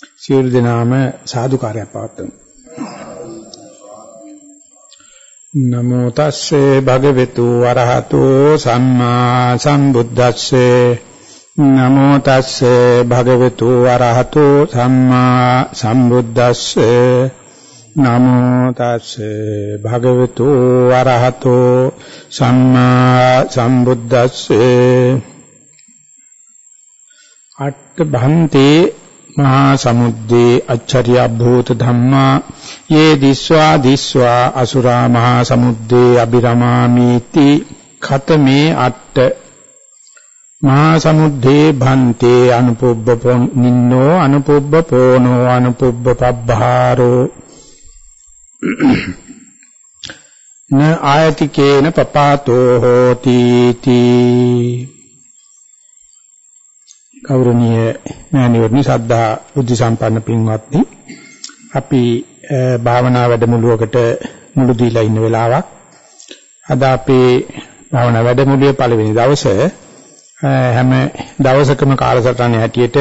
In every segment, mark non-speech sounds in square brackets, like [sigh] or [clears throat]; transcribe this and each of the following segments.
සියලු දෙනාම සාදුකාරයක් පවත්වමු. නමෝ තස්සේ භගවතු වරහතෝ සම්මා සම්බුද්දස්සේ. නමෝ තස්සේ භගවතු වරහතෝ සම්මා සම්බුද්දස්සේ. නමෝ තස්සේ භගවතු වරහතෝ සම්මා සම්බුද්දස්සේ. අට්ඨ භන්තේ මහා සමුද්දේ අච්චරිය භූත ධම්මා යේ දිස්වා දිස්වා අසුරා මහා සමුද්දේ අබිරමාමීති ඛතමේ අට්ඨ මහා සමුද්දේ භන්තේ අනුපොබ්බ නින්නෝ අනුපොබ්බ පෝනෝ අනුපොබ්බ පබ්බහාරෝ න ආයතිකේන පපාතෝ හෝති තී ගෞරවනීය මෑණිවරණි සද්ධා බුද්ධ සම්පන්න පින්වත්නි. අපි භාවනා වැඩමුළුවකට මුළු දීලා ඉන්න වෙලාවක්. අද අපේ භාවනා වැඩමුළුවේ පළවෙනි දවසේ හැම දවසකම කාලසටහන හැටියට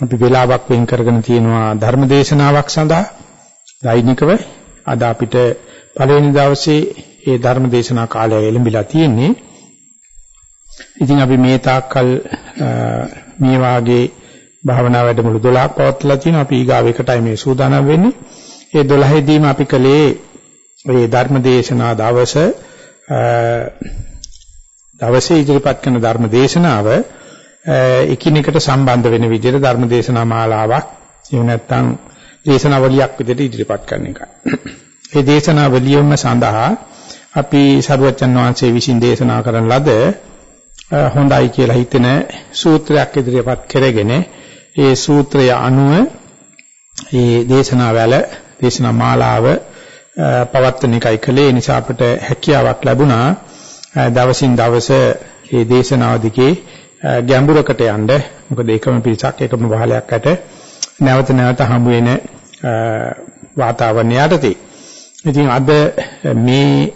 අපි වෙලාවක් වෙන් කරගෙන තියෙනවා ධර්ම දේශනාවක් සඳහා. දෛනිකව අද අපිට පළවෙනි දවසේ ඒ ධර්ම දේශනා කාලය එළඹිලා තියෙන්නේ. ඉතින් අපි මේ තාක්කල් මේ වාගේ භාවනා වැඩමුළු 12ක් පවත්ලා තිනවා. අපි ඊගාව එකටයි මේ සූදානම් වෙන්නේ. ඒ 12 දීම අපි කලේ මේ ධර්ම දේශනා දවස දවසේ ඉදිරිපත් කරන ධර්ම දේශනාව එකිනෙකට සම්බන්ධ වෙන විදිහට ධර්ම දේශනා මාලාවක් එහෙම නැත්නම් දේශනාවලියක් විදිහට ඉදිරිපත් කරන එකයි. මේ දේශනාවලියම සඳහා අපි සරුවචන් වහන්සේ විසින් දේශනා කරන ලද හොඳයි කියලා හිතෙන සූත්‍රයක් ඉදිරියපත් කරගෙන ඒ සූත්‍රය අනුව ඒ දේශනා වැල දේශනා මාලාව පවත්වන එකයි කලේ නිසා අපට හැකියාවක් ලැබුණා. දවසින් දවස මේ දේශනාව දිගේ ගැඹුරකට යන්න. මොකද එකම පිරිසක් එකම බහලයක් ඇට නැවත නැවත හමු වෙන වාතාවරණය යටතේ. ඉතින් අද මේ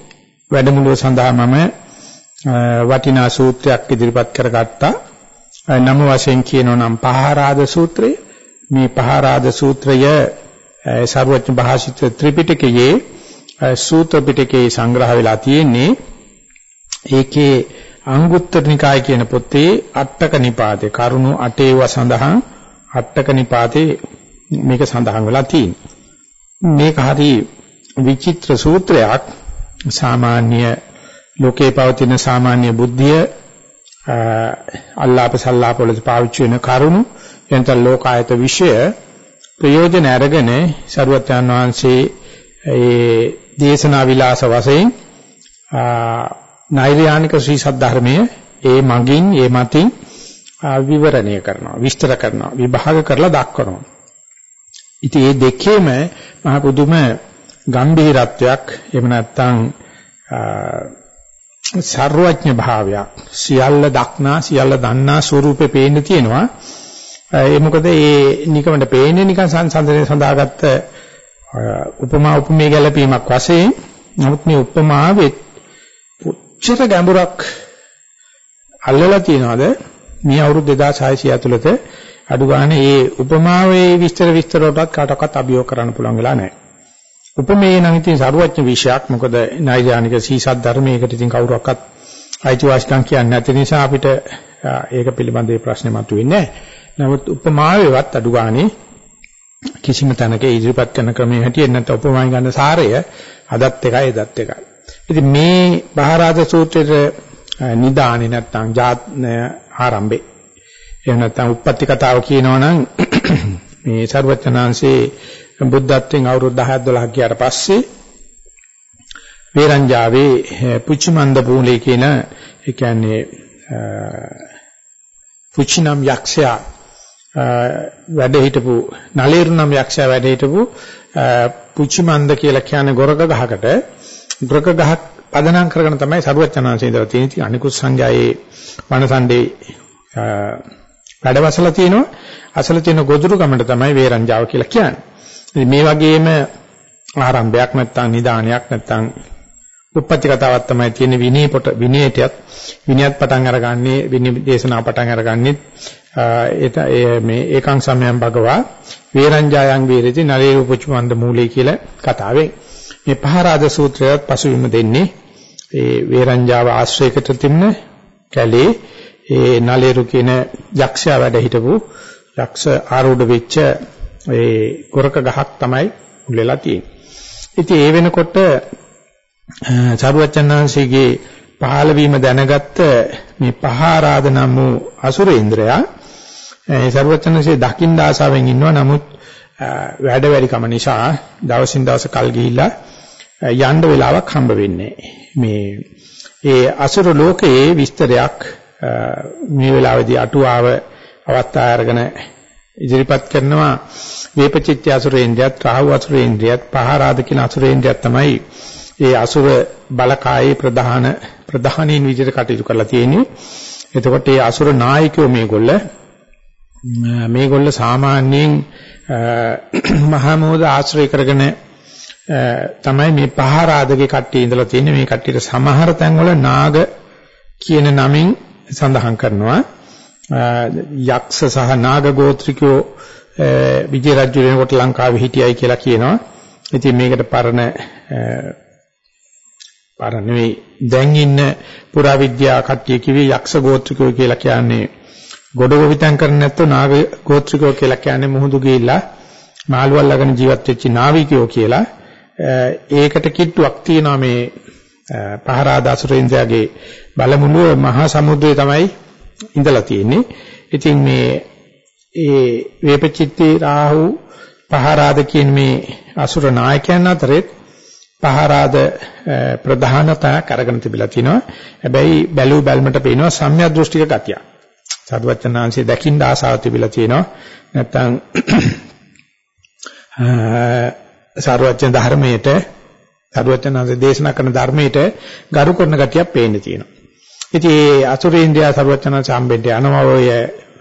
වැඩමුළුව සඳහා මම වටිනා සූත්‍රයක් ඉදිරිපත් කරගත්තා. නම වශයෙන් කියනෝ නම් පහාරාද සූත්‍රය. මේ පහාරාද සූත්‍රය සර්වඥ භාෂිත ත්‍රිපිටකයේ සූත්‍ර පිටකේ සංග්‍රහ වෙලා තියෙන්නේ. ඒකේ අංගුත්තර නිකාය කියන පොතේ අට්ටක නිපාතේ කරුණු 8 ඒවා සඳහන් අට්ටක නිපාතේ මේක සඳහන් වෙලා තියෙනවා. මේක හරි විචිත්‍ර සූත්‍රයක් සාමාන්‍ය ලෝකේ පවතින සාමාන්‍ය බුද්ධිය අල්ලාප සල්ලාප වලට පාවිච්චි වෙන කරුණු එතන ලෝකායත විෂය ප්‍රයෝජන අරගෙන සරුවත්යන් වහන්සේ ඒ දේශනා විලාස වශයෙන් නෛර්යානික ශ්‍රී සද්ධර්මයේ ඒ මගින් ඒ මතින් විවරණය කරනවා විස්තර කරනවා විභාග කරලා දක්වනවා. ඉතින් මේ දෙකේම මහ පුදුම ගම්භීරත්වයක් එහෙම නැත්නම් සර්වඥ භාවයක්. සියල්ල දක්නා සියල්ල දන්නා ස්වરૂපේ පේන්න තියෙනවා. ඒ මොකද ඒ නිකමට පේන්නේ නිකන් සංසන්දනයේ සඳහාගත්ත උපමා උපමේය ගැලපීමක් වශයෙන්. නමුත් මේ උපමාවේ උච්චත ගැඹුරක් අල්ලලා තියනවාද? මේ අවුරුදු 2600 ඇතුළත අඩු ගන්න මේ උපමාවේ විස්තර විස්තර වලටත් කාටවත් අභියෝග කරන්න පුළුවන් වෙලා නැහැ. උපමේය නම් ඉතින් සරුවච්ච විශයක් මොකද නෛර්යානික සීසත් ධර්මයකට ඉතින් කවුරක්වත් අයිතිවාසිකම් කියන්නේ නැති නිසා අපිට ඒක පිළිබඳව ප්‍රශ්න මතුවෙන්නේ නැහැ. නමුත් උපමාවේවත් අඩු ගානේ කිසිම තැනක ඉදිරිපත් කරන ක්‍රමයේ හැටියෙන් නැත්නම් උපමාවෙන් ගන්න සාරය අදත් එකයි එදත් එකයි. ඉතින් මේ බහරාද සූත්‍රයේ නිදානේ නැත්නම් ජාත්‍ය ආරම්භේ එහෙම නැත්නම් උප්පත්ති කතාව කියනවනම් මේ ਸਰවචනාංශේ බුද්ධත්වයෙන් අවුරුදු 10ක් 12ක් ගියාට පස්සේ වේරංජාවේ පුච්චමන්ද පූලේ කියන ඒ කියන්නේ පුච්චනම් යක්ෂයා වැඩ හිටපු නලේරු නම් යක්ෂයා වැඩ හිටපු පුච්චමන්ද කියලා කියන්නේ ගොරක ගහකට ගොරක ගහක් පදනම් කරගෙන තමයි සරුවචනාංශය ඉඳලා තියෙන්නේ. අනිකුත් සංඝයායේ වනසණ්ඩේ වැඩවසලා තිනවා අසල තියෙන ගොදුරු ගමට තමයි වේරංජාව කියලා කියන්නේ. මේ වගේම ආරම්භයක් නැත්නම් නිදානයක් නැත්නම් උපපත්ති කතාවක් තමයි තියෙන්නේ විනී පොට විනයටත්. විනයත් පටන් අරගන්නේ විනී දේශනා පටන් අරගන්නේ ඒත මේ ඒකං සමයං භගවා වේරංජායන් වීරති නලේ රූපචුමන්ද මූලේ කියලා කතාවෙන් මේ පහරාද සූත්‍රයත් පසුබිම දෙන්නේ ඒ වේරංජාව ආශ්‍රයකට තිබෙන කැලේ ඒ නලේරු කියන යක්ෂයා වැඩ හිටපු යක්ෂ ආරූඪ වෙච්ච ඒ ගොරක ගහක් තමයි උල්ලලා තියෙන්නේ. ඉතින් ඒ වෙනකොට චාරුවචනාංශයේ පහළ වීම දැනගත්ත මේ පහාරාද නම් වූ අසුරේන්ද්‍රයා ඒ චාරුවචනාංශයේ දකින්න ආසාවෙන් ඉන්නවා නමුත් වැඩ වැඩි කම නිසා දවසින් දවස කල් ගිහිල්ලා යන්න වෙලාවක් හම්බ වෙන්නේ මේ ඒ අසුර ලෝකයේ විස්තරයක් මේ වෙලාවේදී අටුවාව අවස්ථා අරගෙන ඉදිරිපත් කරනවා වේපචිත්‍ය අසුරේන්ද්‍රයත් රාහු අසුරේන්ද්‍රයත් පහරාද කියන අසුරේන්ද්‍රයත් තමයි ඒ අසුර බලකායේ ප්‍රධාන ප්‍රධානීන් විදිහට කටයුතු කරලා තියෙන්නේ. එතකොට ඒ අසුර නායකයෝ මේගොල්ල. මේගොල්ල සාමාන්‍යයෙන් මහා මෝද ආශ්‍රය කරගෙන තමයි මේ පහරාදගේ කට්ටිය ඉඳලා තියෙන්නේ. මේ කට්ටියට සමහර තැන්වල නාග කියන නමින් සඳහන් කරනවා. යක්ෂ සහ නාග ගෝත්‍රිකයෝ විජය රජු වෙනකොට ලංකාවේ හිටියයි කියලා කියනවා. ඉතින් මේකට පරණ පරණ නෙවෙයි දැන් ඉන්න පුරාවිද්‍යා කට්ටිය කිව්වේ යක්ෂ ගෝත්‍රිකයෝ කියලා කියන්නේ ගොඩගොවිතැන් කරන්නේ නැත්නම් නාග ගෝත්‍රිකයෝ කියලා කියන්නේ මුහුදු ගිහිල්ලා මාළුවල් ළඟන ජීවත් වෙච්ච නාවිකයෝ කියලා. ඒකට කිට්ටුවක් තියෙනවා මේ පහරාදාසුරේන්ද්‍රයාගේ බලමුළුව මහා සමුද්‍රයේ තමයි ඉඳලා තියෙන්නේ. ඉතින් මේ ඒ වේපචිත්තේ රාහු පහරාද කියන මේ අසුර නායකයන් අතරේ පහරාද ප්‍රධානතාවක් අරගෙන තිබිලා තිනවා. හැබැයි බැලු බැල්මට පේනවා සම්‍යක් දෘෂ්ටික ගතිය. සාධුවචනාංශයේ දකින්න ආසාව තිබිලා තියෙනවා. නැත්තම් සාරවත්න ධර්මයට සාරවත්නාංශයේ දේශනා කරන ධර්මයට ගරු කරන ගතියක් පේන්න තියෙනවා. ඉතින් ඒ අසුරේන්ද්‍රයා සර්වචනංශ හම්බෙන්න යනවා ඔය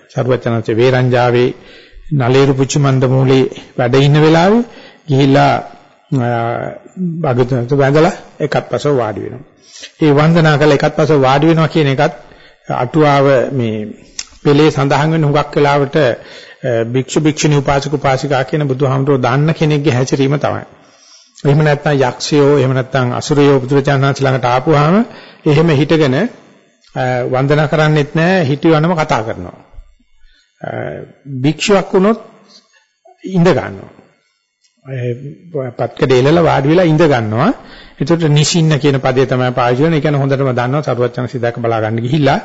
සර්වචනංශ වේරංජාවේ නලේරු පුච්චමන්ද මූලේ වැඩ ඉන්න වෙලාවේ ගිහිල්ලා භාගතුන්ට වැඳලා එකත් පසව වාඩි වෙනවා. ඒ වන්දනා කළ එකත් පසව වාඩි වෙනවා කියන එකත් අටුවාව මේ පෙළේ සඳහන් වෙන හුඟක් වෙලාවට භික්ෂු භික්ෂුණී උපාසක උපාසිකා කියන බුදුහාමුදුරෝ දාන්න කෙනෙක්ගේ හැසිරීම තමයි. එහෙම නැත්නම් යක්ෂයෝ එහෙම නැත්නම් අසුරයෝ බුදුරජාණන් ළඟට ආපුවාම එහෙම හිටගෙන වන්දනා කරන්නෙත් නැහැ හිටියවනම කතා කරනවා. භික්ෂුවක් වුණොත් ඉඳ ගන්නවා. පත්කඩේ එලලා වාඩි වෙලා ඉඳ ගන්නවා. ඒකට නිසින්න කියන පදේ තමයි පාවිච්චි කරන්නේ. ඒ කියන්නේ හොඳටම දන්නවා සරුවචන සිතක බලා ගන්න ගිහිල්ලා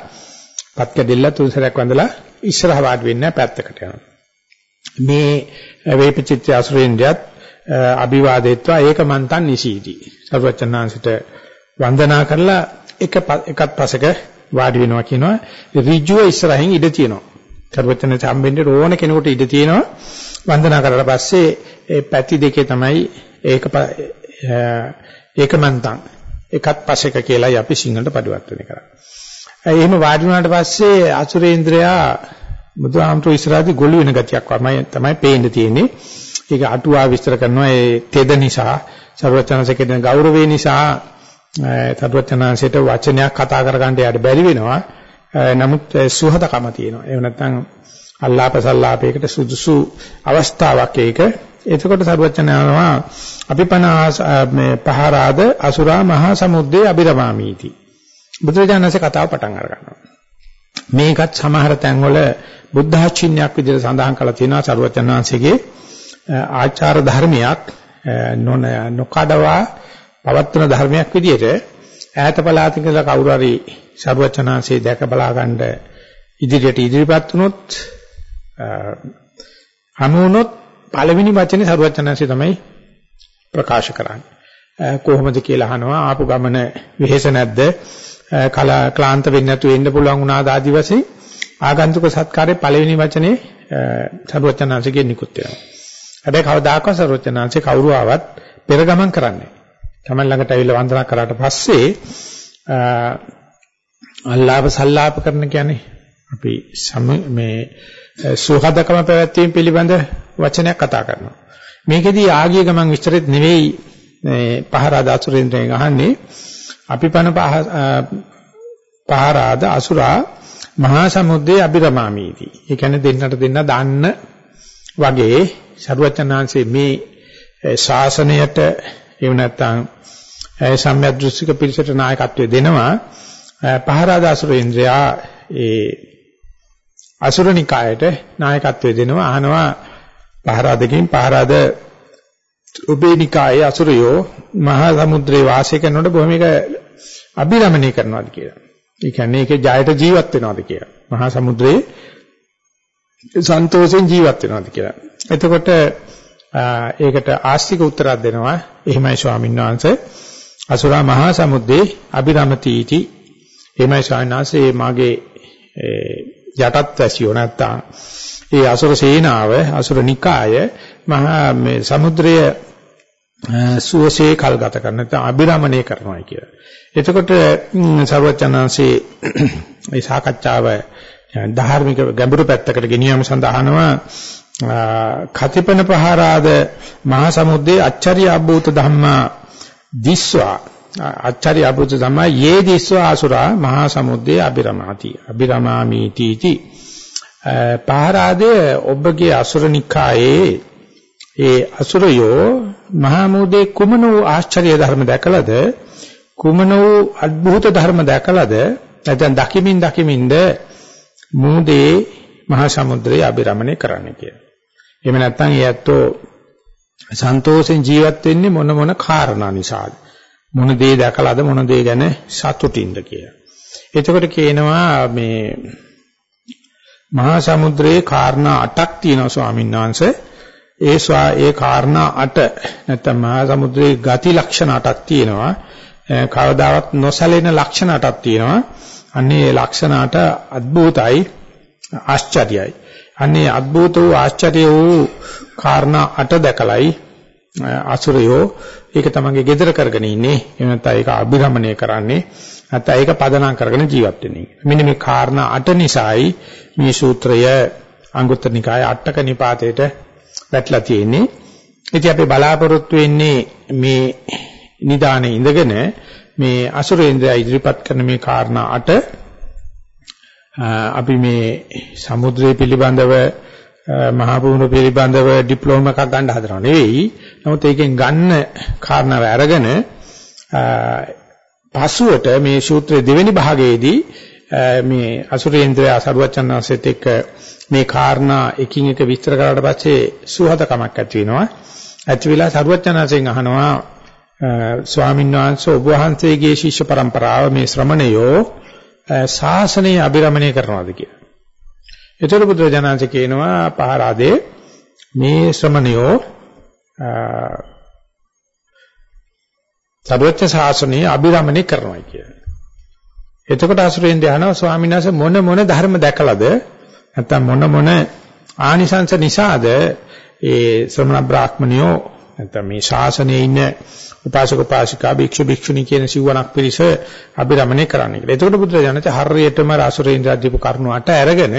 පත්කඩෙල්ල තුන් සැරයක් වන්දලා ඉස්සරහ වාඩි වෙන්නේ පැත්තකට යනවා. මේ වේපචිත්‍ය අසුරේන්ද්‍රයත් අභිවාදේත්වා ඒකමන්තන් නිසීති. සරුවචනාංශිට වන්දනා කරලා එක එකත් පසක වාඩි වෙනවා කියනවා ඍජුව ඉස්සරහින් ඉඳ තියෙනවා. සර්වචන සම්බෙන්ඩ ඕන කෙනෙකුට ඉඳ තියෙනවා. වන්දනා කරලා පස්සේ ඒ පැති දෙකේ තමයි ඒක ඒකමන්තං එකත් පසක කියලායි අපි සිංහලට පරිවර්තනය කරන්නේ. එහෙම වාඩි වුණාට පස්සේ අසුරේන්ද්‍රයා බුදුහාමතු ඉස්සරහදී ගොළු වෙන ගතියක් වමයි තමයි පේන්න තියෙන්නේ. ඒක අටුවා විස්තර කරනවා ඒ තෙද නිසා සර්වචනසකෙන ගෞරවේ නිසා සර්වචනංශයට වචනයක් කතා කරගන්න යාට බැරි වෙනවා. නමුත් සුහදකම තියෙනවා. එහෙම නැත්නම් අල්ලාප සල්ලාපයකට සුදුසු අවස්ථාවක් ඒක. එතකොට සරුවචන යනවා අපිපන මේ පහරාද අසුරා මහා සමුද්දේ අබිරමාමීති. බුදුරජාණන්සේ කතාව පටන් අර ගන්නවා. මේකත් සමහර තැන්වල බුද්ධාචින්යක් විදිහට සඳහන් කරලා තියෙනවා සරුවචන වහන්සේගේ ආචාර ධර්මයක් නොකඩවා පවත්වන ධර්මයක් විදිහට ඈත පළාතක ඉඳලා කවුරු හරි සරුවචනාංශේ දැක බලා ගන්න ඉදිරියට ඉදිරිපත් වුණොත් හමු වුණොත් පළවෙනි වචනේ සරුවචනාංශේ තමයි ප්‍රකාශ කරන්නේ. කොහොමද කියලා අහනවා ආපු ගමන වෙහෙස නැද්ද? කලා ක්ලාන්ත වෙන්නේ නැතුව එන්න පුළුවන් වුණාද ආදි වශයෙන් ආගන්තුක සත්කාරයේ පළවෙනි වචනේ සරුවචනාංශගේ නිකුත් වෙනවා. හැබැයි කවදාකවත් සරුවචනාංශේ කවුරු ආවත් පෙර ගමන් කරන්නේ තමන් ළඟට ඇවිල්ලා වන්දනා කරාට පස්සේ අල්ලාප සල්ලාප කරන කියන්නේ අපි මේ සුහදකම පැවැත්වීම පිළිබඳ වචනයක් කතා කරනවා. මේකෙදී ආගිය ගමන් විස්තරෙත් නෙවෙයි මේ පහරාද අසුරෙන්ගෙන් අහන්නේ අපි පන පහරාද අසුරා මහා සමුද්‍රයේ අබිරමාමීති. ඒ කියන්නේ දෙන්නට දෙන්න දාන්න වගේ සරුවචනාංශයේ මේ ශාසනයට එහෙම නැත්නම් සම්‍යද්දෘෂ්ටික පිරිසට නායකත්වය දෙනවා පහරාදාසුරේන්ද්‍රයා ඒ අසුරනිකායට නායකත්වය දෙනවා අහනවා පහරාදකින් පහරාද උපේනිකායේ අසුරයෝ මහා සමුද්‍රයේ වාසය කරනකොට බොහොම එක අභිරමණය කරනවාද කියලා. ඒ කියන්නේ ඒකේ ජයයට ජීවත් වෙනවාද කියලා. මහා සමුද්‍රයේ සන්තෝෂෙන් ජීවත් වෙනවාද කියලා. එතකොට ඒකට ආස්තික උත්තරයක් දෙනවා. එහෙමයි ස්වාමීන් වහන්සේ. අසුරා මහා සමුද්‍රේ අභිරමතිටි. එහෙමයි ස්වාමීන් වහන්සේ මාගේ යටත් වැසියෝ නැත්තම් ඒ අසුර සේනාව අසුර නිකාය මහා මේ සමුද්‍රය සුවසේ කල් ගත කරන නැත්නම් අභිරමණය කරනවා කියලා. එතකොට සර්වචනංශේ මේ සාකච්ඡාව ධාර්මික ගැඹුරු පැත්තකට ගෙනියම සඳහනවා කතිපන පහරාද මහා සමුද්දේ අච්චරිය අභූත ධම්මා දිස්වා. අච්චරිය අභූත ධම්මා යේ දිස්වා අසුරා මහා සමුද්දේ අබිරමාති. අබිරමාමි තීති. පහරාදේ ඔබගේ අසුරනිකායේ ඒ අසුරයෝ මහා මුදේ කුමන වූ ආශ්චර්ය ධර්ම දැකලාද? කුමන වූ අద్භූත ධර්ම දැකලාද? නැත්නම් දකිමින් දකිමින්ද මුදේ මහා සමුද්‍රයේ අබිරමණය කරන්න කියලා. එහෙම නැත්නම් ඒ ඇත්තෝ සන්තෝෂෙන් ජීවත් වෙන්නේ මොන මොන කාරණා නිසාද? මොන දේ දැකලාද මොන දේ ගැන සතුටින්ද කියලා. එතකොට කියනවා මේ මහා සමුද්‍රයේ කාරණා 8ක් තියෙනවා ස්වාමීන් වහන්සේ. ඒ ස්වා ඒ කාරණා 8 නැත්නම් මහා සමුද්‍රයේ ගති ලක්ෂණ 8ක් තියෙනවා. කවදාවත් නොසැලෙන ලක්ෂණ 8ක් තියෙනවා. අන්නේ ලක්ෂණ 8 අద్భుතයි ආශ්චර්යයි. අන්නේ අద్భుත වූ ආශ්චර්ය වූ කාරණා 8 දැකලයි අසුරයෝ ඒක තමන්ගේ gedara කරගෙන ඉන්නේ. එහෙම නැත්නම් ඒක අභිරමණය කරන්නේ. නැත්නම් ඒක පදනම් කරගෙන ජීවත් වෙන්නේ. මෙන්න මේ කාරණා 8 නිසායි මේ සූත්‍රය අංගුත්තර නිකාය අටක නිපාතේට වැටලා තියෙන්නේ. ඉතින් අපි බලාපොරොත්තු වෙන්නේ මේ නිදානේ ඉඳගෙන මේ අසුරේන්ද්‍රය ඉදිරිපත් කරන මේ කාරණා 8 අපි මේ සමුද්‍රය පිළිබඳව මහා භූමිය පිළිබඳව ඩිප්ලෝමා එකක් ගන්න හදනව නෙවෙයි. නමුත් ඒකෙන් ගන්න කාරණාව අරගෙන පසුවට මේ සූත්‍රයේ දෙවෙනි භාගයේදී මේ අසුරේන්ද්‍රය අසරුවචනාසෙත් එක්ක මේ කාරණා එකින් එක විස්තර කරලා පස්සේ සුහදකමක් ඇති වෙනවා. ඇති වෙලා සරුවචනාසෙන් අහනවා ස්වාමීන් වහන්සේ ඔබ වහන්සේගේ ශිෂ්‍ය පරම්පරාව මේ ශ්‍රමණයෝ ශාසනය අභිරමණය කරනවාද කියලා. ඒතර බුදුරජාණන්ස කියනවා පහරාදේ මේ ශ්‍රමණයෝ සර්වච්ඡ ශාසනය අභිරමණය කරනවා කියලා. එතකොට අසුරෙන් ධානව ස්වාමීන් වහන්සේ මොන මොන ධර්ම දැකලාද නැත්නම් මොන මොන ආනිසංස නිසාද ඒ ශ්‍රමණ බ්‍රාහ්මණයෝ නැත්නම් මේ ශාසනයේ ඉන්න උපාසක උපාසිකා භික්ෂු භික්ෂුණී කියන සිවණක් පිරිස අභිරමණය කරන්න කියලා. එතකොට බුදුරජාණන් හරියටම රාසුරේන්ද්‍ර දීපු කරුණු අට අරගෙන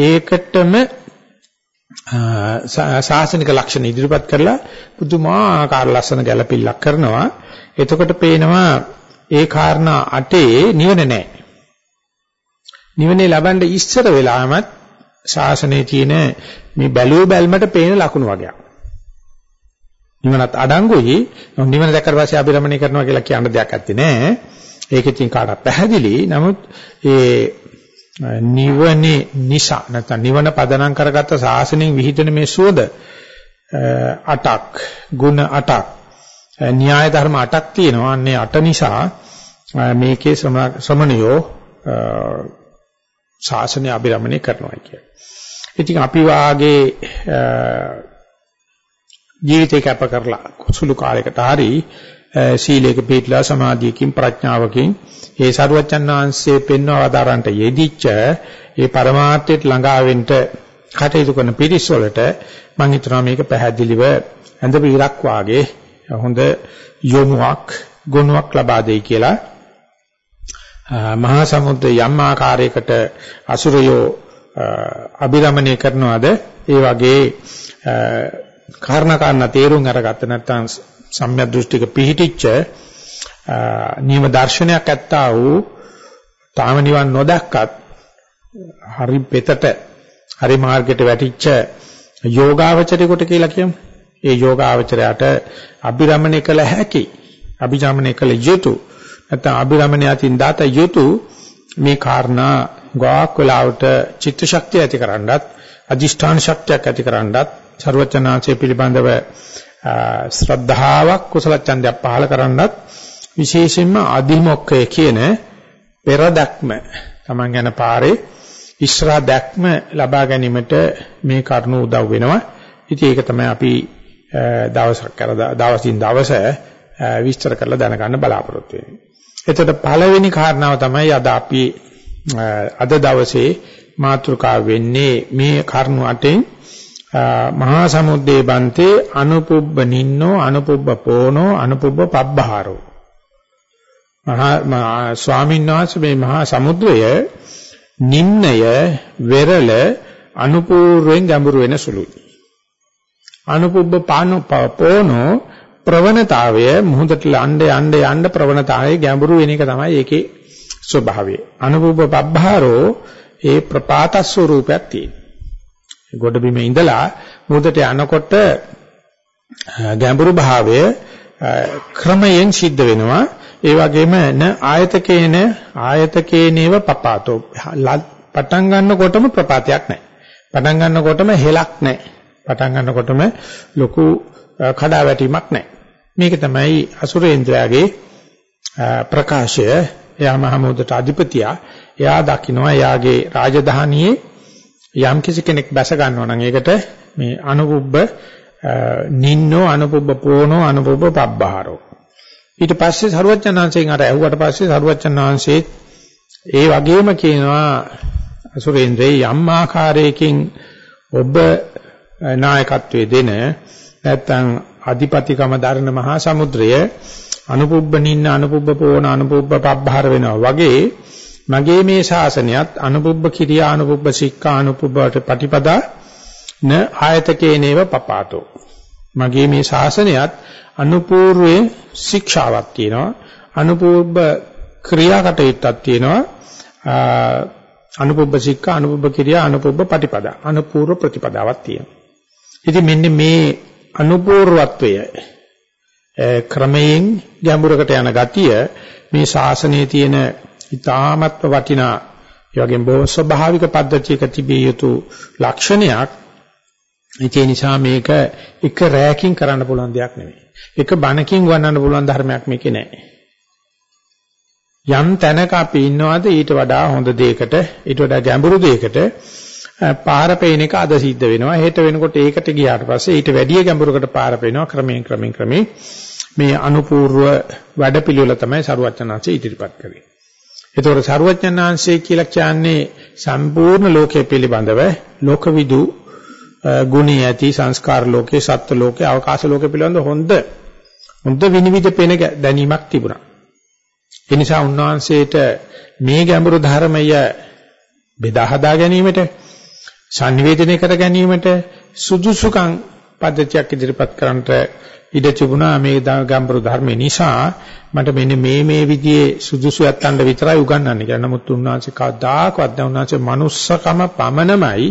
ඒකටම ශාසනික ලක්ෂණ ඉදිරිපත් කරලා පුදුමාකාර ලස්සන ගැළපිල්ලක් කරනවා. එතකොට පේනවා ඒ කාරණා අටේ නිවන නැහැ. නිවනේ ලබන්න ඉස්සර වෙලාමත් ශාසනයේ තියෙන මේ බැලුව බැල්මට පේන ලකුණු වගේක්. නිවනත් අඩංගුයි. නිවන දැක්කට පස්සේ අභිරමණය කරනවා කියලා කියන්න දෙයක් නැත්තේ නෑ. ඒක ඉතින් කාටවත් පැහැදිලි. නමුත් ඒ නිවනේ නිසා නැත්නම් නිවන පදනම් කරගත්ත ශාසනයෙන් විහිදෙන මේ සුවද අටක් ගුණ අටක් න්‍යාය ධර්ම අටක් තියෙනවා. අන්නේ අට නිසා මේකේ ශ්‍රමණයෝ ශාසනය අභිරමණය කරනවා කියන්නේ. ඉතින් අපි වාගේ ජීවිතේ කැප කරලා සුළු කාලයකට හරි සීලයක පිළිපදලා සමාධියකින් ප්‍රඥාවකින් ඒ සරුවච්චන් වහන්සේ පෙන්වව ආදාරන්ට යෙදිච්ච ඒ પરමාර්ථයට ළඟා වෙන්න කටයුතු කරන පිරිස් වලට මම හිතනවා මේක පැහැදිලිව ඇඳ පිරක් වාගේ හොඳ යොමුවක් ගුණයක් ලබා දෙයි කියලා. මහා සමුද්‍ර යම් ආකාරයකට අසුරයෝ අභිරමණය කරනවාද? ඒ වගේ කාරණා කාරණා තේරුම් අරගත්ත නැත්නම් සම්‍යක් දෘෂ්ටික පිහිටිච්ච නියම දර්ශනයක් ඇත්තා වූ තාම නිවන් නොදැක්කත් හරි පෙතට හරි මාර්ගයට වැටිච්ච යෝගාවචරයකට කියලා කියමු. ඒ යෝගාවචරයට අභිරමණය කළ හැකි. අභිරමණය කළ යුතු. නැත්නම් අභිරමණය අතින් දාත යුතු මේ කාරණා ගාක් වෙලාවට චිත්ත ශක්තිය ඇතිකරනවත් අදිෂ්ඨාන ශක්තියක් ඇතිකරනවත් ਸਰවචනාංශය පිළිබඳව ශ්‍රද්ධාවක් කුසල ඡන්දයක් පහල කරන්නත් විශේෂයෙන්ම අදිමොක්කය කියන පෙරදක්ම Taman යන පාරේ ඉස්සරහා දැක්ම ලබා ගැනීමට මේ කරුණ උදව් වෙනවා. ඉතින් ඒක තමයි අපි දවසක් කරලා දවසින් දවස විස්තර කරලා දැනගන්න බලාපොරොත්තු වෙන්නේ. එතකොට පළවෙනි කාරණාව තමයි අද අපි අද දවසේ මාතෘකාව වෙන්නේ මේ කරුණු අටෙන් මහා සමුද්දේ බන්තේ අනුපුබ්බ නින්නෝ අනුපුබ්බ පෝනෝ අනුපුබ්බ පබ්බහාරෝ. මහා ස්වාමීන් වහන්සේ මේ මහා සමුද්‍රය නින්නය වෙරළ අනුපූර්වෙන් ගැඹුරු වෙන සුළුයි. අනුපුබ්බ පානෝ පෝනෝ ප්‍රවණතාවය මුහුදට යන්න යන්න යන්න ප්‍රවණතාවයේ ගැඹුරු වෙන එක තමයි ඒකේ ස්වභාවය. අනුපුබ්බ පබ්බහාරෝ ඒ ප්‍රපාත ස්වරූපයක් තියෙනවා. ගොඩබිම ඉඳලා මුහුදට යනකොට ගැඹුරු භාවය ක්‍රමයෙන් සිද්ධ වෙනවා. ඒ වගේම න ආයතකේන ආයතකේනේව පපාතෝ පටන් ගන්නකොටම ප්‍රපාතයක් නැහැ. පටන් ගන්නකොටම හෙලක් නැහැ. පටන් ගන්නකොටම ලොකු කඩාවැටීමක් නැහැ. මේක තමයි අසුරේන්ද්‍රයාගේ ප්‍රකාශය. එයා මහමුදට අධිපතියා. එයා දකින්නවා එයාගේ රාජධානියේ යම් කිසි කෙනෙක් බැස ගන්නවා නම් ඒකට මේ අනුපුබ්බ නින්නෝ අනුපුබ්බ පෝනෝ අනුපුබ්බ පබ්බහරෝ. ඊට පස්සේ සරුවච්චන්හන්සේගෙන් අර ඇහුවට පස්සේ සරුවච්චන්හන්සේ ඒ වගේම කියනවා අසුරේන්ද්‍රේ යම් ආකාරයකින් ඔබ නායකත්වයේ දෙන නැත්නම් අධිපතිකම දරන මහා සමුද්‍රය අනුපුබ්බ නින්න අනුපුබ්බ පෝන අනුපුබ්බ පබ්බහර වෙනවා. වගේ මගේ මේ ශාසනයත් අනුපුබ්බ කිරියා අනුපුබ්බ සික්ඛා අනුපුබ්බට ප්‍රතිපදා න ආයතකේනේව පපාතෝ. මගේ මේ ශාසනයත් අනුපූර්වයේ ශික්ෂාවක් තියෙනවා. අනුපූර්ව ක්‍රියාකටයුත්තක් තියෙනවා. අනුපුබ්බ සික්ඛා අනුපුබ්බ කිරියා අනුපුබ්බ ප්‍රතිපදා අනුපූර්ව ප්‍රතිපදාවක් තියෙනවා. ඉතින් මෙන්න මේ අනුපූර්වත්වය ක්‍රමයෙන් ගැඹුරකට යන ගතිය මේ ශාසනයේ තියෙන ඊ타මත්ව වටිනා ඒ වගේම බොහෝ ස්වභාවික පද්ධතියක තිබිය යුතු ලක්ෂණයක් ඒ නිසා මේක එක රැයකින් කරන්න පුළුවන් දෙයක් නෙමෙයි. එක බණකින් වන්නන්න පුළුවන් ධර්මයක් මේකේ නැහැ. යම් තැනක අපි ඉන්නවාද ඊට වඩා හොඳ දෙයකට ඊට වඩා ගැඹුරු දෙයකට පාර පේන එක අද සිද්ධ වෙනවා. හෙට වෙනකොට ඒකට ගියාට පස්සේ ඊට වැඩිය ගැඹුරකට පාර පේනවා ක්‍රමයෙන් ක්‍රමයෙන් ක්‍රමයෙන් මේ අනුපූර්ව වැඩපිළිවෙල තමයි සරුවචනාංශය ඉදිරිපත් කරන්නේ. ඒතකොට සරුවචනාංශය කියලා කියන්නේ සම්පූර්ණ ලෝකයේ පිළිබඳව ලෝකවිදු ගුණී ඇති සංස්කාර ලෝකේ සත්ත්ව ලෝකේ අවකාශ ලෝකේ පිළිබඳ හොඳ හොඳ විනිවිද පෙන දැනීමක් තිබුණා. ඒ නිසා උන්වහන්සේට මේ ගැඹුරු ධර්මය බෙදා හදා ගැනීමට sannivedanaya කර ගැනීමට සුදුසුකම් පද්ධතියක් ඉදිරිපත් කරන්නට ඉඩ තිබුණා මේ ගැඹුරු ධර්ම නිසා මට මෙන්න මේ මේ විදිහේ සුදුසු යත්තන්ට විතරයි උගන්වන්නේ. කියලා. නමුත් උන්වහන්සේ කවදාකවත් දැන් උන්වහන්සේ manussකම පමණමයි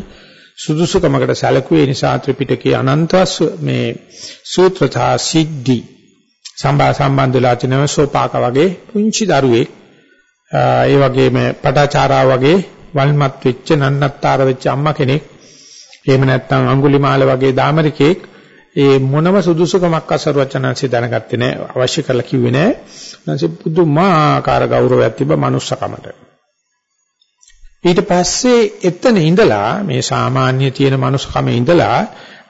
සුදුසුකමකට සැලකුවේ. නිසා ත්‍රිපිටකයේ අනන්තස් මේ සූත්‍රතා සිද්ධි සම්බා සම්බන්ධලා තිනව සෝපාක වගේ පුංචි දරුවෙක්. ඒ වගේම පටාචාරා වගේ වල්මත් වෙච්ච නන්නත්තර වෙච්ච අම්මා කෙනෙක්. එහෙම නැත්නම් අඟුලිමාල වගේ දාමරිකෙක්. ඒ මොනම සුදුසුකමක් අසරුවචනanse දැනගත්තේ නැහැ අවශ්‍ය කරලා කිව්වේ නැහැ නැන්සේ පුදුමාකාර ගෞරවයක් තිබ්බ manussකමට ඊට පස්සේ එතන ඉඳලා මේ සාමාන්‍ය තියෙන manussකම ඉඳලා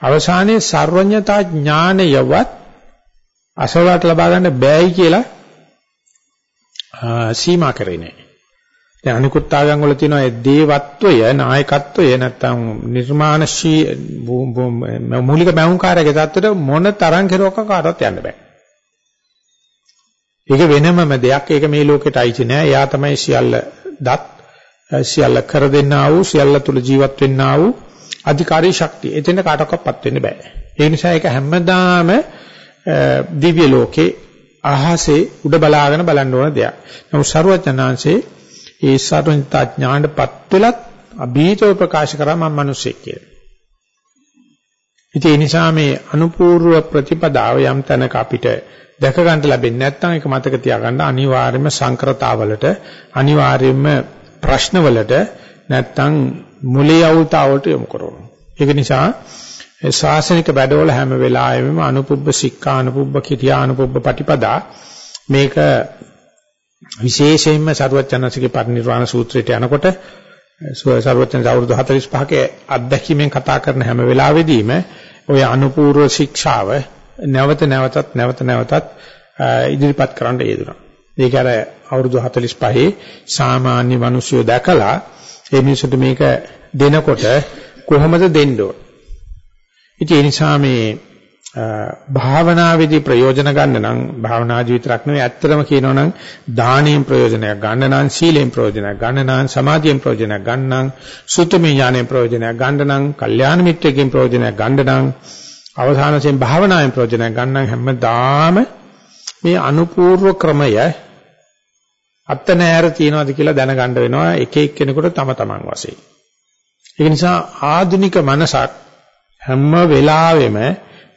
අවසානයේ සර්වඥතා ඥානයවත් අසවලට ලබා ගන්න බෑයි කියලා සීමා කරේ නැහැ. දැන් අනිකුත් ආගම් වල තියෙනවා ඒ දේවත්වය නායකත්වය නැත්තම් නිර්මාණශී මූලික බැංකාරයේ தත්තට මොන තරම් කෙරුවක කාටවත් යන්න බෑ. ඒක වෙනමම දෙයක්. ඒක මේ ලෝකෙට අයිති නෑ. එයා තමයි සියල්ල දත් සියල්ල කර දෙන්නා වූ සියල්ල තුල ජීවත් වෙන්නා වූ අධිකාරී ශක්තිය. එතන කාටවත් වෙන්න බෑ. ඒ නිසා ඒක හැමදාම දිව්‍ය ලෝකේ අහසේ උඩ බලාගෙන බලන්න ඕන දෙයක්. නමුත් සරුවචනාංශේ ඒ සර්වඥතා ඥාණයටපත් වෙලත් අභීතව ප්‍රකාශ කරා මම මිනිස්සෙක් කියලා. ඉතින් ඒ නිසා මේ අනුපූර්ව ප්‍රතිපදාව යම් තැනක අපිට දැක ගන්න ලැබෙන්නේ නැත්නම් ඒක මතක තියාගන්න අනිවාර්යයෙන්ම සංකරතාවලට අනිවාර්යයෙන්ම ප්‍රශ්නවලට නැත්නම් මුලිය අවුතාවට යොමු කරනවා. ඒක නිසා ශාසනික වැඩවල හැම වෙලාවෙම අනුපුබ්බ සික්ඛා අනුපුබ්බ කිරියා අනුපුබ්බ පටිපදා මේක විශේෂයෙන්ම සරුවචනසිකේ පරිනිර්වාණ සූත්‍රයට යනකොට සරුවචන අවුරුදු 45ක අත්දැකීමෙන් කතා කරන හැම වෙලාවෙදීම ওই අනුපූර්ව ශික්ෂාව නැවත නැවතත් නැවත නැවතත් ඉදිරිපත් කරන්න යෙදුණා. ඒක අර අවුරුදු 45 සාමාන්‍ය මිනිස්සු දැකලා ඒ මිනිසුන්ට මේක දෙනකොට කොහොමද දෙන්න ඕන? ඉතින් ඒ නිසා මේ භාවනාවේදී ප්‍රයෝජන ගන්න නම් භාවනා ජීවිතයක් නෙවෙයි ඇත්තටම කියනවනම් දානයෙන් ප්‍රයෝජනයක් ගන්න නම් සීලෙන් ප්‍රයෝජනයක් ගන්න නම් සමාධියෙන් ප්‍රයෝජනයක් ගන්න නම් සුත්තමේ ඥානයෙන් ප්‍රයෝජනයක් ගන්න නම් කල්යාණ මිත්‍රකෙන් ප්‍රයෝජනයක් ගන්න නම් අවසාන වශයෙන් භාවනාවෙන් ප්‍රයෝජනයක් ගන්න නම් හැමදාම මේ අනුපූර්ව ක්‍රමය අත්ත නෑර තියනවාද කියලා දැනගන්න වෙනවා එක එක්කෙනෙකුට තම තමන් වශයෙන්. ඒ නිසා ආධුනික මනසක් හැම වෙලාවෙම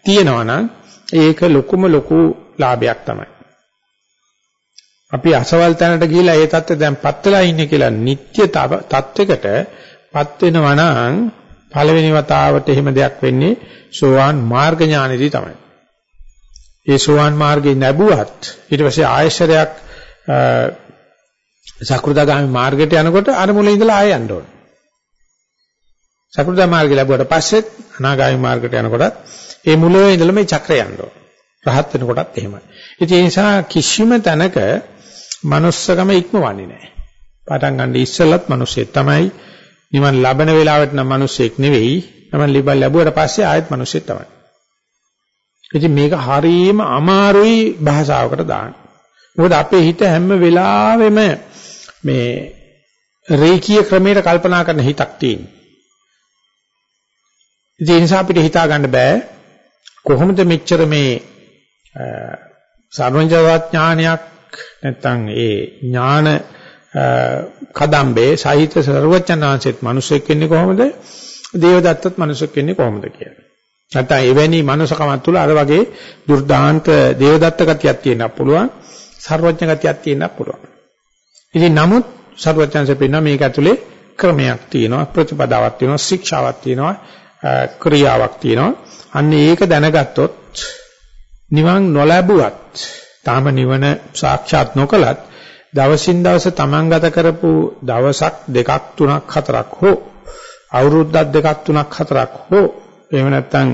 තියෙනවා නම් ඒක ලොකුම ලොකු ලාභයක් තමයි. අපි අසවල් තැනට ගිහිලා ඒ தත්ත්වය දැන් පත් වෙලා ඉන්නේ කියලා නිත්‍ය තත්වයකට පත් වෙනවා නම් පළවෙනි වතාවට එහෙම දෙයක් වෙන්නේ සෝවාන් මාර්ග ඥානෙදී තමයි. ඒ සෝවාන් මාර්ගේ නැබුවත් ඊට පස්සේ ආයශරයක් සකෘදාගාමි මාර්ගයට යනකොට අර මුලින් ඉඳලා ආය යන්න ඕනේ. සකෘදා මාර්ගය ලැබුවට පස්සෙත් අනාගාමී මාර්ගයට යනකොටත් ඒ මුලවේ ඉඳලා මේ චක්‍රය යන්න ඕන. රහත් වෙනකොටත් එහෙමයි. ඉතින් ඒ නිසා කිසිම තැනක manussකම ඉක්මවන්නේ නැහැ. පටන් ගන්න ඉස්සෙල්ලත් මිනිස්සෙක් තමයි. නිවන් ලබන වෙලාවට නම් මිනිස්සෙක් නෙවෙයි. නිවන් ලිබල් ලැබුවට පස්සේ ආයෙත් මිනිස්සෙක් තමයි. ඉතින් මේක හරීම අමාරුයි භාෂාවකට දාන්න. මොකද අපේ හිත හැම වෙලාවෙම මේ රේකී ක්‍රමයට කල්පනා කරන හිතක් තියෙනවා. ඒ නිසා අපිට හිතා ගන්න බෑ කොහොමද මෙච්චර මේ සර්වඥතාවත් ඥානයක් නැත්තම් ඒ ඥාන කදම්බේ සාහිත්‍ය සර්වඥාන්සෙත් මිනිසෙක් වෙන්නේ කොහොමද? දේවදත්තත් මිනිසෙක් වෙන්නේ කොහොමද කියලා. නැත්නම් එවැනි මනුසකමක් තුල අර වගේ දුර්දාන්ත දේවදත්ත ගතියක් තියෙනක් පුළුවන් සර්වඥ ගතියක් තියෙනක් පුළුවන්. ඉතින් නමුත් සර්වඥාන්සේ පෙන්වන මේක ඇතුලේ ක්‍රමයක් තියෙනවා ප්‍රතිපදාවක් තියෙනවා ශික්ෂාවක් තියෙනවා ක්‍රියාවක් තියෙනවා. අන්න ඒක දැනගත්තොත් නිවන් නොලැබුවත් තාම නිවන සාක්ෂාත් නොකලත් දවසින් දවස තමන් ගත කරපු දවසක් දෙකක් තුනක් හතරක් හෝ අවුරුද්දක් දෙකක් තුනක් හතරක් හෝ එහෙම නැත්නම්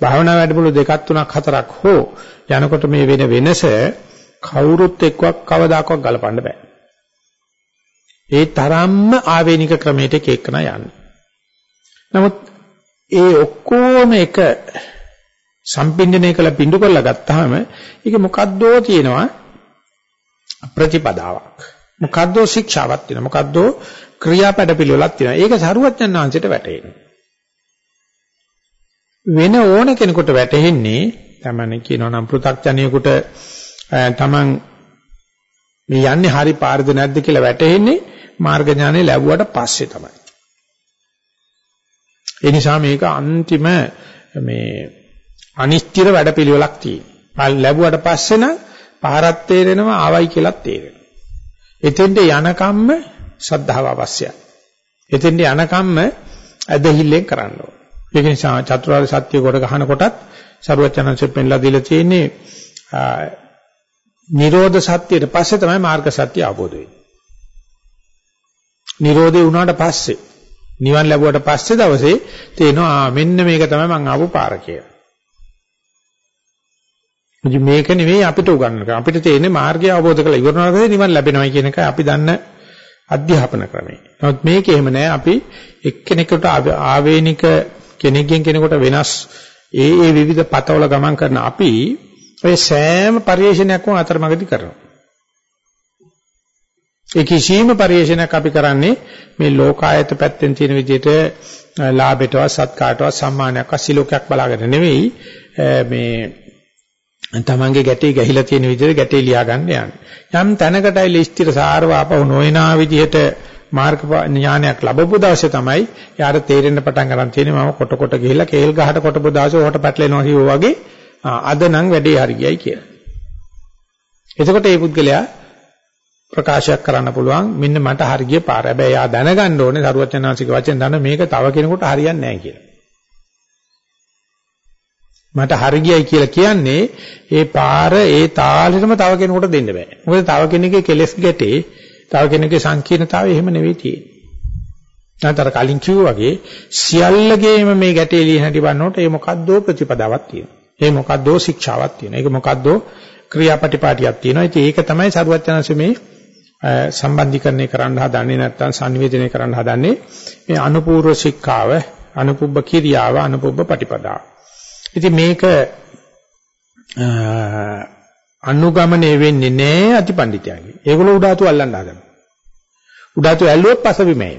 භාවනා වැඩමුළු දෙකක් තුනක් හතරක් හෝ යනකොට මේ වෙන වෙනස කවුරුත් එක්කක් කවදාකවත් ගලපන්න බෑ. ඒ තරම්ම ආවේනික ක්‍රමයකට එක්කන යන්නේ. නමුත් ඒ ඔක්කොම එක සම්පින්දනය කළ පිඬු කරලා ගත්තාම ඒක මොකද්දෝ තියෙනවා ප්‍රතිපදාවක්. මොකද්දෝ ශික්ෂාවක් තියෙනවා. මොකද්දෝ ක්‍රියාපද පිළිවෙලක් තියෙනවා. ඒක සරුවච්චන් වහන්සේට වැටහෙනවා. වෙන ඕන කෙනෙකුට වැටහෙන්නේ තමන්නේ කියනවා නම් පෘථග්ජනයෙකුට තමන් මේ යන්නේ හරි පාරද නැද්ද කියලා වැටහෙන්නේ මාර්ග ඥානෙ ලැබුවට පස්සේ තමයි. ඒ නිසා මේක අන්තිම මේ අනිශ්චිත වැඩපිළිවෙලක් තියෙනවා. ලැබුවට පස්සේ නම් පාරක් තේරෙනවා ආවයි කියලාත් තේරෙනවා. එතෙන්ට යනකම්ම ශ්‍රද්ධාව අවශ්‍යයි. එතෙන්ට යනකම්ම ඇදහිල්ලෙන් කරන්න ඕන. ඒක නිසා චතුරාර්ය සත්‍ය කොට ගහන කොටත් සරුවචනංශයෙන් පෙන්ලා දීලා තියෙන්නේ නිරෝධ සත්‍යයට පස්සේ තමයි මාර්ග සත්‍ය අවබෝධ වෙන්නේ. නිරෝධේ වුණාට පස්සේ නිවන් ලැබුවට පස්සේ දවසේ තේනවා මෙන්න මේක තමයි මං ආපු පාර කියලා. ඉතින් මේක නෙවෙයි අපිට උගන්වන්න. අපිට තේරෙන්නේ මාර්ගය අවබෝධ කරලා ඉවරනකොට නිවන් ලැබෙනවා කියන එක අපි දන්න අධ්‍යාපන ක්‍රමය. නමුත් මේක එහෙම නෑ අපි එක්කෙනෙකුට ආවේනික කෙනෙක්ගෙන් කෙනෙකුට වෙනස් ඒ ඒ විවිධ පතවල ගමන් කරන අපි ඔය සෑම පරිශ්‍රණයක්ම අතරමඟදී කරනවා. ඒ කිසියම් පරිශ්‍රණයක් අපි කරන්නේ මේ ලෝකායත පැත්තෙන් තියෙන විදිහට ලාභයටවත් සත්කාරයටවත් සම්මානයක්වත් සිලෝකයක් බලාගෙන නෙවෙයි මේ තමන්ගේ ගැටේ ගැහිලා තියෙන විදිහට ගැටේ ලියා ගන්න යන්නේ. යම් තැනකටයි ලිස්තිර සාරව අපව නොයනා විදිහට මාර්ග ඥානයක් ලැබපු දවසේ තමයි යාට තේරෙන්න පටන් ගන්න තියෙන්නේ මම කොට කොට ගිහිල්ලා කේල් ගහට කොටපු දවසේ ඔහට පැටලෙනවා කිව්වා වගේ අද නම් වැඩේ හරියයි කියලා. එතකොට මේ පුද්ගලයා ප්‍රකාශයක් කරන්න පුළුවන් මෙන්න මට හරිය පාර. හැබැයි යා දැනගන්න ඕනේ සරුවචනාංශික වචෙන් දන්න මේක තව කෙනෙකුට හරියන්නේ නැහැ කියලා. මට හරියයි කියලා කියන්නේ ඒ පාර ඒ තාලෙටම තව කෙනෙකුට දෙන්න බෑ. මොකද තව කෙනෙකුගේ කෙලස් ගැටේ තව කෙනෙකුගේ සංකීර්ණතාවය එහෙම නෙවෙයි තියෙන්නේ. නැතර කලින් කිව්වා වගේ සියල්ලගේම මේ ගැටේ ලියන හැටි බලනකොට ඒ මොකද්දෝ ප්‍රතිපදාවක් තියෙනවා. ඒ මොකද්දෝ ශික්ෂාවක් තියෙනවා. ඒක මොකද්දෝ ක්‍රියාපටිපාටියක් තියෙනවා. ඉතින් ඒක තමයි සරුවචනanse මේ සම්බන්ධීකරණය කරන්න හදන්නේ නැත්නම් sannivedanaya කරන්න හදන්නේ මේ අනුපූර්ව ශික්ෂාව, අනුපුබ්බ කිරියාව, අනුපුබ්බ පටිපදාව. ඉතින් මේක අනුගමනය වෙන්නේ නැහැ අතිපණ්ඩිතයන්ගේ. ඒගොල්ලෝ උඩාතු අල්ලන්න හදනවා. උඩාතු ඇල්ලුවොත් පසබිමයි.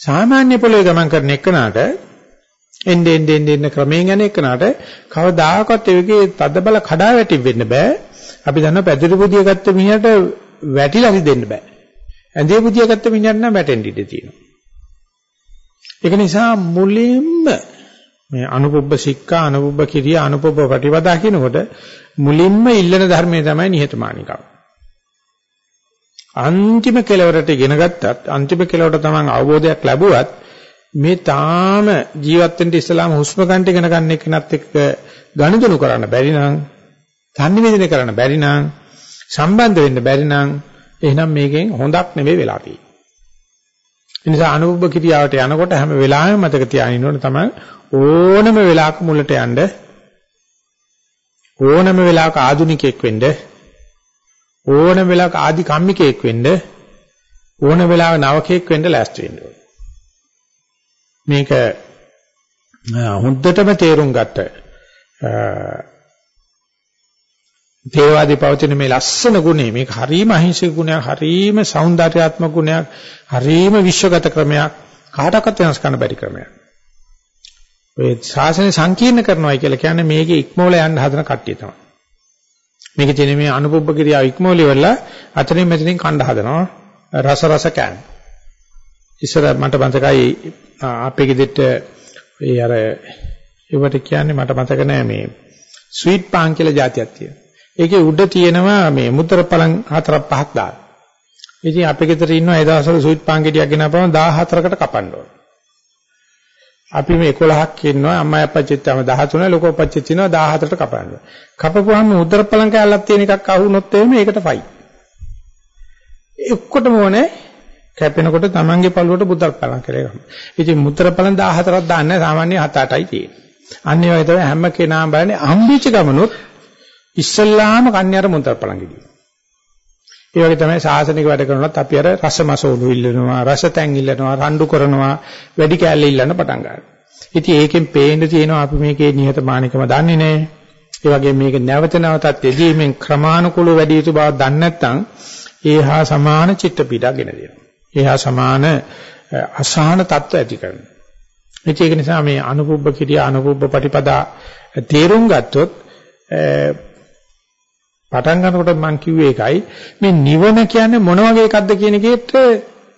සාමාන්‍ය පොළවේ ගමන් කරන එකනට එන්නේ එන්නේ එන්නේ ක්‍රමයෙන් යන එකනට කවදාකවත් ඒකේ තද බල කඩා වැටි වෙන්න බෑ. අපි දන්නවා පැදුරු පුදිය ගත්ත මිනිහට වැටිලා හිදෙන්න බෑ. ඇඳේ පුදිය ගත්ත මිනිහට නම් වැටෙන්න ඉඩ තියෙනවා. ඒක නිසා මුලින්ම මේ අනුපොබ්බ සික්කා අනුපොබ්බ කිරිය අනුපොබ්බ ප්‍රතිපදා කියනකොට මුලින්ම ඉල්ලන ධර්මයේ තමයි නිහතමානීකම. අන්තිම කෙලවරට ඉගෙන ගත්තත් අන්තිම කෙලවරට තමන් අවබෝධයක් ලැබුවත් මේ තාම ජීවත් වෙන්න ඉස්සලාම හුස්ම ගන්න ඉගෙන ගන්න එකනත් එක්ක ගනුදෙනු කරන්න බැරි නම් සංනිවේදනය කරන්න බැරි නම් සම්බන්ධ වෙන්න බැරි නම් එහෙනම් මේකෙන් හොඳක් නෙවෙයි වෙලා තියෙන්නේ. ඒ නිසා අනුභව කිරියාවට යනකොට හැම වෙලාවෙම මතක තියාගන්න ඕනේ තමයි ඕනම වෙලාවක මුලට යන්න ඕනම වෙලාවක ආදුනිකයෙක් වෙන්න ඕනම වෙලාවක ආදි කම්මිකයෙක් වෙන්න ඕන වෙලාවක නවකයෙක් වෙන්න ලෑස්ති වෙන්න ඕනේ. මේක හොඳටම තේරුම් ගත්ත තේවාදී පවතින මේ ලස්සන ගුණේ මේක හරීම අහිංසක ගුණයක් හරීම సౌందర్యාත්මක ගුණයක් හරීම විශ්වගත ක්‍රමයක් කාටවත් වෙනස් කරන්න බැරි ක්‍රමයක්. ඔය ශාසනය සංකීර්ණ කරනවායි කියලා කියන්නේ මේකේ ඉක්මවල යන්න හදන කට්ටිය තමයි. මේකේ තියෙන මේ අනුපොබ්බ ක්‍රියාව ඉක්මවල ඉවරලා අතනින් මෙතනින් කණ්ඩ හදනවා රස රස කෑම. ඉස්සර මට මතකයි අපේ ගෙදෙට්ට ඒ අර ඒවට කියන්නේ මට මතක නෑ මේ ස්වීට් පාන් කියලා જાතියක් තියෙනවා. ඒකේ උඩ තියෙනවා මේ මුද්දර පලං හතරක් පහක් දාලා. ඉතින් අපේ ගෙදර ඉන්නවා ඒ දවස්වල ස්වීට් පාන් ගෙඩියක් ගෙනාපම 14කට කපන්න ඕන. අපි මේ 11ක් ඉන්නවා අම්මා අප්පච්චිත් තම 13 ලොකෝ අප්පච්චිත් ඉන්නවා 14ට කපන්න. කපපුවාම මුද්දර පලං කෑල්ලක් තියෙන එකක් අහුනොත් එහෙම ඒකට ෆයි. ඒ ඔක්කොටම ඕනේ කැපෙනකොට Tamange පළුවට බුද්ධක් පලන් කරේ ගන්න. ඉතින් මුත්‍ර පලන් 14ක් දාන්නේ සාමාන්‍ය 7-8යි තියෙන්නේ. අන්න ඒ වගේ තමයි හැම කෙනාම බලන්නේ අම්බිච්ච ගමනොත් ඉස්සල්ලාම කන්‍යාර මුත්‍ර පලන් ගෙඩිය. ඒ වගේ තමයි සාසනික වැඩ කරනවත් අපි අර රසමසෝලු ඉල්ලනවා, රස තැන් ඉල්ලනවා, රණ්ඩු කරනවා, වැඩි කෑල්ල ඉල්ලන්න පටන් ගන්නවා. ඉතින් ඒකෙන් පේන්න තියෙනවා අපි මේකේ නිහතමානීකම දන්නේ නැහැ. ඒ වගේ මේක නැවත නැවතත් යෙදීමෙන් ක්‍රමානුකූලව වැඩි යුතු බව දන්නේ නැත්නම් ඒහා සමාන චිත්ත පීඩා ගෙන දෙනවා. එහා සමාන අසහන තත්ත්ව ඇති කරනවා. ඒක නිසා මේ අනුපුබ්බ කිරියා අනුපුබ්බ ප්‍රතිපදා තේරුම් ගත්තොත් පටන් ගන්නකොට මම කිව්වේ ඒකයි මේ නිවන කියන්නේ මොන වගේ එකක්ද කියන එකට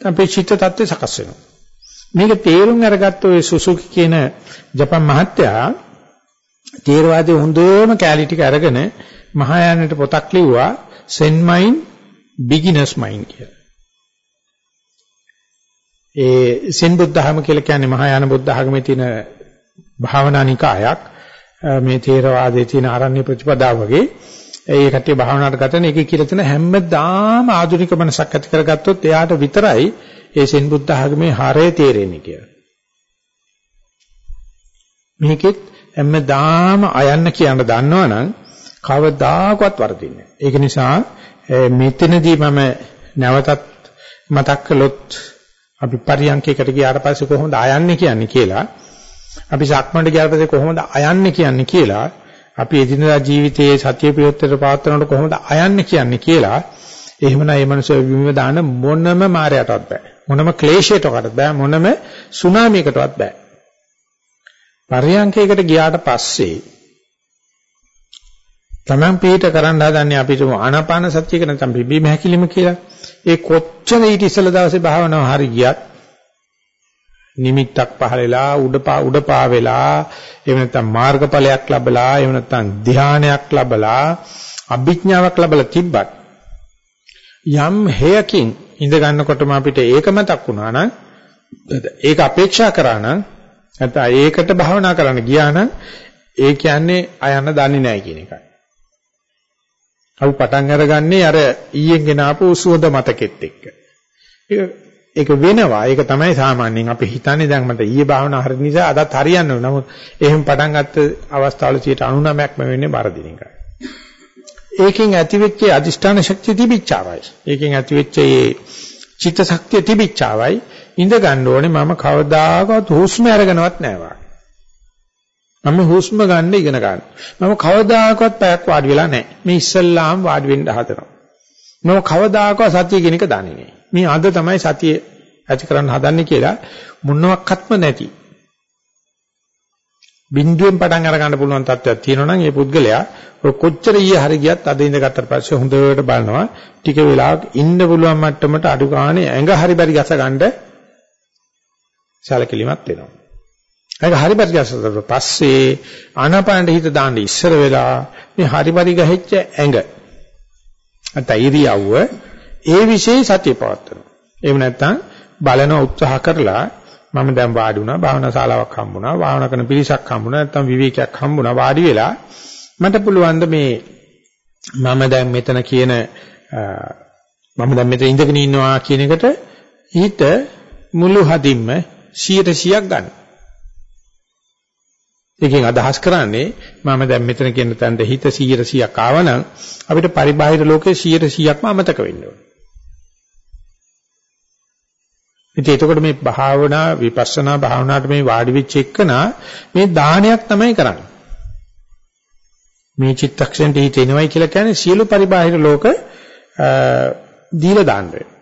අපේ චිත්ත tattve සකස් වෙනවා. මේක තේරුම් අරගත්ත ඔය සුසුකි කියන ජපන් මහත්තයා තේරවාදී හොඳම කැලී ටික අරගෙන මහායානට පොතක් ලිව්වා Zen Mind Beginner's Mind කියලා. ඒ සෙන් බුද්ධහම කියලා කියන්නේ මහායාන බුද්ධහමේ තියෙන භාවනා නිකායක් මේ තේරවාදයේ තියෙන ආරණ්‍ය ප්‍රතිපදාව වගේ ඒ කට්ටිය භාවනාවට ගතන එකේ කියලා තියෙන හැමදාම ආධුනික මනසක් ඇති කරගත්තොත් එයාට විතරයි ඒ සෙන් බුද්ධහමේ හරය තේරෙන්නේ කියලා. මේකෙත් හැමදාම අයන්න කියන දන්නවනම් කවදාකවත් වරදින්නේ නැහැ. ඒක නිසා මෙතනදී මම නැවතත් මතක් කළොත් අපි පරියන්කයකට ගියාට පස්සේ කොහොමද ආයන්නේ කියන්නේ කියලා අපි සක්මණට ගියාට පස්සේ කොහොමද ආයන්නේ කියන්නේ කියලා අපි එදිනදා ජීවිතයේ සත්‍ය ප්‍රයෝත්තර පාත්‍රනට කොහොමද ආයන්නේ කියන්නේ කියලා එහෙමනම් මේ මනුස්සය බිම දාන මොනම මායයටවත් බෑ. මොනම ක්ලේශයකටවත් බෑ. මොනම සුනාමියකටවත් බෑ. පරියන්කයකට ගියාට පස්සේ Taman පිට කරන්න හදන්නේ අපිට ආනාපාන සත්‍යක නැත්නම් බිබීම හැකිලිම කියලා. ඒ කොච්චර ඊට ඉස්සෙල්ලා දවසේ භාවනාව හරි ගියත් නිමිත්තක් පහලලා උඩපා උඩපා වෙලා එහෙම නැත්නම් මාර්ගඵලයක් ලැබලා එහෙම නැත්නම් ධානයක් ලැබලා අභිඥාවක් ලැබලා තිබ්බත් යම් හේයකින් ඉඳ ගන්නකොටම අපිට ඒක මතක් වුණා නම් ඒක අපේක්ෂා කරා නම් නැත්නම් ඒකට භාවනා කරන්න ගියා නම් ඒ කියන්නේ අයන්න දන්නේ නැහැ කියන එකයි. අපි පටන් අරගන්නේ අර ඊයෙන් ගෙන ආපු සුවඳ මතකෙත් එක්ක. ඒක වෙනවා. ඒක තමයි සාමාන්‍යයෙන් අපි හිතන්නේ දැන් මට ඊයේ භාවනා හරි නිසා අදත් හරියන්නේ. නමුත් එහෙම පටන් ගත්ත අවස්ථාවල 99%ක්ම වෙන්නේ බරදින එකයි. ඒකෙන් ඇතිවෙච්ච අදිෂ්ඨාන ශක්තිය තිබිච්චාවයි. ඒකෙන් ඇතිවෙච්ච ඒ චිත්ත ශක්තිය තිබිච්චාවයි. ඉඳ ගන්න ඕනේ මම කවදාකවත් හුස්ම අරගෙනවත් නැහැ මම හුස්ම ගන්න ඉගෙන ගන්න. මම කවදාකවත් පැයක් වාඩි වෙලා නැහැ. මේ ඉස්සල්ලාම වාඩි වෙන්න හදනවා. මම කවදාකවත් සතිය කියන එක දන්නේ නැහැ. මේ අද තමයි සතිය ඇති කරන්න හදන්නේ කියලා මොනවත්ක්ත්ම නැති. බින්දුවෙන් පටන් අර ගන්න පුළුවන් තත්ත්වයක් තියෙනවා නම් ඒ පුද්ගලයා කොච්චර ඊයේ හරි ගියත් අද ඉඳගත්තට පස්සේ හොඳට බලනවා ටික වෙලාවක් ඉන්න පුළුවන් මට්ටමට අඩු ගානේ ඇඟ හරි බරි ගස ගන්න සැලකිලිමත් වෙනවා. ඒක හරි පරිගස්සතට පස්සේ ආනාපානෙ හිත දාන්න ඉස්සර වෙලා මේ හරි පරිගහෙච්ච ඇඟ අතීරියව ඒ વિશે සතිය පවත්වනවා. එහෙම නැත්නම් බලන උත්සාහ කරලා මම දැන් වාඩි වුණා භාවනා ශාලාවක් හම්බුණා භාවනා කරන පිරිසක් හම්බුණා නැත්නම් විවේකයක් හම්බුණා වාඩි වෙලා මට පුළුවන් මේ මම දැන් මෙතන කියන මම දැන් මෙතන ඉඳගෙන ඉන්නවා කියන එකට හිත මුළු හදින්ම 100%ක් ගන්න. ඒකෙන් අදහස් කරන්නේ මම දැන් මෙතන කියන තැනට හිත 100%ක් ආවනම් අපිට පරිබාහිර ලෝකේ 100%ක්ම අමතක වෙන්න ඕනේ. ඉතින් එතකොට මේ භාවනා විපස්සනා භාවනාවට මේ වාඩි වෙච්ච එකනා මේ දානයක් තමයි කරන්නේ. මේ චිත්තක්ෂණයට හිත එනවයි කියලා කියන්නේ සියලු පරිබාහිර ලෝක දීලා දාන්න වෙනවා.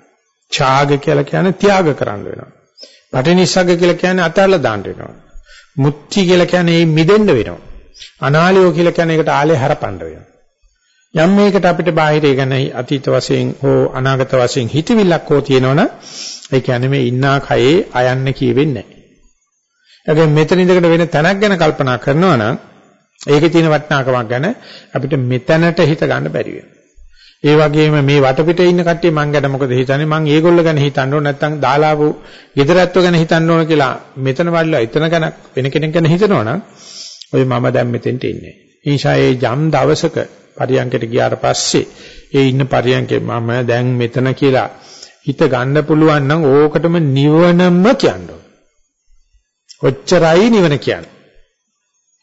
ඡාග කියලා කියන්නේ ත්‍යාග කරන්න වෙනවා. පටිනිස්සග්ග කියලා කියන්නේ අතහැරලා දාන්න වෙනවා. මුත්‍ති කියලා කියන්නේ මිදෙන්න වෙනවා. අනාලයෝ කියලා කියන්නේ ඒකට ආලේ හරපන්න වෙනවා. යම් මේකට අපිට බාහිරය ගැන අතීත වශයෙන් හෝ අනාගත වශයෙන් හිතවිල්ලක් හෝ තියෙනවනම් ඒ කියන්නේ මේ ඉන්නා කයේ අයන්න කියවෙන්නේ නැහැ. ඒකෙන් මෙතන ඉඳකට වෙන තැනක් ගැන කල්පනා කරනවා නම් ඒකේ තියෙන වටිනාකමක් ගැන අපිට මෙතැනට හිත ගන්න බැරි වෙනවා. ඒ වගේම මේ වටපිටේ ඉන්න කට්ටිය මං ගැන මොකද හිතන්නේ මං ඒගොල්ලෝ ගැන හිතන්න ඕන නැත්නම් දාලාවු ගෙදරැත්තෝ ගැන හිතන්න ඕන කියලා මෙතන වඩලා එතන ගැන වෙන කෙනෙක් ගැන හිතනවනම් ඔය මම දැන් මෙතෙන්ට ඉන්නේ. ඊෂා ඒ ජම් දවසක පරියන්කට ගියාට පස්සේ ඒ ඉන්න පරියන්කේ මම දැන් මෙතන කියලා හිත ගන්න පුළුවන් නම් ඕකටම නිවනම කියනවා. ඔච්චරයි නිවන කියන්නේ.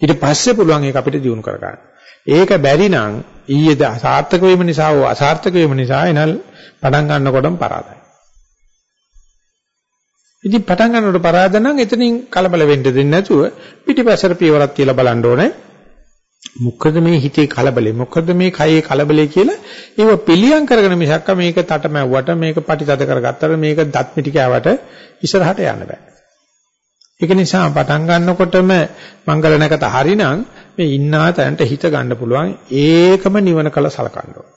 ඊට පස්සේ පුළුවන් ඒක අපිට දිනු කර ගන්න. ඒක බැරි නම් ඊයේ සාර්ථක වීම නිසා හෝ අසාර්ථක වීම නිසා එනල් පටන් ගන්නකොටම පරාදයි. ඉතින් පටන් ගන්නකොට පරාද නම් එතනින් කලබල වෙන්න දෙන්නේ නැතුව පිටිපස්සට පියවරක් තියලා බලන්න ඕනේ. මොකද මේ හිතේ කලබලේ මොකද මේ කයේ කලබලේ කියලා ඒව පිළියම් කරගෙන මිසක්ක මේක තටමැව්වට මේක පටිතද කරගත්තට මේක දත් මිටි කෑවට ඉස්සරහට යන්න බෑ. ඒක නිසා පටන් ගන්නකොටම මංගල නැකත හරිනම් මේ ඉන්නා තැනට හිත ගන්න පුළුවන් ඒකම නිවන කළ සලකන්න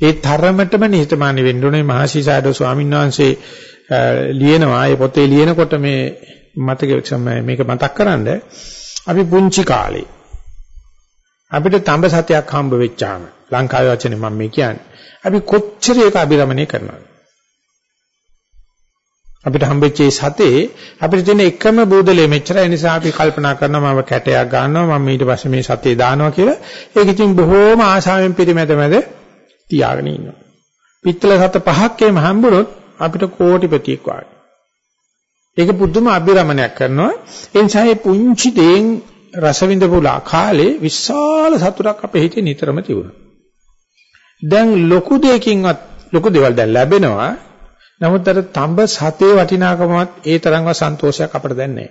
ඒ තරමටම නිහතමානී වෙන්න ඕනේ මහසිසාරද ස්වාමීන් වහන්සේ ලියනවා. ඒ පොතේ ලියනකොට මේ මතක මේක මතක් කරන්නේ අපි පුංචි කාලේ. අපිට තඹ සතයක් හම්බ වෙච්චාම ලංකාවේ වචනේ මම මේ කියන්නේ අපි කොච්චර ඒක අභිරමණය කරනවද? අපිට හම්බෙච්ච මේ සතේ අපිට තියෙන එකම බෝධලේ මෙච්චරයි. නිසා අපි කල්පනා කරනවා මම කැටයක් ගන්නවා මම ඊට පස්සේ මේ සතේ දානවා කියලා. ඒක ඉතින් බොහෝම ආශාවෙන් පිරිමැදමැද තියාගෙන ඉන්නවා. පිත්තල සත පහක් එහෙම හම්බුනොත් අපිට කෝටිපතියෙක් වගේ. ඒක පුදුම අභිරමණයක් කරනවා. ඒ නිසා මේ පුංචි දේෙන් රස විඳපුලා කාලේ විශාල සතුටක් අපේ හිතේ නිතරම තිබුණා. දැන් ලොකු දෙයකින්වත් ලොකු දේවල් දැන් ලැබෙනවා. නමුත් අර තඹ සතේ වටිනාකමවත් ඒ තරම්ව සන්තෝෂයක් අපිට දැන් නැහැ.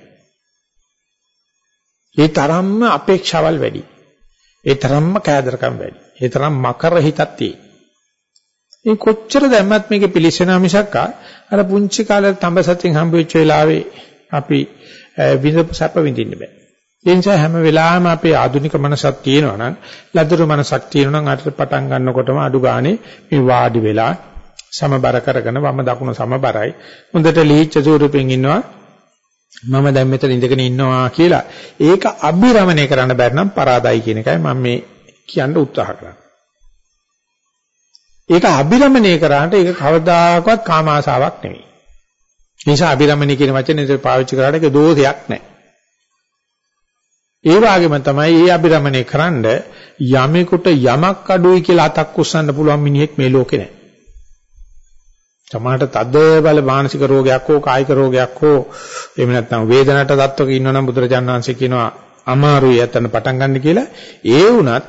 ඒ තරම්ම අපේක්ෂාවල් වැඩි. ඒ තරම්ම කෑදරකම් වැඩි. ඒ තරම් මකර හිතක් තියෙයි. මේ කොච්චර දැම්මත් මේකේ පිලිසෙනා මිසක් අර පුංචි කාලේ තඹ සතින් හම්බ වෙච්ච වෙලාවේ අපි විඳපු සැප විඳින්න බෑ. ඒ නිසා හැම වෙලාවෙම අපේ ආධුනික මනසක් තියෙනවා නම් ලදරු මනසක් තියෙනවා නම් අර පටන් ගන්නකොටම අඩු ගානේ මේ වාඩි වෙලා සමබර කරගෙන වම දකුණ සමබරයි. හොඳට ලිහිච්ච ස්වරූපෙන් ඉන්නවා. මම දැන් මෙතන ඉඳගෙන ඉන්නවා කියලා. ඒක අභිරමණය කරන්න බැරි නම් පරාදයි කියන එකයි මම මේ කියන්න උත්සාහ කරන්නේ. ඒක අභිරමණය කරාට ඒක කවදාකවත් කාම ආසාවක් නෙවෙයි. ඒ නිසා අභිරමණය කියන වචනේ පාවිච්චි කරාට ඒක දෝෂයක් නැහැ. ඒ වගේම තමයි මේ අභිරමණය කරන්න යමෙකුට යමක් අඩුයි කියලා අතක් උස්සන්න පුළුවන් මිනිහෙක් මේ ලෝකේ නැහැ. සමහරට තද බල මානසික රෝගයක් හෝ කායික රෝගයක් හෝ එහෙම නැත්නම් වේදනට තත්වක ඉන්නවනම් බුදුරජාණන් වහන්සේ කියනවා අමාරුයි යතන පටන් ගන්න කියලා ඒ වුණත්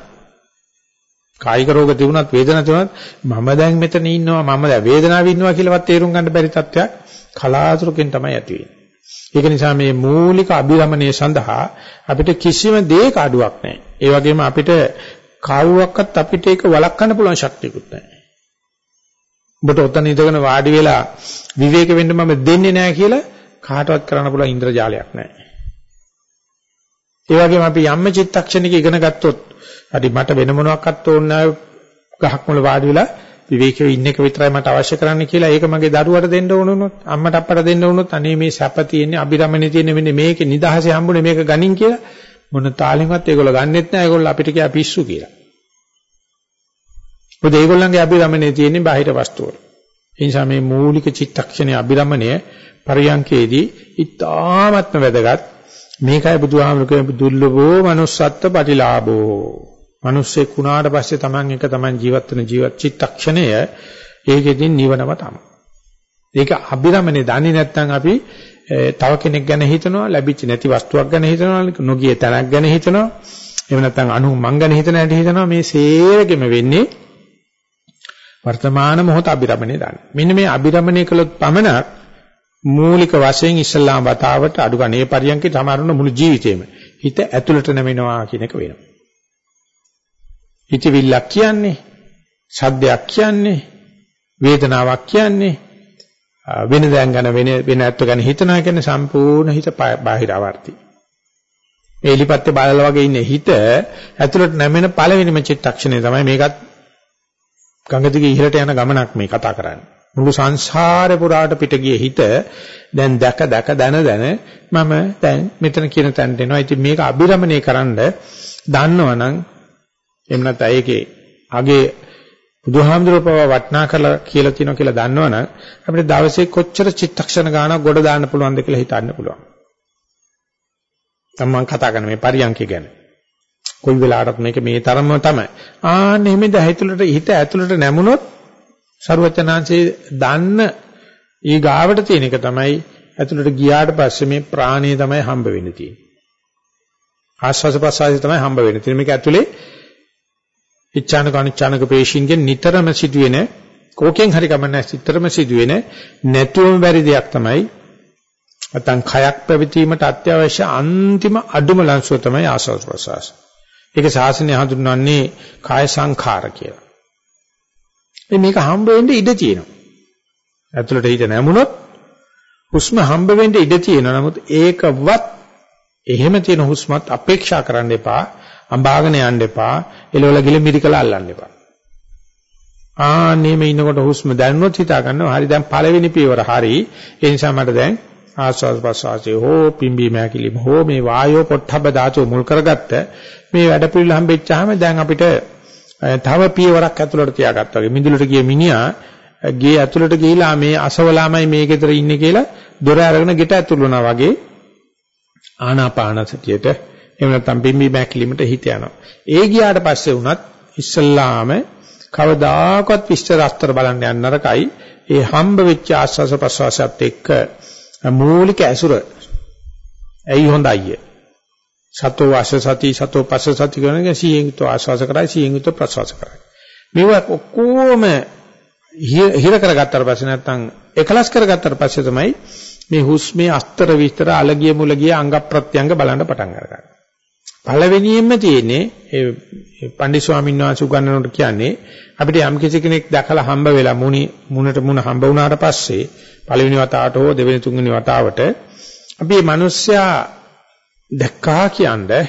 කායික රෝග තිබුණත් වේදනාවක් තිබුණත් මම දැන් මෙතන ඉන්නවා මම දැන් වේදනාවේ ඉන්නවා කියලාවත් තේරුම් ගන්න බැරි තත්ත්වයක් කලාතුරකින් තමයි ඇති වෙන්නේ. ඒක නිසා මේ මූලික අභිරමණය සඳහා අපිට කිසිම දෙයක අඩුවක් නැහැ. ඒ වගේම අපිට කාවුවක්වත් අපිට ඒක වළක්වන්න පුළුවන් ශක්තියකුත් නැහැ. ඔබට ඔතන ඉඳගෙන වාඩි වෙලා විවේක වෙන්න මම දෙන්නේ නැහැ කියලා කාටවත් කරන්න පුළුවන් ඉන්ද්‍රජාලයක් නැහැ. ඒ වගේම අපි යම්ම චිත්තක්ෂණික ඉගෙන ගත්තොත් හරි මට වෙන මොනවාක්වත් ඕනේ නැහැ ගහක් මුල වාඩි වෙලා විවේකීව ඉන්න එක විතරයි මට අවශ්‍ය කරන්නේ කියලා ඒක මගේ දරුවට දෙන්න ඕන වුණොත් අම්මට අප්පට දෙන්න වුණොත් අනේ මේ සැප තියෙන්නේ අබිරමණේ තියෙන්නේ මෙන්න මේකේ නිදහසේ හම්බුනේ මේක ගනින් කියලා මොන තාලෙන්වත් ඒගොල්ලෝ ගන්නෙත් නැහැ ඒගොල්ලෝ අපිට කියා පිස්සු කියලා. මොකද ඒගොල්ලන්ගේ අබිරමණේ තියෙන්නේ බාහිර වස්තු වල. ඒ නිසා මේ මූලික චිත්තක්ෂණයේ අබිරමණය පරියන්කේදී ඉතාමත්ම වැදගත් මේකයි බුදුහාමුදුරුවෝ දුර්ලභෝ manussත්ත්ව පටිලාභෝ මිනිස්සෙක් වුණාට පස්සේ Taman එක Taman ජීවත් වෙන ජීවත් චිත්තක්ෂණය ඒකෙදින් නිවනම තමයි. ඒක අභිරමනේ දන්නේ නැත්නම් අපි තව කෙනෙක් ගැන හිතනවා, ලැබිච්ච නැති වස්තුවක් ගැන හිතනවා, නොගිය තැනක් ගැන හිතනවා. එහෙම නැත්නම් අනු මං ගැන හිතන හැටි හිතනවා මේ සේරගෙම වෙන්නේ වර්තමාන මොහොත අභිරමණය දාන්න. මෙන්න මේ අභිරමණය කළොත් පමණක් මූලික වශයෙන් ඉස්ලාම් වතාවට අඩු ගන්නේ පරියන්කේ තමරුණ මුළු ජීවිතේම හිත ඇතුළට නැමෙනවා කියන එක වෙනවා. හිතවිල්ලක් කියන්නේ සද්දයක් කියන්නේ වේදනාවක් කියන්නේ වෙන දයන් ගැන වෙන වෙන ඇත්ත ගැන හිතනවා කියන්නේ සම්පූර්ණ හිත බාහිර ආවර්ති. මේ එලිපත්තේ බලලා වගේ ඉන්නේ හිත ඇතුළට නැමෙන පළවෙනිම චිත්තක්ෂණය තමයි මේකත් ගඟ දිගේ ඉහළට යන ගමනක් මේ කතා කරන්නේ. මුළු සංසාරේ පුරාට පිට ගිය හිත දැන් දැක දැක දන දන මම දැන් මෙතන කියන තැනට එනවා. ඉතින් මේක අබිරමණය කරන්න දන්නවනම් එහෙම නැත්නම් ඒකේ අගේ බුදුහාමුදුරුවෝ පව වටනා කරලා කියලා තියෙනවා කියලා දන්නවනම් අපිට දවසේ කොච්චර චිත්තක්ෂණ ගානක් ගොඩ දාන්න පුළුවන්ද කියලා හිතන්න පුළුවන්. තමන් කතා කරන මේ පරියන්කය ගැන. කොයි වෙලාවටත් මේක මේ තරම්ම තමයි. ආන්න එහෙමද ඇතුළට හිත ඇතුළට නැමුණොත් ਸਰවචනාංශේ දන්න ඊ ගාවට තියෙන එක තමයි ඇතුළට ගියාට පස්සේ මේ ප්‍රාණය තමයි හම්බ වෙන්නේ තියෙන්නේ. ආස්වාස ප්‍රසආසය තමයි හම්බ වෙන්නේ. තියෙන්නේ මේක ඇතුලේ ඉච්ඡානක අනිච්ඡානක පේශින්ගෙන් නිතරම සිදුවෙන කෝකෙන් හරි කමන්නේ නිතරම සිදුවෙන නැතුවම බැරි දෙයක් තමයි නැත්නම් khයක් පැවතීමට අත්‍යවශ්‍ය අන්තිම අඩුම ලංසුව තමයි ආස්වාද ප්‍රසවාස. ඒක ශාසනය හඳුන්වන්නේ කාය සංඛාර කියලා. මේක හම්බ වෙන්න ඉඩ තියෙනවා. ඇතුළට හිත නැමුණොත් හුස්ම හම්බ වෙන්න ඉඩ තියෙනවා. නමුත් ඒකවත් එහෙම තියෙන හුස්මත් අපේක්ෂා කරන්න එපා. අඹාගෙන යන්න එපා. එළවල ගිල මිරිකලා අල්ලන්න එපා. ආන්නේ මේ ඉන්නකොට හුස්ම දැනුනොත් හිතා ගන්නවා. හරි දැන් පළවෙනි පියවර හරි. ඒ නිසා මට දැන් ආස්වාද ප්‍රසවාසයේ හෝ පිම්බීම හැකිලිම හෝ මේ වායෝ පොට්ටබ්බ ධාතු මුල් කරගත්ත මේ වැඩ පිළිවෙල හම්බෙච්චාම දැන් අපිට තව පියවරක් ඇතුළට තියාගත්තා වගේ මිදුලට ගිය මිනිහා ගේ ඇතුළට ගිහිලා මේ අසවලාමයි මේ ගෙදර ඉන්නේ කියලා දොර අරගෙන ගෙට ඇතුළු වුණා වගේ ආනාපාන සතියට එහෙම නැත්නම් බිම්බි බැක්ලිමට හිත යනවා. ඒ ගියාට පස්සේ වුණත් ඉස්සල්ලාම කවදාකවත් විස්තර අස්තර බලන්න යන්න නරකයි. ඒ හම්බ වෙච්ච ආස්වාස ප්‍රසවාසයත් එක්ක මූලික ඇසුර ඇයි හොඳයි. සතෝ වාස සති සතෝ පස්ස සති කියන සියෙන් යුතු ආස්වාස කරයි සියෙන් යුතු ප්‍රසවාස කරයි. මේවා ඔක්කොම හිර කරගත්තාට පස්සේ නැත්නම් එකලස් කරගත්තාට පස්සේ තමයි මේ හුස්මේ අස්තර විස්තර අලගිය මුලගිය අංග ප්‍රත්‍යංග බලන්න පටන් ගන්න. පළවෙනියෙන්ම තියෙන්නේ ඒ පණ්ඩිත ස්වාමීන් වහන්සේ උගන්වනකොට කියන්නේ අපිට යම් කිසි කෙනෙක් දැකලා හම්බ වෙලා මුණි මුණට මුණ හම්බ වුණාට පස්සේ පළවෙනි වතාවට හෝ දෙවෙනි තුන්වෙනි වතාවට අපි මේ මිනිස්සයා දැක්කා කියන්නේ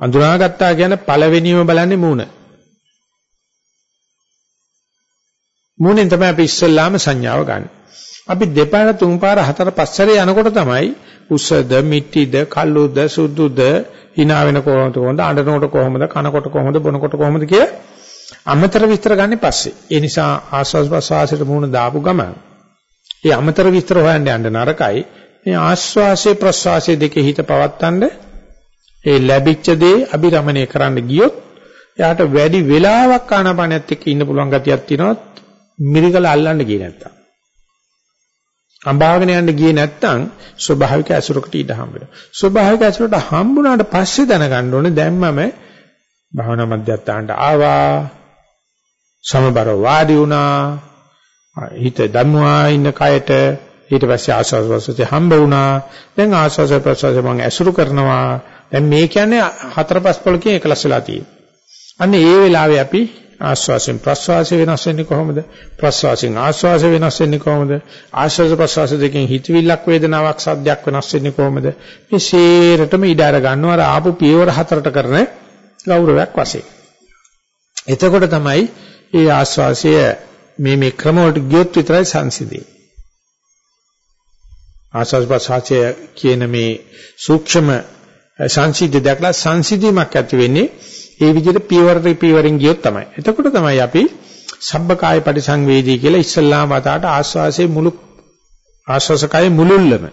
අඳුනාගත්තා කියන පළවෙනියම බලන්නේ මූණ. මූණෙන් තමයි අපි ඉස්සෙල්ලාම සංඥාව ගන්න. අපි දෙපාර තුන් පාර හතර පස්සරේ යනකොට තමයි උසද මිට්ටිද කල්ලුද සුදුද hina වෙන කොහොමද කොහොමද අඬනකොට කොහොමද කනකොට කොහොමද බොනකොට කොහොමද කියලා අමතර විස්තර ගන්න පස්සේ. ඒ නිසා ආස්වාස් ප්‍රසවාසයට මූණ දාපු ගමන් ඒ අමතර විස්තර හොයන්න යන්න නරකයි. මේ ආස්වාසේ ප්‍රසවාසයේ දෙකේ හිත පවත්තන්න ඒ ලැබිච්ච දේ අභිරමණය කරන්න ගියොත් එයාට වැඩි වෙලාවක් ආනාපානයත් එක්ක ඉන්න පුළුවන් ගතියක් තියෙනවා මිරිකල අල්ලන්න ගියේ නැත්තම්. අඹාගෙන යන්න ගියේ නැත්තම් ස්වභාවික ඇසුරකට ඉඩ හම්බ වෙනවා. ස්වභාවික ඇසුරට හම්බුණාට පස්සේ දැනගන්න ඕනේ දැන් මම භාවනා මධ්‍යස්ථානට ආවා. සමබර වාඩි වුණා. හිත දන්වා ඉන්න කයට ඊට පස්සේ ආස්වාද ප්‍රසවාසය හම්බ වුණා. දැන් ආස්වාද ප්‍රසවාසය මම ඇසුරු කරනවා. දැන් මේ කියන්නේ හතර පහ පොලකින් එකලස් වෙලා තියෙනවා. අන්න ඒ වෙලාවේ අපි ආස්වාසයෙන් ප්‍රස්වාසය වෙනස් වෙන්නේ කොහොමද? ප්‍රස්වාසයෙන් ආස්වාසය වෙනස් වෙන්නේ කොහොමද? ආස්වාස ප්‍රස්වාස දෙකෙන් හිතවිල්ලක් වේදනාවක් සද්දයක් වෙනස් වෙන්නේ කොහොමද? මේ සේරටම ඉඩ අර ගන්නවා අර ආපු පියවර හතරට කරන ගෞරවයක් වශයෙන්. එතකොට තමයි මේ ආස්වාසය මේ මේ ක්‍රම වලට ගියොත් විතරයි සංසිදී. ආස්වාස් ප්‍රස්වාසය කියන මේ සූක්ෂම සංසිද්ධිය දැක්ලා සංසිද්ධියක් ඇති වෙන්නේ ඒ විදිහට පියවර පියවරෙන් ගියොත් තමයි. එතකොට තමයි අපි සබ්බකාය පරිසංවේදී කියලා ඉස්සල්ලාම වතාවට ආස්වාසයේ මුළු ආස්වාසකයේ මුලුල්ලම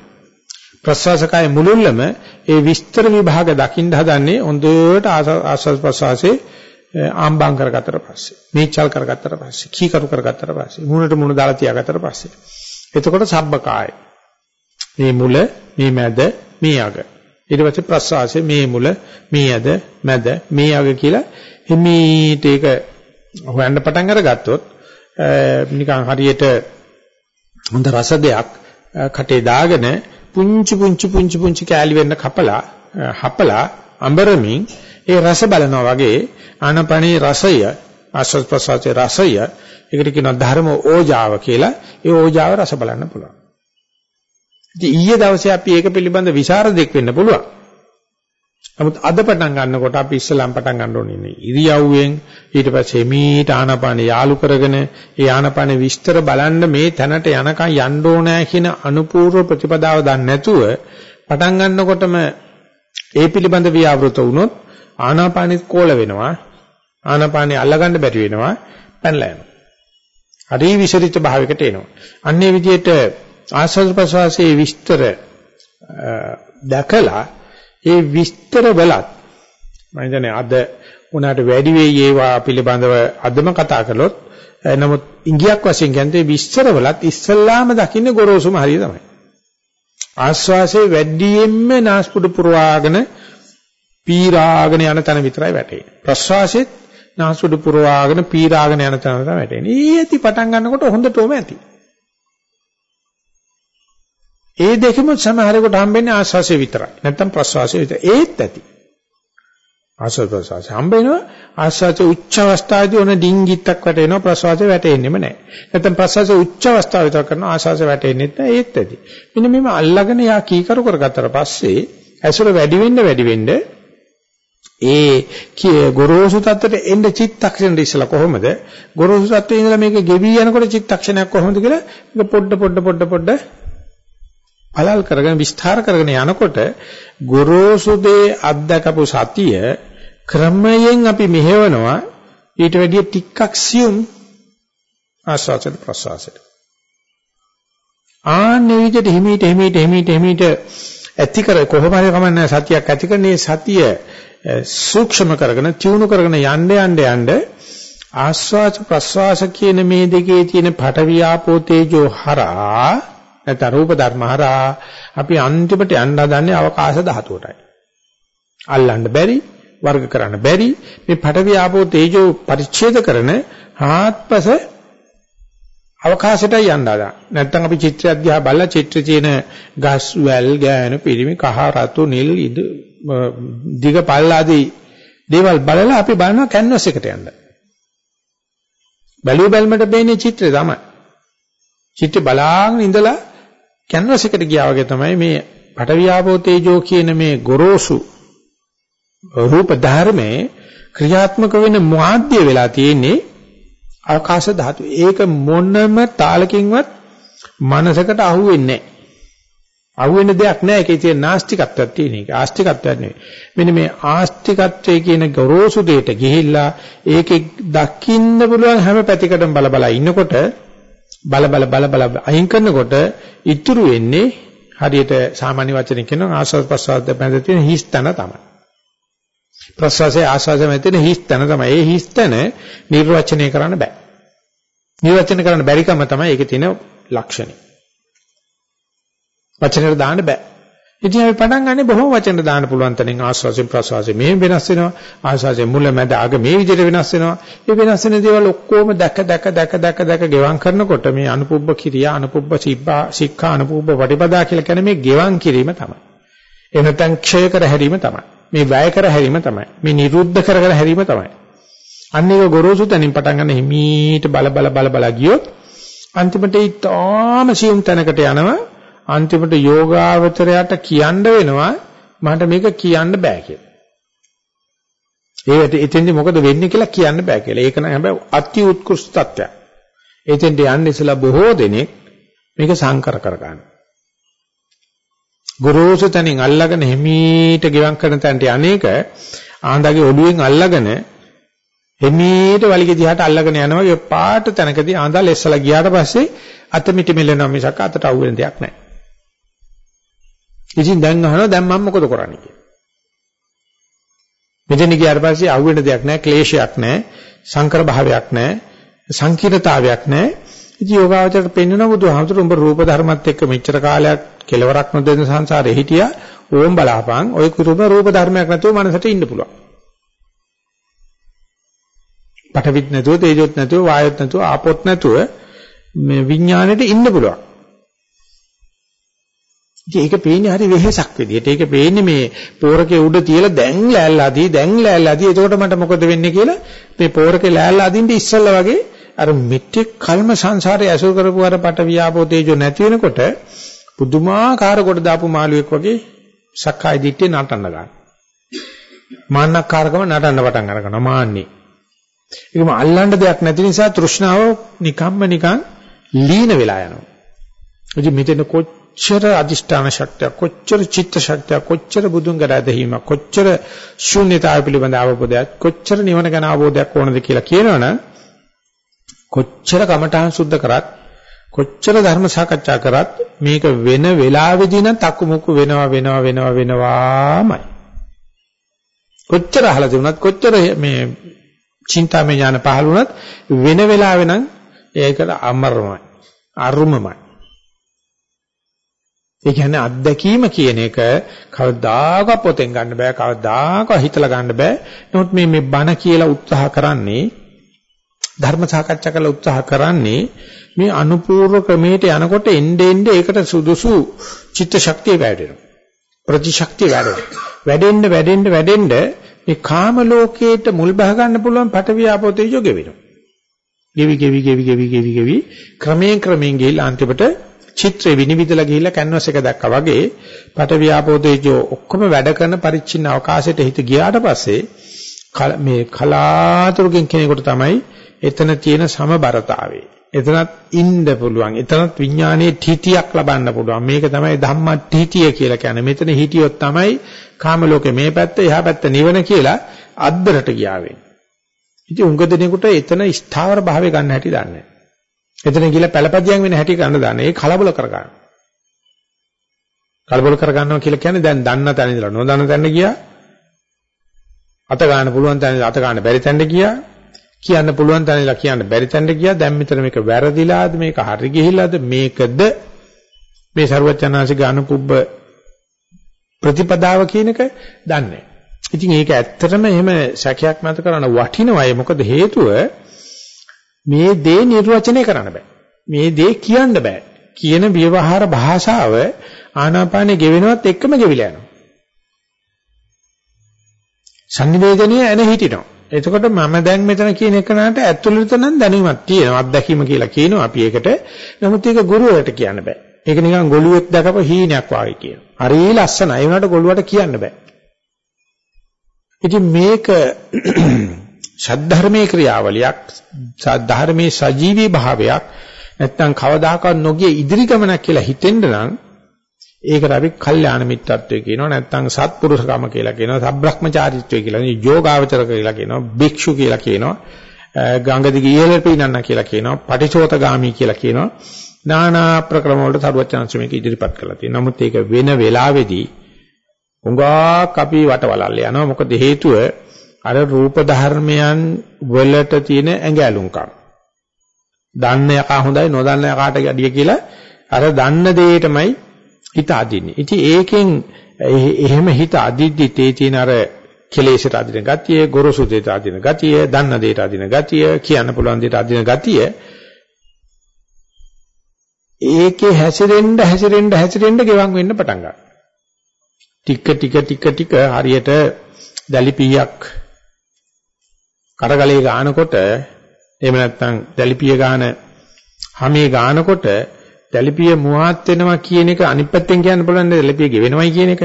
ප්‍රස්වාසකයේ මුලුල්ලම ඒ විස්තර විභාග දකින්න හදන්නේ හොඳට ආස්වාස් ප්‍රස්වාසයේ ආම්බම් කරගත්තට පස්සේ මේචල් කරගත්තට පස්සේ කීකරු කරගත්තට පස්සේ මුණට මුණ දාලා තියාගත්තට පස්සේ. එතකොට සබ්බකාය. මේ මුල මේ මැද මේ අග. ඊට පස්සේ ප්‍රස්වාසය මේ මුල මේ ඇද මැද මේ අග කියලා හිමීට ඒක හොයන්න පටන් අරගත්තොත් නිකන් හරියට හොඳ රස දෙයක් කටේ දාගෙන පුංචි පුංචි පුංචි පුංචි කෑලි වෙන්න කපලා හපලා අඹරමින් ඒ රස බලනවා වගේ ආනපනී රසය ආස්වාද ප්‍රසආතේ රසය ඒකට කියනවා ධර්ම ඕජාව කියලා. ඒ ඕජාව රස බලන්න පුළුවන්. ඉතින් ඊයේ දවසේ අපි ඒක පිළිබඳ විචාරදෙක් වෙන්න පුළුවන්. නමුත් අද පටන් ගන්නකොට අපි ඉස්සලම් පටන් ගන්න ඕනේ ඉරියව්වෙන් ඊට පස්සේ මීට ආනාපාන යාලු කරගෙන ඒ ආනාපාන විස්තර බලන්න මේ තැනට යනකම් යන්න ඕනෑ කියන අනුපූර්ව ප්‍රතිපදාව දන්නේ නැතුව පටන් ගන්නකොටම ඒ පිළිබඳ ව්‍යවෘත වුණොත් ආනාපානෙත් කෝල වෙනවා ආනාපානෙ අල්ලගන්න බැරි වෙනවා පැනලා යනවා. හරි විසිරිත භාවයකට එනවා. අන්නේ විදිහට ආස්වාද ප්‍රසවාසයේ විස්තර දැකලා ඒ විස්තර වලත් මම හිතන්නේ අද උනාට වැඩි වෙයි ඒවා පිළිබඳව අදම කතා කළොත් නමුත් ඉංගියක් වශයෙන් කියන්නේ විස්තර වලත් ඉස්සල්ලාම දකින්නේ ගොරෝසුම හරිය තමයි ආස්වාසේ වැඩියෙන්ම නාස්පුඩු පුරවාගෙන පීරාගෙන යන තැන විතරයි වැටෙන්නේ ප්‍රස්වාසෙත් නාස්පුඩු පුරවාගෙන පීරාගෙන යන තැන තමයි වැටෙන්නේ. ඊ ඇති පටන් ගන්නකොට හොඳටම ඇති. ඒ දෙකම සමහරෙකුට හම්බෙන්නේ ආස්වාසිය විතරයි. නැත්තම් ප්‍රස්වාසිය විතරයි. ඒත් ඇති. ආස්වාද ප්‍රස්වාසය හම්බ වෙනවා ආස්වාදයේ උච්ච අවස්ථාවේදී ඔන ඩිංගිත්තක් වැටෙනවා ප්‍රස්වාසය වැටෙන්නෙම නැහැ. නැත්තම් ප්‍රස්වාසයේ උච්ච අවස්ථාව විතර කරනවා ආස්වාදය වැටෙන්නෙත් නැහැ ඒත් ඇති. මෙන්න මේව අල්ලගෙන යා කීකරු කරගත්තට පස්සේ ඇසුර වැඩි වෙන්න වැඩි වෙන්න ඒ ගොරෝසු තත්ත්වයට එන්න චිත්තක්ෂණ ඉස්සලා කොහොමද ගොරෝසු තත්ත්වයේ ඉඳලා මේක ගෙවි යනකොට චිත්තක්ෂණයක් කොහොමද කියලා මේක පොඩ පොඩ පොඩ පොඩ පළල් කරගෙන විස්තර කරගෙන යනකොට ගොරෝසු දේ අත්දකපු සතිය ක්‍රමයෙන් අපි මෙහෙවනවා. ඊට වැඩිය ටිකක් සියුම් ආස්වාසයට ප්‍රසවාසයට ආන්නේ විදිහට හිමීට හිමීට හිමීට හිමීට ඇති කර කොහොම හරි කමන්නේ සතියක් ඇති කරන්නේ සතිය සූක්ෂම කරගෙන තියුණු කරගෙන යන්න යන්න යන්න ආස්වාද ප්‍රසවාස කියන මේ දෙකේ තියෙන පටවියාපෝ තේජෝ හරහා නැත්නම් රූප ධර්ම හරහා අපි අන්තිමට යන්න හදන්නේ අවකාශ ධාතුවටයි. අල්ලන්න බැරි, වර්ග කරන්න බැරි මේ පඨවි ආපෝ තේජෝ පරිච්ඡේද කරන ආත්පස අවකාශයට යන්න හදා. නැත්නම් අපි චිත්‍රය දිහා බලලා චිත්‍රයේ තියෙන ගස් වැල් ගෑනු පිරිමි කහ රතු නිල් ඉද දිග පල්ල ආදී දේවල් බලලා අපි බලනවා කැන්වස් එකට යන්න. බැලුව බැලමට පේන්නේ චිත්‍රය තමයි. චිත්‍රය බලාගෙන ඉඳලා කැන්වස් එකට ගියා වගේ තමයි මේ පටවියාපෝ තේජෝ කියන මේ ගොරෝසු රූප ධර්මයේ ක්‍රියාත්මක වෙන මාධ්‍ය වෙලා තියෙන්නේ ආකාශ ධාතු. ඒක මොනම තාලකින්වත් මනසකට අහුවෙන්නේ නැහැ. අහුවෙන දෙයක් නැහැ. ඒකේ තියෙන නාස්තිකත්වයක් තියෙන එක. ආස්තිකත්වයක් නෙවෙයි. මෙන්න මේ ආස්තිකත්වයේ කියන ගොරෝසු දෙයට ගිහිල්ලා ඒකේ දකින්න පුළුවන් හැම පැතිකඩම බල බල ඉන්නකොට බල බල බල බල අයින් කරනකොට ඉතුරු වෙන්නේ හරියට සාමාන්‍ය වචනෙන් කියනවා ආස්වාද ප්‍රසවාද බඳ තියෙන හිස්තන තමයි. ප්‍රසවාසයේ ආස්වාද මැද තියෙන හිස්තන තමයි. ඒ හිස්තන නිර්වචනය කරන්න බෑ. නිර්වචනය කරන්න බැරිකම තමයි ඒකේ තියෙන ලක්ෂණය. වචනෙට දාන්න බෑ. ඉතින් අපි පටන් ගන්නේ බොහොම වචන දාන්න පුළුවන් තැනින් ආස්වාසයෙන් ප්‍රසවාසයෙන් මේ වෙනස් වෙනවා. ආස්වාසයෙන් මුල මැද අග මේ විදිහට වෙනස් වෙනවා. මේ වෙනස් වෙන දේවල් ඔක්කොම දැක දැක දැක දැක දැක ගෙවම් කරනකොට මේ අනුපුබ්බ කිරියා අනුපුබ්බ සිබ්බා සික්ඛා අනුපුබ්බ වටිපදා කියලා කියන්නේ මේ ගෙවම් කිරීම තමයි. එහෙම නැත්නම් ක්ෂය කර හැරීම තමයි. මේ වැය කර හැරීම තමයි. මේ නිරුද්ධ කර කර හැරීම තමයි. අන්න ඒක ගොරෝසු තැනින් පටන් ගන්න හිමීට බල බල බල බල ගියොත් අන්තිමට ඊටාම සියුම් තැනකට යනවා අන්තිමට යෝගාවචරයට කියන්න වෙනවා මට මේක කියන්න බෑ කියලා. ඒකට එතෙන්දි මොකද වෙන්නේ කියලා කියන්න බෑ කියලා. ඒක නම් හැබැයි අති උත්කෘෂ්ඨ තත්ත්වයක්. එතෙන්ට යන්න ඉස්සලා බොහෝ දෙනෙක් මේක සංකර කර ගන්නවා. ගුරුසු තනින් අල්ලගෙන හිමීට ගිවන් කරන තැනට අනේක ආන්දාගේ ඔළුවෙන් අල්ලගෙන හිමීට වලිගේ දිහාට අල්ලගෙන යනවා. ඒ පාට තැනකදී ආන්දා ලෙස්සලා ගියාට පස්සේ අත මිටි මෙලෙනවා මිසක් අතට අවු වෙන දෙයක් නැහැ. ඉතින් දැන් අහනවා දැන් මම මොකද කරන්නේ කියලා. මෙතන ගියාට පස්සේ අහුවෙන දෙයක් නැහැ, ක්ලේශයක් නැහැ, සංකර භාවයක් නැහැ, සංකීර්ණතාවයක් නැහැ. ඉතින් යෝගාවචරයට පෙන්වන බුදුහාමුදුරු උඹ රූප ධර්මත් එක්ක මෙච්චර කාලයක් කෙලවරක් නොදෙන සංසාරේ හිටියා. ඕම් බලාපන්. ඔය කුරුම රූප ධර්මයක් නැතුව මනසට ඉන්න පුළුවන්. පඨවිත් නැතුව, තේජොත් නැතුව, වායොත් නැතුව, ආපොත් නැතුව මේ විඥාණයට ඉන්න පුළුවන්. ඉතින් ඒක පේන්නේ හරි වෙහෙසක් විදියට. ඒක පේන්නේ මේ පෝරකේ උඩ තියලා දැන් ලෑල්ලාදී දැන් ලෑල්ලාදී එතකොට මට මොකද වෙන්නේ කියලා මේ පෝරකේ ලෑල්ලා අදින්න ඉස්සල්ලා වගේ අර මෙට්ටික් කල්ම සංසාරේ ඇසුර කරපු අර පට වියාපෝ තේජෝ නැති වෙනකොට පුදුමාකාර කොට දාපු මාළුවෙක් වගේ සක්කාය දිට්ඨිය නටන්න ගන්නවා. මාන්නකාරකම නටන්න පටන් අරගනවා මාන්නේ. ඒකම අල්ලන්න දෙයක් නැති නිසා තෘෂ්ණාව නිකම්ම නිකන් ලීන වෙලා යනවා. ඉතින් මෙතන කොච්චර කොච්චර අදිෂ්ඨාන ශක්තිය කොච්චර චිත්ත ශක්තිය කොච්චර බුදුන් ගැදැහිම කොච්චර ශූන්‍යතාවය පිළිබඳ අවබෝධයක් කොච්චර නිවන ගැන අවබෝධයක් ඕනද කියලා කියනවනම් කොච්චර කමඨාන් සුද්ධ කරත් කොච්චර ධර්ම සාකච්ඡා කරත් මේක වෙන වෙලාවෙදී නම් තකුමුකු වෙනවා වෙනවා වෙනවා වෙනවාමයි. කොච්චර අහලා තිබුණත් කොච්චර මේ චින්තාමය ඥාන පහළ වුණත් වෙන වෙලාවෙ නම් ඒකට අමරමයි අරුමමයි. ඒ කියන්නේ අත්දැකීම කියන එක කවදාකවත් පොතෙන් ගන්න බෑ කවදාකවත් හිතලා ගන්න බෑ. නමුත් මේ මේ බණ කියලා උත්සාහ කරන්නේ ධර්ම සාකච්ඡා කරලා උත්සාහ කරන්නේ මේ අනුපූර්ව ක්‍රමයට යනකොට එnde ende ඒකට සුදුසු චිත්ත ශක්තිය වැඩෙනවා. ප්‍රතිශක්තිය වැඩෙනවා. වැඩෙන්න වැඩෙන්න වැඩෙන්න මේ කාම ලෝකයට මුල් බහ ගන්න පුළුවන් පටවිය ආපෝතේජෝ ගෙවෙනවා. ගෙවි ගෙවි ගෙවි ගෙවි ගෙවි ගෙවි ක්‍රමයෙන් ක්‍රමයෙන් ගිහිල්ලා අන්තිමට චිත්‍රේ විනිවිදලා ගිහිල්ලා කැන්වස් එක දැක්කා වගේ පට ව්‍යාපෝතේජෝ ඔක්කොම වැඩ කරන පරිච්ඡින්න අවකාශයට හිත ගියාට පස්සේ මේ කලාතුරකින් කෙනෙකුට තමයි එතන තියෙන සමබරතාවය. එතනත් ඉන්න පුළුවන්. එතනත් විඥානයේ තීතියක් ලබන්න පුළුවන්. මේක තමයි ධම්ම තීතිය කියලා කියන්නේ. මෙතන හිටියොත් තමයි කාම ලෝකේ මේ පැත්ත එහා පැත්ත නිවන කියලා අද්දරට ගියාවේ. ඉතින් උංග දෙනෙකුට එතන ස්ථාවර භාවය ගන්න හැටි දන්නේ නැහැ. එතන ගිහලා පළපදියම් වෙන හැටි ගන්න දාන්න. ඒ කලබල කර ගන්න. කලබල කර ගන්නවා කියලා කියන්නේ දැන් දන්න තැන ඉඳලා නොදන්න තැනට ගියා. අත ගන්න පුළුවන් තැන අත ගන්න බැරි තැනට ගියා. කියන්න පුළුවන් තැන ඉඳලා කියන්න බැරි තැනට ගියා. දැන් මෙතන මේක වැරදිලාද මේක හරි ගිහිලාද මේකද මේ ਸਰවචනාසික අනුපුබ්බ ප්‍රතිපදාව කියන එක දන්නේ. ඉතින් ඒක ඇත්තටම එහෙම සැකයක් නැත කරන වටිනවයි මොකද හේතුව මේ දේ නිර්වචනය කරන්න බෑ. මේ දේ කියන්න බෑ. කියන ව්‍යවහාර භාෂාව ආනාපානෙ ගෙවෙනවත් එක්කම ගෙවිලා යනවා. සංනිවේදනය එන හිටිනවා. එතකොට මම දැන් මෙතන කියන එකනට ඇතුළත නම් දැනීමක් තියෙනවා. අත්දැකීම කියලා කියනවා අපි ඒකට. නමුත් ඒක ගුරුවරට කියන්න බෑ. ඒක නිකන් ගොළුෙක් දැකපු හීනයක් වගේ කියනවා. හරි ලස්සනයි. ඒ වුණාට ගොළුවට කියන්න බෑ. ඉතින් මේක සද්ධර්මයේ ක්‍රියාවලියක් සද්ධර්මයේ සජීවී භාවයක් නැත්තම් කවදාකවත් නොගිය ඉදිරි ගමනක් කියලා හිතෙන්න නම් ඒකට අපි කල්යාණ මිත්‍රත්වය කියනවා නැත්තම් සත්පුරුෂකම කියලා කියනවා සබ්‍රහ්මචාරීත්වය කියලා කියනවා යෝගාවචර කියලා කියනවා භික්ෂු කියලා කියනවා ගංග දිගේ ඉහළට පිනන්න කියලා කියනවා පටිචෝතගාමි කියලා කියනවා. නානා ප්‍රක්‍රම වලට සරුවචනංශ මේක ඉදිරිපත් කරලා තියෙනවා. නමුත් ඒක වෙන වෙලාවේදී උඟාක් අපි වටවලල්ල යනවා. මොකද හේතුව අර රූප ධර්මයන් වලට තියෙන ඇඟැලුම්කම් දන්න යකා හොඳයි නොදන්න යකාට ගැඩිය කියලා අර දන්න දෙයටමයි හිත අදින්නේ. ඉතින් ඒකෙන් එහෙම හිත අදිද්දි තේ තියෙන අර කෙලෙසට අදින ගතිය, ගොරොසු දෙයට අදින ගතිය, දන්න දෙයට අදින ගතිය, කියන්න පුළුවන් දෙයට අදින ගතිය ඒකේ හැසිරෙන්න හැසිරෙන්න හැසිරෙන්න ගෙවන් වෙන්න පටන් ගන්නවා. ටික ටික ටික ටික හරියට දැලිපියක් කරගලේ ගානකොට එහෙම නැත්නම් දැලිපිය ගාන හැමේ ගානකොට දැලිපිය මුවාත් වෙනවා කියන එක අනිත් පැත්තෙන් කියන්න පුළුවන් දැලිපිය ගෙවෙනවයි කියන එක.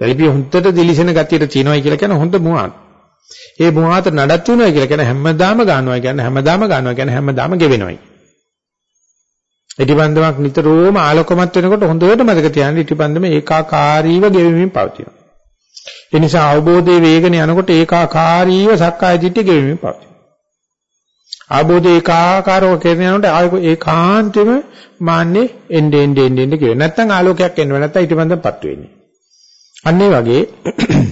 දැලිපිය හුත්තට දිලිසෙන ගතියට තියනවයි කියලා කියන හොඳ මුවාත්. ඒ මුවාත නඩත්තු වෙනවා කියලා කියන හැමදාම ගන්නවා කියන්නේ හැමදාම ගන්නවා කියන්නේ හැමදාම ගෙවෙනවයි. ඉටිබන්දමක් නිතරම ආලෝකමත් වෙනකොට හොඳට මතක තියාගන්න ඉටිබන්දම ඒකාකාරීව ගෙවෙමින් පවතිනවා. ඒ නිසා අවබෝධයේ වේගන යනකොට ඒකාකාරීව සක්කාය දිට්ඨිය ගෙවෙමින් පවතිනවා. ආબોධ ඒකාකාරව කරනකොට ආයක ඒකාන්තෙම මාන්නේ එන්නේ එන්නේ එන්නේ කියන. නැත්තම් ආලෝකයක් එන්න නැත්තම් ඊටපන්දපත් වෙන්නේ. අන්න ඒ වගේ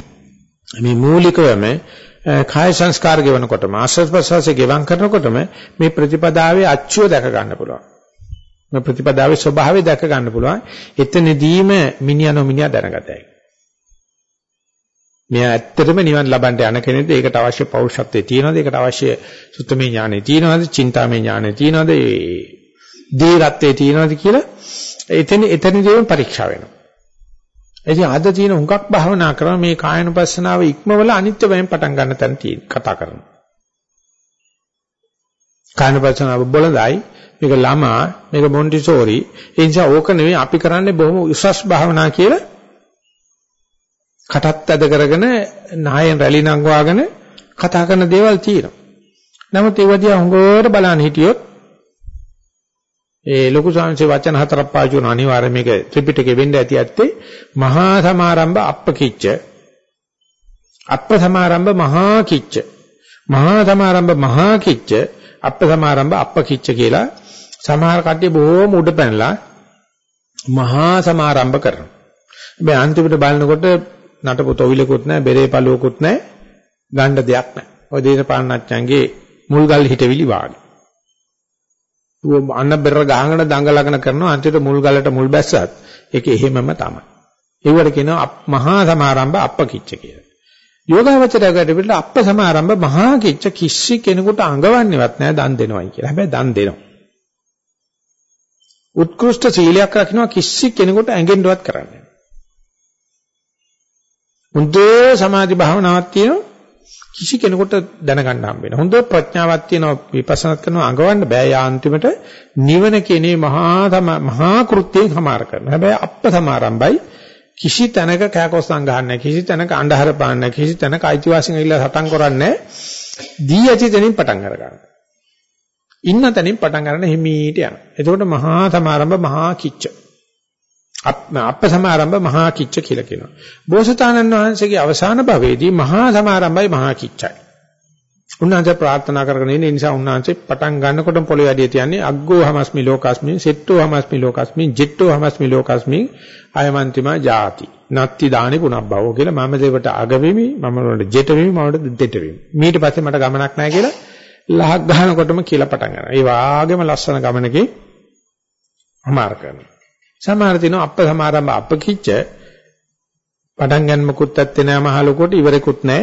[clears throat] මේ මූලිකවම කාය සංස්කාර ගෙවනකොටම ආශ්‍රස් ප්‍රසවාසයේ ගෙවම් කරනකොටම මේ ප්‍රතිපදාවේ අච්චුව දැක ගන්න පුළුවන්. මේ ප්‍රතිපදාවේ ස්වභාවය දැක ගන්න පුළුවන්. එතනදීම මිනිහනෝ මිනිහා දැනගතයි. මෙයා ඇත්තටම නිවන් ලබන්න යන කෙනෙක්ද? ඒකට අවශ්‍ය පෞරුෂත්වයේ තියෙනවද? ඒකට අවශ්‍ය සුත්තමේ ඥානෙ තියෙනවද? චින්තාමේ ඥානෙ තියෙනවද? දීරත්වයේ තියෙනවද කියලා එතන එතනදීම පරීක්ෂා වෙනවා. ඉතින් අද තියෙන හුඟක් භාවනා කරන මේ කායනුපස්සනාව ඉක්මවල අනිත්‍ය වයෙන් පටන් ගන්න තැන තියෙන කතා කරනවා. කායනුපස්සනාව බලදයි මේක ළමා මේක මොන්ටිසෝරි. ඒ නිසා ඕක නෙවෙයි අපි කරන්නේ බොහොම උසස් භාවනා කියලා කටත් ඇද කරගෙන නායෙන් රැලි නංවාගෙන කතා කරන දේවල් තියෙනවා. නමුත් ඒ වදියා හොඟවට බලන්න හිටියොත් ඒ ලොකු සංසේ වචන හතරක් පාවිච්චි කරන අනිවාර්යයෙන් මේක ත්‍රිපිටකේ වෙන්න ඇති ඇත්තේ මහා සමාරම්භ අප්පකිච්ච අප්ප සමාරම්භ මහා කිච්ච මහා සමාරම්භ මහා කිච්ච අප්ප සමාරම්භ අප්පකිච්ච කියලා සමහර කට්ටිය බොහෝම උඩ පැනලා මහා සමාරම්භ කරනවා. හැබැයි අන්තිමට බලනකොට නටපු තොවිලකුත් නැහැ, බෙරේ පළුවකුත් නැහැ, ගන්න දෙයක් නැහැ. ඔය දේශපාලනඥයන්ගේ මුල් ගල් හිටවිලි වාගේ. ඌ අන්න බෙර ගහගෙන දඟලගෙන කරනවා අන්තිමට මුල් ගලට මුල් බැස්සත් ඒක එහෙමම තමයි. ඒවට කියනවා මහා සමාරම්භ අප්පකිච්ච කියලා. යෝගාවචරයට පිළිබඳ අප්ප සමාරම්භ මහා කිච්ච කිසි කෙනෙකුට අඟවන්නේවත් නැහැ දන් දෙනවයි කියලා. හැබැයි දන් දෙනවා. උත්කෘෂ්ඨ සීලයක් රකින්නවා කිසි කෙනෙකුට ඇඟෙන්නවත් කරන්නේ හොඳ සමාධි භාවනාවක් තියෙනවා කිසි කෙනෙකුට දැනගන්න හම්බ වෙන. හොඳ ප්‍රඥාවක් තියෙනවා විපස්සනා කරනවා අඟවන්න බෑ. යා අන්තිමට නිවන කෙනේ මහා මහා කෘත්‍යයෙන් සමාර කරනවා. හැබැයි අප්ප සමාරම්භයි කිසි තැනක කෑකොස්සන් ගහන්නේ කිසි තැනක අන්ධහර පාන්නේ කිසි තැනක අයිතිවාසිකම් ඉල්ල සටන් කරන්නේ දී ඇති තැනින් පටන් අර ගන්නවා. ඉන්න තැනින් පටන් ගන්න හිමීට යනවා. එතකොට මහා සමාරම්භ මහා කිච්ච. අප්ප සමාරම්භ මහා කිච්ච කියලා කියනවා. බෝසතාණන් වහන්සේගේ අවසාන භවයේදී මහා සමාරම්භයි මහා කිච්චයි. උන්වහන්සේ ප්‍රාර්ථනා කරගෙන ඉන්න නිසා උන්වහන්සේ පටන් ගන්නකොටම පොළොවේ වැඩි තියන්නේ අග්ගෝ හමස්මි ලෝකස්මි සෙට්ටෝ හමස්මි ලෝකස්මි ජෙට්ටෝ හමස්මි ලෝකස්මි අයමන්තිමා ජාති නත්ති දානි පුනබ්බවෝ කියලා මම දෙවට අග වෙමි මම වලට ජෙට වෙමි මම වලට දෙට වෙමි. ඊට පස්සේ මට ගමනක් නැහැ කියලා ලහක් ගන්නකොටම කියලා පටන් ගන්නවා. ඒ වාගේම ලස්සන ගමනකේ අමාර කරනවා. සමහර දිනෝ අප්ප සමාරම්භ අපකිච්ච පටන් ගන්නමකුත් ඇත්තේ නෑ මහ ලොකුට ඉවරෙකුත් නෑ.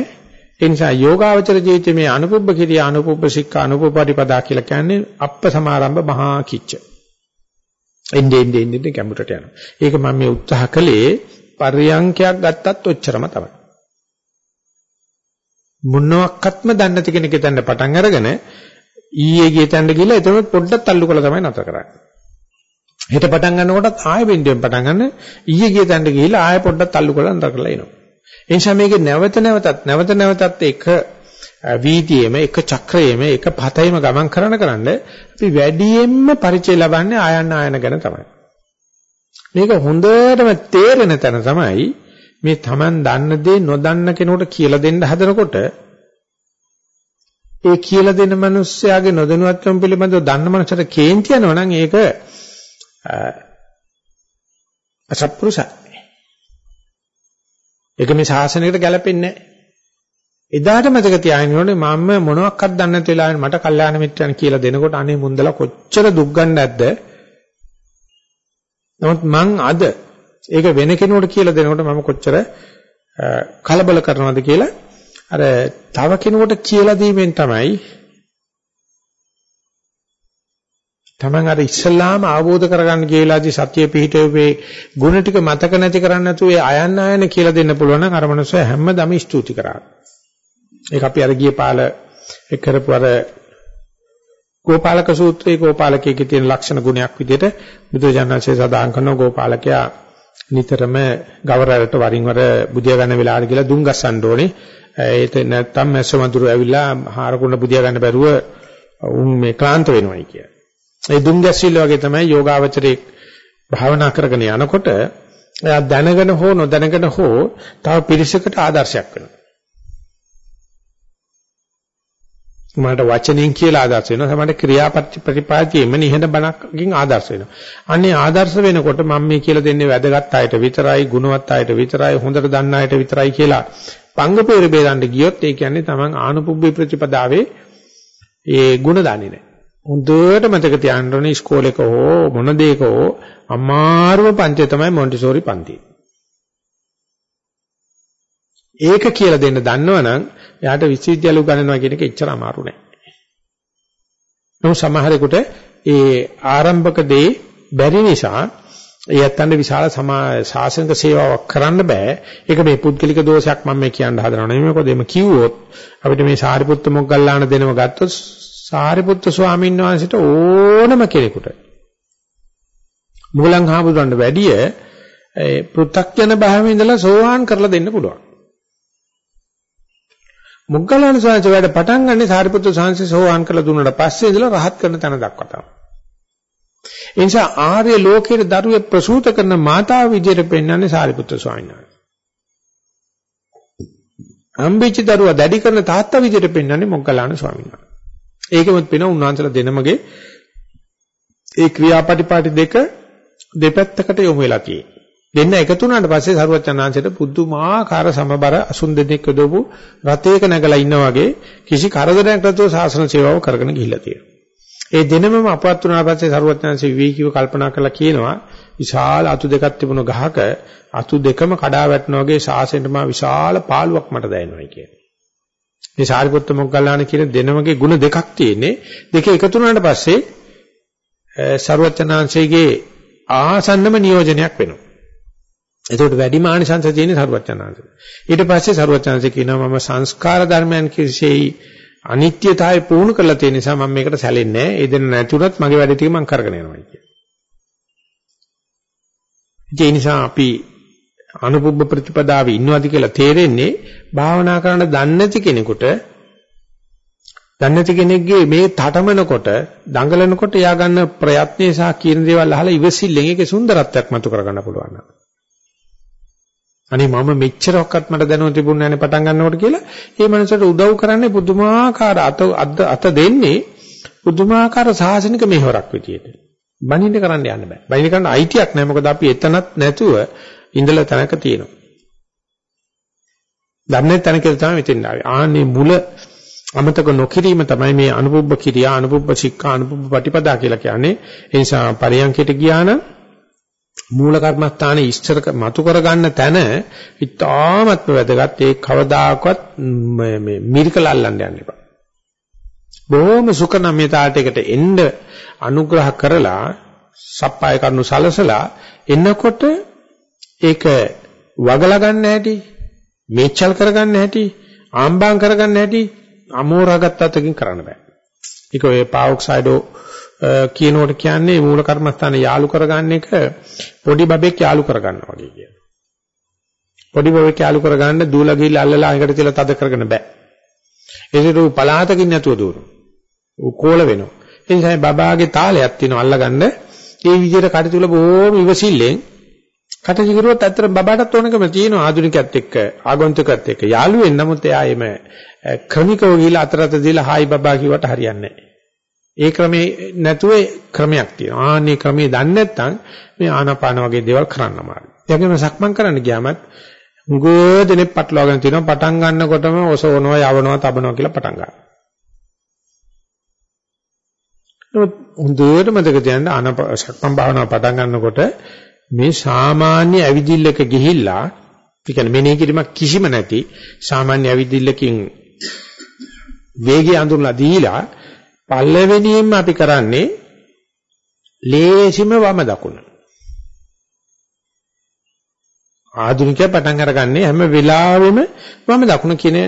ඒ නිසා යෝගාවචර ජීවිතයේ මේ අනුපුබ්බ කිරිය අනුපුබ්බ සික්ඛා අනුපපටිපදා කියලා කියන්නේ අප්ප සමාරම්භ මහා කිච්ච. එන්නේ එන්නේ එන්නේ කැඹුරට යනවා. ඒක මම මේ උත්සාහ කළේ පරියංකයක් ගත්තත් ඔච්චරම තමයි. මොනවත්ක්ත්ම දන්නේ නැති කෙනෙක් හිටන්න පටන් අරගෙන ඊයේ ගිය තැනට ගිහලා එතන පොඩ්ඩක් තල්ලු කළා තමයි නතර කරන්නේ. හෙට පටන් ගන්නකොටත් ආයෙ බින්දුවෙන් පටන් ගන්න ඊයේ ගිය තැනට ගිහිල්ලා ආයෙ පොඩ්ඩක් තල්ලු කරලා නතර කරලා එනවා. ඒ නිසා මේක නැවත නැවතත් නැවත නැවතත් එක වීදියේම එක චක්‍රයේම එක පතේම ගමන් කරන කරන්න අපි වැඩියෙන්ම පරිචය ලබන්නේ ආයන්න ආයන ගැන තමයි. මේක හොඳටම තේරෙන තැන තමයි මේ Taman දන්න දේ නොදන්න කෙනෙකුට කියලා දෙන්න හදනකොට ඒ කියලා දෙන මිනිස්යාගේ නොදැනුවත්කම පිළිබඳව දන්න මනසට කේන්ති යනවා නම් ඒක අසත්පුරුෂයි. ඒක මේ ශාසනයකට ගැලපෙන්නේ නැහැ. එදාට මතක තියාගන්න ඕනේ මම මොනවත් දන්නේ නැති වෙලාවෙ මට කල්යාණ මිත්‍රයන් කියලා දෙනකොට අනේ මුන්දලා කොච්චර දුක් ගන්න නැද්ද? නමුත් මං අද ඒක වෙන කෙනෙකුට කියලා දෙනකොට මම කොච්චර කලබල කරනවද කියලා අර තව කෙනෙකුට කියලා දීමෙන් තමයි තමන් අර ඉස්සල්ලාම ආවෝද කරගන්න කියලාදී සත්‍ය පිහිටුවේ ගුණ ටික මතක නැති කරන්නේ නැතුව ඒ අයන්න අයන කියලා දෙන්න පුළුවන් නම් අර මනුස්සයා හැමදාම ස්තුති කරා. ඒක අපි අර ගියේ පාල එක් කරපු අර ගෝපාලක සූත්‍රයේ ගෝපාලකයේ තියෙන ලක්ෂණ ගුණයක් විදිහට බුදුජානකසේ සදාන් කරන ගෝපාලකයා නිතරම ගවරයට වරින් වර බුදියා ගන්න වෙලාවට කියලා දුම් ගස්සන්න ඕනේ. ඒක නැත්තම් මැස්ස වඳුරු ඇවිල්ලා හාරකුණ බුදියා ගන්න බැරුව උන් මේ ක්ලාන්ත වෙනවයි කියලා. ඒ දුම් ගැස්සිල්ල වගේ තමයි යෝගාවචරයේ භාවනා කරගෙන යනකොට එයා දැනගෙන හෝ නොදැනගෙන හෝ තව පිරිසකට ආදර්ශයක් වෙනවා. මට වචනෙන් කියලා ආදර්ශ වෙනවා. සමහරට ක්‍රියාපටිපාටියෙම නිහඬ බණක්කින් ආදර්ශ වෙනවා. අන්නේ ආදර්ශ වෙනකොට මම මේ කියලා දෙන්නේ වැදගත් අයට විතරයි, ගුණවත් අයට විතරයි, හොඳට දන්න අයට විතරයි කියලා පංගපේර බේරන්න ගියොත් ඒ කියන්නේ Taman ආනුපුබ්බේ ප්‍රතිපදාවේ ඒ ගුණ දන්නේ නැහැ. හොඳට මතක තියාගන්න ඕනේ ඉස්කෝලේක හෝ මොන දෙයක හෝ අමාරුම පන්තිය තමයි මොන්ටිසෝරි පන්තිය. ඒක කියලා දෙන්න දන්නවනම් එයාට විශ්වවිද්‍යාල උගන්වනවා කියන එක එච්චර අමාරු නෑ. නමුත් සමහරෙකුට ඒ ආරම්භක දේ බැරි නිසා ඒ යත්තන්ට විශාල ශාසනික සේවාවක් කරන්න බෑ. ඒක මේ පුද්ගලික දෝෂයක් මම මේ කියන්න හදනව නෙමෙයි. මොකද එimhe කිව්වොත් අපිට මේ සාරිපුත්ත මොග්ගල්ලාන දෙනව ගත්තොත් සාරිපුත්ත ස්වාමීන් වහන්සේට ඕනම කෙනෙකුට මුගලන් හාමුදුරන්ට වැඩිය ඒ පෘථග්ජන භාවයේ ඉඳලා සෝවාන් කරලා දෙන්න පුළුවන්. මොග්ගල්ලාන ස්වාමීන් වැඩ පටන් ගන්නේ සාරිපුත්‍ර ස්වාමීන් සෝවාන් කරලා දුන්නාට පස්සේ ඉඳලා රහත් කරන තැන දක්වා තමයි. ඒ නිසා ආර්ය ලෝකයේ දරුවේ ප්‍රසූත කරන මාතාව විදියට පෙන්වන්නේ සාරිපුත්‍ර ස්වාමීන් වහන්සේ. අම්බිච්ච දරුවා දැඩි කරන තාත්තා විදියට පෙන්වන්නේ මොග්ගල්ලාන ස්වාමීන් වහන්සේ. ඒකෙමත් වෙන උන්වහන්සේලා දෙනමගේ ඒ ක්‍රියාපටිපාටි දෙක දෙපැත්තකට යොමු වෙලා තියෙනවා. දෙන්න එකතු වුණාට පස්සේ සරුවචනාංශයට පුදුමාකාර සමබර අසුන් දෙනෙක් යදවපු රතේක නැගලා ඉන්නා වගේ කිසි කරදරයක් නැතුව සාසන සේවාව කරගෙන ගිහිල්ලා තියෙනවා. ඒ දෙනමම අපවත් වුණාට පස්සේ සරුවචනාංශ විවේකීව කල්පනා කරලා කියනවා විශාල අතු දෙකක් තිබුණු ගහක අතු දෙකම කඩා වැටෙනා වගේ සාසනෙට මා විශාල පාළුවක් මට දැනෙනවා කියලා. මේ සාරිපුත්ත මොග්ගල්ලාන කියන දෙනමගේ ಗುಣ දෙකක් තියෙන්නේ. දෙක එකතු වුණාට පස්සේ සරුවචනාංශයේ ආසන්නම නියෝජනයක් වෙනවා. එතකොට වැඩි මානසංශ තියෙන සරුවචනාංශ. ඊට පස්සේ සරුවචනාංශ කියනවා මම සංස්කාර ධර්මයන් කිසිසේයි අනිත්‍යතාවය පුහුණු කරලා තියෙන නිසා මම මේකට සැලෙන්නේ නැහැ. ඒ දෙන්න නැතුණත් මගේ වැඩ ටික මම කරගෙන යනවා කියන්නේ. ඒ නිසා අපි අනුපුබ්බ ප්‍රතිපදාවේ ඉන්නවාද කියලා තේරෙන්නේ භාවනා කරන්න දන්නේ නැති කෙනෙකුට දන්නේ නැති කෙනෙක්ගේ මේ තටමනකොට දඟලනකොට එයා ගන්න ප්‍රයත්නයේ සහ කියන දේවල් අහලා ඉවසිල්ලෙන් ඒකේ සුන්දරත්වයක් මතු කරගන්න පුළුවන්. අනේ මම මෙච්චරක්වත් මට දැනුව තිබුණේ නැහැ පටන් ගන්නකොට කියලා ඒ මනසට උදව් කරන්නේ පුදුමාකාර අත අත දෙන්නේ පුදුමාකාර සාසනික මෙහෙවරක් විදියට. බනින්න කරන්න යන්න බෑ. බනින්න කරන්න අයිතියක් නැහැ. මොකද අපි එතනත් නැතුව ඉඳලා තැනක තියෙනවා. දන්නේ තැනකද තමයි මෙතෙන් ආවේ. ආන්නේ මුල අමතක නොකිරීම තමයි මේ අනුපුබ්බ කිරියා අනුපුබ්බ සික්ඛා අනුපුබ්බ පටිපදා කියලා කියන්නේ. ඒ නිසා පරියන්කයට ගියා නම් මූල කර්මස්ථානේ ඉස්තර මතු කරගන්න තැන ඉතාමත්ම වැදගත්. ඒ කවදාකවත් මේ මිරිකල අල්ලන්න යන්න එපා. බොහොම සුඛනම්‍යතාවයකට එන්න අනුග්‍රහ කරලා සප්පාය කරනු සලසලා එනකොට ඒක වගලා ගන්න හැටි මේචල් කරගන්න හැටි ආම්බාම් කරගන්න හැටි අමෝරාගත් අතකින් කරන්න බෑ. ඒක ඔය පාවොක්සයිඩෝ කියනකොට කියන්නේ මූල කර්මස්ථාන යාලු කරගන්න එක පොඩි බබෙක් යාලු කරගන්නවා වගේ කියන. පොඩි බබෙක් යාලු කරගන්න දූලා ගිහිල්ලා අල්ලලා අඟට තියලා තද කරගෙන බෑ. ඒකට ඌ පලාතකින් නැතුව දුවනවා. ඌ කෝල වෙනවා. ඒ නිසා බබාගේ තාලයක් තියෙනවා අල්ලගන්න. ඒ විදිහට කටතුල බොහොම ඉවසිල්ලෙන් කටජිගරුවත් ඇත්තට බබාටත් ඕනකම තියෙනවා ආධුනිකයත් එක්ක ආගන්තුකත් එක්ක යාළු වෙන්න නමුත් එයා එම ක්‍රමිකව ගිහිලා අතරත දීලා හායි බබා කිව්වට හරියන්නේ නැහැ. ඒ ක්‍රමේ නැතුව ක්‍රමයක් තියෙනවා. ආන්නේ ක්‍රමේ දන්නේ නැත්නම් මේ ආනාපාන වගේ දේවල් කරන්න අමාරුයි. ඒ වගේම සක්මන් කරන්න ගියාමත් උගෝ දෙනෙක් පටලවාගෙන තියෙනවා පටන් ගන්නකොටම ඔසවනවා යවනවා තබනවා කියලා පටන් ගන්නවා. නමුත් හොඳට මතක තියාගන්න ආනාපාන සක්මන් භාවනාව පටන් ගන්නකොට මේ සාමාන්‍ය ඇවිදිල්ලක ගිහිල්ලා ඒ කියන්නේ මෙනෙහි කිරීමක් කිසිම නැති සාමාන්‍ය ඇවිදිල්ලකින් වේගය අඳුරලා දීලා පළවෙනියෙන්ම අපි කරන්නේ ලේසිම වම දකුණ. ආධුනිකයා පටන් අරගන්නේ හැම වෙලාවෙම වම දකුණ කියන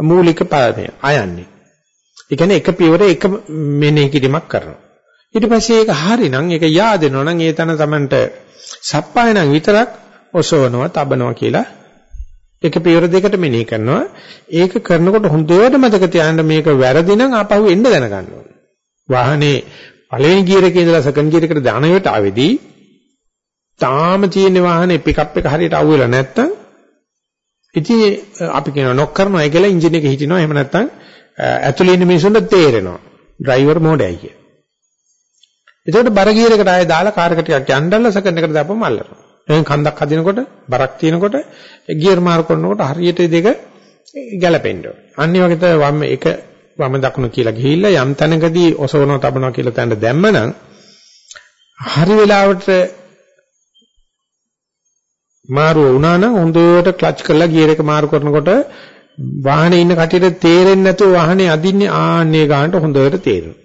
මූලික පාඩමය අයන්නේ. ඒ කියන්නේ එක පියවර එක මෙනෙහි කිරීමක් කරනවා. ඊට පස්සේ ඒක හරිනම් ඒක yaadෙනවා නම් ඒ තන තමන්ට සප්පාය නම් විතරක් ඔසවනවා තබනවා කියලා එක පියවර දෙකට මෙනෙහි කරනවා. ඒක කරනකොට හොඳට මතක තියාගන්න මේක වැරදි නම් ආපහු එන්න දැනගන්න ඕනේ. වාහනේ පළවෙනි ගියර් එකේ ඉඳලා සෙකන්ඩ් ගියර් එකට දානවට ආවේදී තාම තියෙන වාහනේ පිකප් එක හරියට අහුවෙලා නැත්තම් ඉතින් අපි කියනවා නොක් කරනවා ඒ කියලා එන්ජින් එක හිටිනවා එහෙම නැත්තම් ඇතුළේ ඉන්න මිනිසුන්ට තේරෙනවා ඩ්‍රයිවර් මෝඩයි කිය. එතකොට බර ගියර් එකට ආයෙ දාලා කාර් එක ටිකක් යන්නදලා සෙකන්ඩ් එකට දාපුවම අල්ලනවා. එහෙනම් කන්දක් හදිනකොට බරක් තියෙනකොට ගියර් මාරු කරනකොට හරියට දෙක ගැලපෙන්න ඕනේ. අනිත් වගේ තමයි වම් එක වම දකුණ කියලා ගිහිල්ලා යම් තැනකදී ඔසවනවා තබනවා කියලා තැනට දැම්මනම් හරි වෙලාවට මාරු වුණා නම් හොඳට ක්ලච් කරලා ගියර් එක මාරු කරනකොට වාහනේ ඉන්න කටියට තේරෙන්නේ නැතුව වාහනේ අදින්නේ ආන්නේ ගන්නට හොඳට තේරෙනවා.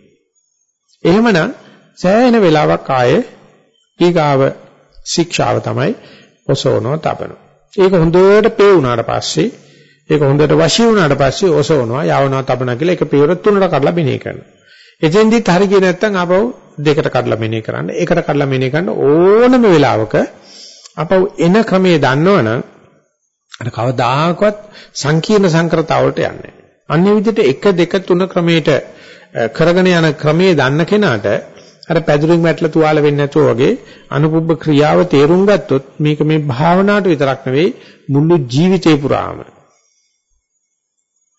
එහෙමනම් සෑහෙන වෙලාවක් ආයේ ඊගාව ශික්ෂාව තමයි ඔසවනවා තබනවා. ඒක හොඳට පේ වුණාට පස්සේ ඒක හොඳට වශී වුණාට පස්සේ ඔසවනවා යවනවා තබනවා කියලා එක පියවර තුනකට කඩලා මෙනෙහි කරනවා. එතෙන්දිත් හරි ගියේ නැත්නම් ආපහු දෙකට කඩලා මෙනෙහි කරන්න. එකට කඩලා මෙනෙහි කරන්න ඕනම වෙලාවක ආපහු එන ක්‍රමයේ දන්නවනම් අර කවදාකවත් සංකීර්ණ සංකරතාවලට යන්නේ නැහැ. අන්නේ විදිහට 1 2 3 ක්‍රමයට කරගෙන යන ක්‍රමයේ දන්න කෙනාට අර පැදුරින් වැටලා තුවාල වෙන්නේ නැතුව වගේ අනුපුබ්බ ක්‍රියාව තේරුම් ගත්තොත් මේක මේ භාවනාවට විතරක් නෙවෙයි මුළු ජීවිතේ පුරාම.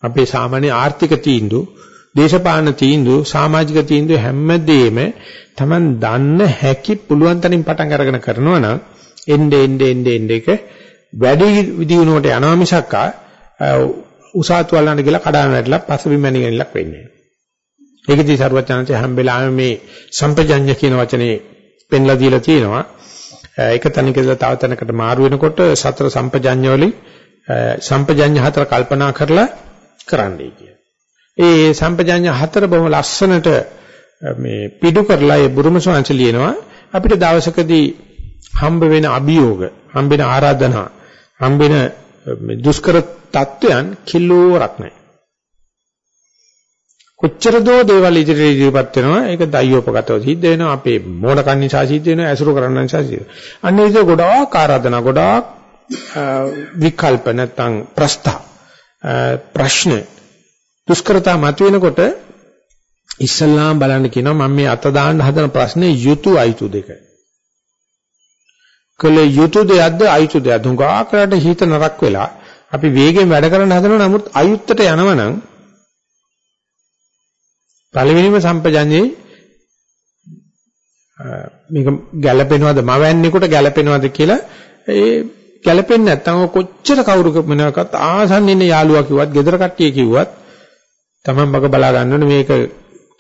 අපේ සාමාන්‍ය ආර්ථික තීන්දුව දේශපාලන තීන්දුව සමාජික තීන්දුව හැමදේම Taman දන්න හැකි පුළුවන් තරම් පටන් අරගෙන කරනවා නම් එnde ende ende ende එක වැඩි විදිනුවට යනවා මිසක් උසාතු වලන්න කියලා කඩාන වැටලා පස්සබිම් මැනිගෙනලක් වෙන්නේ. ඒකදී සරුවචනන්සේ හැම වෙලාවෙම මේ සම්පජඤ්ඤ කියන වචනේ පෙන්ලා දීලා තියෙනවා. එක තැනක ඉඳලා තව තැනකට මාරු වෙනකොට සතර සම්පජඤ්ඤ වලින් සම්පජඤ්ඤ හතර කල්පනා කරලා කරන්නයි කියන්නේ. ඒ සම්පජඤ්ඤ හතර බොහොම ලස්සනට මේ පිටු කරලා ඒ බුරුම ශාංශ ලියනවා අපිට දවසකදී හම්බ වෙන අභියෝග, හම්බ වෙන ආරාධනා, හම්බ වෙන දුෂ්කර තත්වයන් කිලෝරක් නැහැ. කොච්චර දෝ දේවල් ඉදිරියට ඉදිරියපත් වෙනවා ඒක දයෝපගතව සිද්ධ වෙනවා. අපේ මෝඩකම් නිසා සිද්ධ වෙනවා ඇසුරු කරන්න නිසා සිද්ධ වෙනවා. අන්න ඒක ගොඩාක් ආරාධනා ගොඩාක් විකල්ප නැත්තම් ප්‍රස්තාව ප්‍රශ්න දුෂ්කරතා මතුවෙනකොට ඉස්සල්ලාම බලන්න කියනවා මම මේ අත දාන්න හදන ප්‍රශ්නේ යුතු අයුතු දෙක. කළ යුතු දෙයක්ද අයුතු දෙයක්ද? හුඟා කරට හිත නරක් වෙලා අපි වේගෙන් වැඩ කරන්න හදනවා නමුත් අයුත්තට යනවනම් පළවෙනිම සම්පජඤ්ඤේ මේක ගැළපෙනවද? මවන්නේකට ගැළපෙනවද කියලා? ඒ ගැළපෙන්නේ නැත්නම් කොච්චර කවුරු මොනවාකට ආසන්න ඉන්න යාළුවා කිව්වත් ගෙදර කට්ටිය කිව්වත් Taman මග බලා ගන්න ඕනේ මේක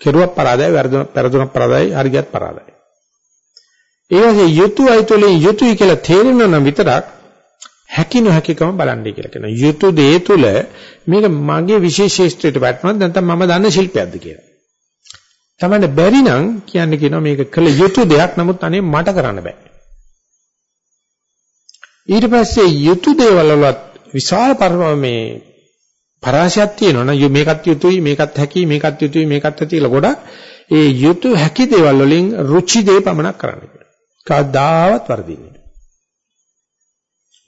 කෙරුවක් පරාදයි වැරදුනක් පරාදයි හරියට පරාදයි. ඒ වගේ යුතු අයිතුලෙන් යුතුයි කියලා තේරෙනවා නම් විතරක් හැකි නොහැකිකම බලන්නයි කියලා කියනවා. යුතු දේ තුල මේක මගේ විශේෂීත්වයට වැටෙනවද නැත්නම් මම දන්න ශිල්පයක්ද කියලා. තමයි බැරි නම් කියන්නේ කියනවා මේක කළ යුතු දෙයක් නමුත් අනේ මට කරන්න බෑ. ඊට පස්සේ යුතු දේවල් වලත් විශාල මේ පරාශයක් තියෙනවා නම් මේකත් යුතුයි මේකත් හැකි මේකත් යුතුයි මේකත් ඇති කියලා ගොඩක් ඒ යුතු හැකි දේවල් වලින් රුචි දේ පමණක් කරන්න කියලා. කවදාවත් වර්ධින්නේ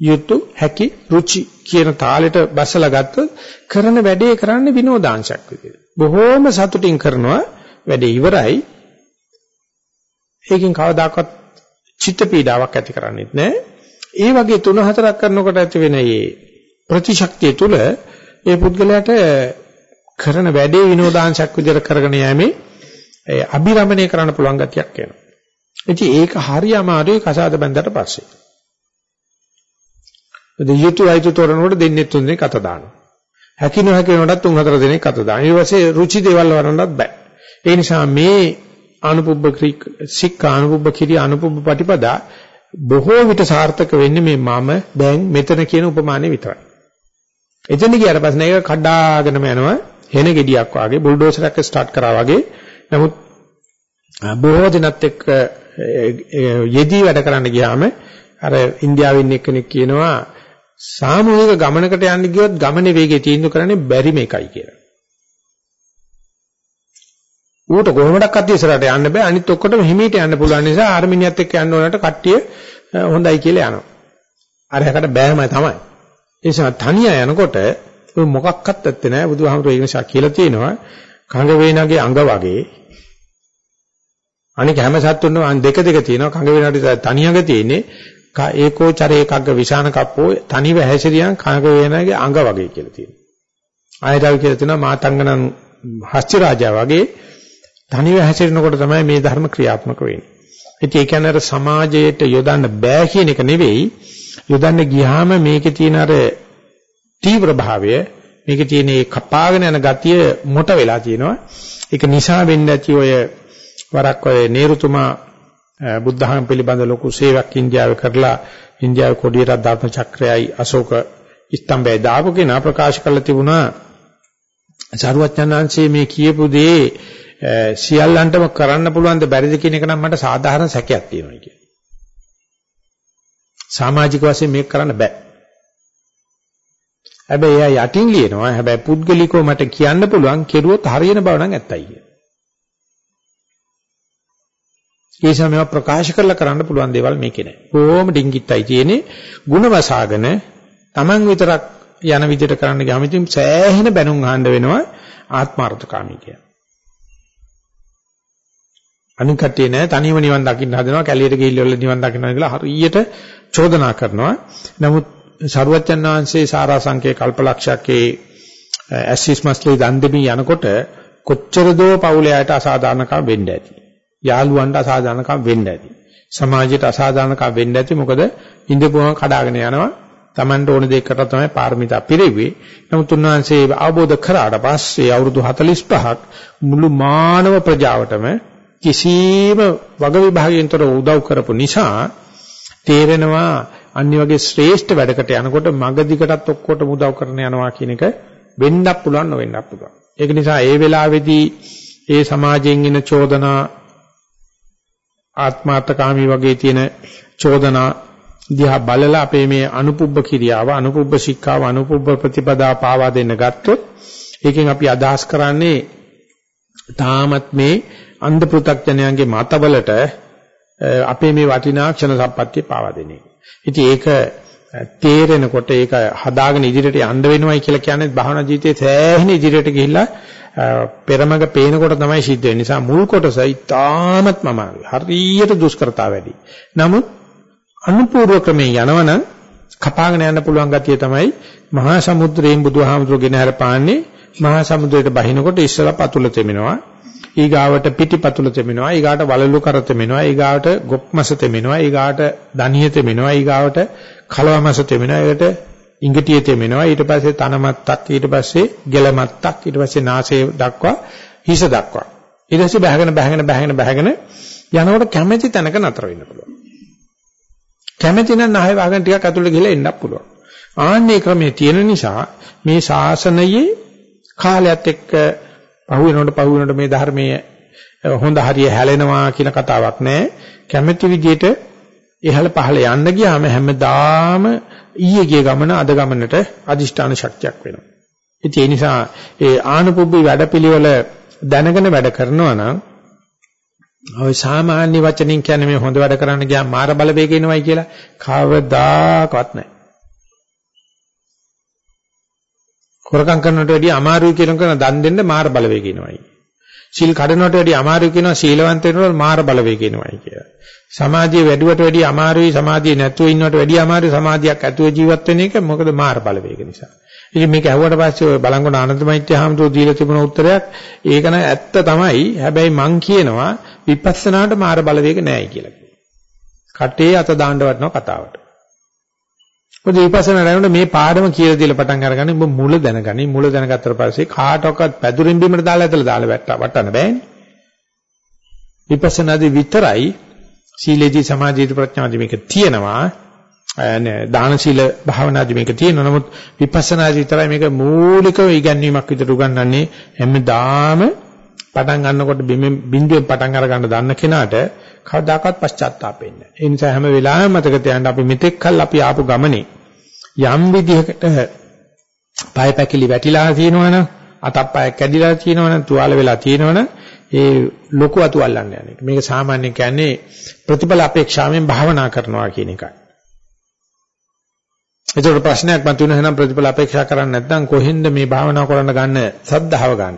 යුතු හැකි රුචි කියන තාලෙට බසලා ගත්තොත් කරන වැඩේ කරන්නේ විනෝදාංශයක් විදියට. බොහෝම සතුටින් කරනවා වැඩේ ඉවරයි. ඒකෙන් කවදාකවත් චිත්ත පීඩාවක් ඇති කරන්නේත් නැහැ. ඒ වගේ තුන හතරක් කරනකොට ඇති වෙන මේ ප්‍රතිශක්තිය තුල ඒ පුද්ගලයාට කරන වැඩේ විනෝදාංශයක් විදියට කරගෙන යෑමේ අභිරමණය කරන්න පුළුවන් ගතියක් එනවා. ඉතින් ඒක හරි අමාරුයි කසාද බැඳලා පස්සේ. ඉතින් YouTube අයිතු තොරනකොට දෙන්නේ තුන් දෙනෙක් අත දානවා. හැකිනු හැකිනකොටත් තුන් හතර දෙනෙක් අත දානවා. ඊට පස්සේ රුචි දේවල් වරන්නත් බෑ. ඒ නිසා මේ අනුපුබ්බ සික්ක අනුපුබ්බ කිරිය අනුපුබ්බ ප්‍රතිපදා බොහෝ විට සාර්ථක වෙන්නේ මේ මම දැන් මෙතන කියන උපමානෙ විතරයි. එතන ගියාට පස්සේ ඒක කඩාගෙනම යනවා හෙන ගෙඩියක් වාගේ බුල්ඩෝසරයක් ස්ටාර්ට් කරා වගේ. නමුත් බොහෝ දිනත් එක්ක යෙදී වැඩ කරන්න ගියාම අර ඉන්දියාවේ ඉන්න කෙනෙක් කියනවා සාමූහික ගමනකට යන්න ගියොත් ගමනේ වේගය තීන්දුව කරන්නේ බැරිම එකයි කියලා. ඌට කොහොමඩක්වත් ඉස්සරහට යන්න බෑ. අනිත් ඔක්කොටම හිමීට යන්න පුළුවන් නිසා ආර්මිනියත් එක්ක යන්න ඕනට කට්ටිය හොඳයි කියලා යනවා. අර හැකට බෑමයි තමයි. ඒ නිසා තනිය යනකොට ඔය මොකක්වත් ඇත්තේ නෑ. බුදුහාමුදුරේ ඒ නිසා කියලා තියෙනවා. කඟ වේනගේ අඟ වගේ. අනික හැම සත්තුන්ම දෙක දෙක තියෙනවා. කඟ වේනට තනියඟ තියෙන්නේ. ඒකෝ චරේ එකග්ග විශාන කප්පෝ තනිව හැසිරියන් කඟ වේනගේ අඟ වගේ කියලා තියෙනවා. ආයතල් කියලා තියෙනවා මාතංගනන් හස්ති රාජා වගේ. තනිව හැසිරෙනකොට තමයි මේ ධර්ම ක්‍රියාත්මක වෙන්නේ. ඉතින් ඒ කියන්නේ අර සමාජයට යොදන්න බෑ කියන එක නෙවෙයි යොදන්න ගියාම මේකේ තියෙන අර තීව්‍ර භාවය මේකේ තියෙන ඒ කපාගෙන යන ගතිය මොට වෙලා තියෙනවා. ඒක නිසා වෙන්න ඇති ඔය වරක් ඔය නේරුතුමා බුද්ධ ධර්ම පිළිබඳ ලොකු සේවයක් ඉන්දියාවේ කරලා ඉන්දියාවේ කොඩියට ධර්ම චක්‍රයයි අශෝක ස්තම්භය දාපු කෙනා ප්‍රකාශ කරලා තිබුණා සරුවචනාංශයේ මේ කියපු දේ සියල්ලන්ටම කරන්න පුළුවන් ද බැරිද කියන එක නම් මට සාධාරණ සැකයක් තියෙනවා කියන්නේ. සමාජික වශයෙන් මේක කරන්න බෑ. හැබැයි එයා යටින් ලියනවා. හැබැයි පුද්ගලිකව මට කියන්න පුළුවන් කෙරුවොත් හරියන බව නම් ඇත්තයි කියලා. ඒ සමයව ප්‍රකාශ කරලා කරන්න පුළුවන් දේවල් මේකේ නෑ. කොහොම ඩිංගිත්යි කියන්නේ ಗುಣ වසාගෙන Taman විතරක් යන විදිහට කරන්න ගියාම ඉතින් සෑහෙන බැනුම් අහන්න වෙනවා ආත්මార్థකාමී කියලා. අනිත් කට්ටිය නෑ තනියම නිවන් දකින්න හදනවා කැලියට ගිහිල්ලා නිවන් දකින්න කියලා හරියට චෝදනා කරනවා. නමුත් සරුවච්චන් වහන්සේ සාරාංශකේ කල්පලක්ෂයකේ ඇසිස් මස්ලේ දන් දෙමින් යනකොට කොච්චර දෝ පවුලයට අසාධාරණකම් වෙන්න ඇති. යාළුවන්ට අසාධාරණකම් වෙන්න ඇති. සමාජයට අසාධාරණකම් වෙන්න ඇති. මොකද ඉඳපුවම කඩාගෙන යනවා. Tamanට ඕන දෙයකට තමයි පාරමිතා පිරෙව්වේ. නමුත් උන්වහන්සේ අවබෝධ කරාට පස්සේ අවුරුදු 45ක් මුළු මානව ප්‍රජාවටම කිසිම වග විභාගයෙන්තර උදව් කරපු නිසා තේරෙනවා අනිත් වගේ ශ්‍රේෂ්ඨ වැඩකට යනකොට මග දිගටත් ඔක්කොටම උදව් කරන යනවා කියන එක වෙන්නත් පුළුවන් නොවෙන්නත් පුළුවන්. ඒක නිසා ඒ වෙලාවේදී ඒ සමාජයෙන් එන චෝදනා ආත්මාර්ථකාමී වගේ තියෙන චෝදනා දිහා බලලා අපේ මේ අනුපුබ්බ කිරියාව අනුපුබ්බ ශික්ෂාව අනුපුබ්බ ප්‍රතිපදා පාවා දෙන්න ගත්තොත් ඒකෙන් අපි අදහස් කරන්නේ තාමත් මේ අන්ධ පෘ탁ජනයන්ගේ මතවලට අපේ මේ වටිනා ක්ෂණ සම්පත්තිය පාවා දෙන එක. ඉතින් ඒක තේරෙනකොට ඒක හදාගෙන ඉදිරියට යන්න වෙනවයි කියලා කියන්නේ භාවනා ජීවිතයේ සෑහෙන ඉදිරියට ගිහිල්ලා පෙරමග පේනකොට තමයි සිද්ධ වෙන්නේ. නිසා මුල් කොටස ඉතාමත්ම අමාරුයි. හරියට දුෂ්කරතාව වැඩි. නමුත් අනුපූර්ව ක්‍රමයෙන් යනවනම් කපාගෙන යන්න පුළුවන් ගතිය තමයි මහා සමුද්‍රයෙන් බුදුහාමුදුරුවෝ ගෙන හරපාන්නේ මහා සමුද්‍රයට බහිනකොට ඉස්සලා පතුල තෙමෙනවා. ඊගාවට පිටිපතුල තෙමෙනවා ඊගාට වලලු කර තෙමෙනවා ඊගාට ගොප්මස තෙමෙනවා ඊගාට දණිය තෙමෙනවා ඊගාවට කලවමස තෙමෙනවා ඒකට ඉඟටිය තෙමෙනවා. ඊට පස්සේ තනමත්තක් ඊට පස්සේ ගෙලමත්තක් ඊට පස්සේ නාසය දක්වා හිස දක්වා. ඊට පස්සේ බහගෙන බහගෙන බහගෙන බහගෙන යනකොට කැමැති තැනක නතර වෙන්න පුළුවන්. කැමැති නම් නැහය වහගෙන ටිකක් අතුලට ගිහලා එන්නත් පුළුවන්. ආන්නේ ක්‍රමයේ තියෙන නිසා මේ ශාසනයේ කාලයත් එක්ක පහු වෙනකොට පහු වෙනකොට මේ ධර්මයේ හොඳ හරිය හැලෙනවා කියන කතාවක් නැහැ. කැමැති විදිහට ඉහළ පහළ යන්න ගියාම හැමදාම ඊයේ ගිය ගමන අද ගමනට අදිෂ්ඨාන ශක්තියක් වෙනවා. ඉතින් ඒ නිසා ඒ ආනුපුබ්බි වැඩපිළිවෙල දැනගෙන වැඩ කරනවා නම් ඔය සාමාන්‍ය වචනින් කියන්නේ මේ හොඳ වැඩ කරන්න ගියාම මාර බලවේග එනවයි කියලා කවදාකවත් නැහැ. හොරකම් කරනට වැඩිය අමාරුයි කියන කෙනා දන් දෙන්න මාර බලවේග එනවායි. සීල් කඩනට වැඩිය අමාරුයි කියනවා සීලවන්ත වෙනකොට මාර බලවේග එනවායි කියලා. සමාධිය වැඩිවට වැඩිය අමාරුයි සමාධිය නැතුව ඉන්නවට වැඩිය අමාරුයි සමාධියක් ඇතුව ජීවත් වෙන එක මොකද මාර බලවේග නිසා. ඉතින් මේක ඇහුවට පස්සේ ඔය බලංගොඩ ආනන්දමෛත්‍ය හාමුදුරුවෝ දීලා තිබුණ උත්තරයක් ඒක නෑ ඇත්ත තමයි. හැබැයි මං කියනවා විපස්සනාට මාර බලවේග නෑයි කියලා. කටේ අත දාන්න වටනවා කතාවට. මොකද විපස්සනා කරනකොට මේ පාඩම කියලා දීලා පටන් අරගන්න ඔබ මුල දැනගනි මුල දැනගත්තට පස්සේ කාටවත් පැදුරින් බිමට දාලා ඇතලා දාලා වටන්න බෑනේ. විපස්සනාදී විතරයි සීලේදී සමාධියේදී ප්‍රඥාදී මේක තියෙනවා දාන සීල භාවනාදී මේක තියෙනවා නමුත් විපස්සනාදී විතරයි මේක මූලිකව ඉගැන්වීමක් විතර උගන්වන්නේ හැමදාම පටන් ගන්නකොට බිඳුවෙන් පටන් අර ගන්න දන්න කෙනාට කවදාකවත් පශ්චාත්තාප වෙන්නේ නැහැ. ඒ නිසා හැම වෙලාවෙම මතක තියාගන්න අපි මෙතෙක් කල් අපි ආපු ගමනේ යම් විදිහකට පය පැකිලි වැටිලා තියෙනවනම් අතප්පයක් කැඩිලා තියෙනවනම් තුවාල වෙලා තියෙනවනම් ඒ ලොකු අතු අල්ලන්න යන එක. මේක සාමාන්‍යයෙන් කියන්නේ ප්‍රතිඵල අපේක්ෂාවෙන් භාවනා කරනවා කියන එකයි. ඒතකොට ප්‍රශ්නයක් මතුවෙන එහෙනම් ප්‍රතිඵල අපේක්ෂා කරන්නේ නැත්නම් කොහෙන්ද මේ භාවනා කරන්න ගන්න සද්ධාව ගන්න?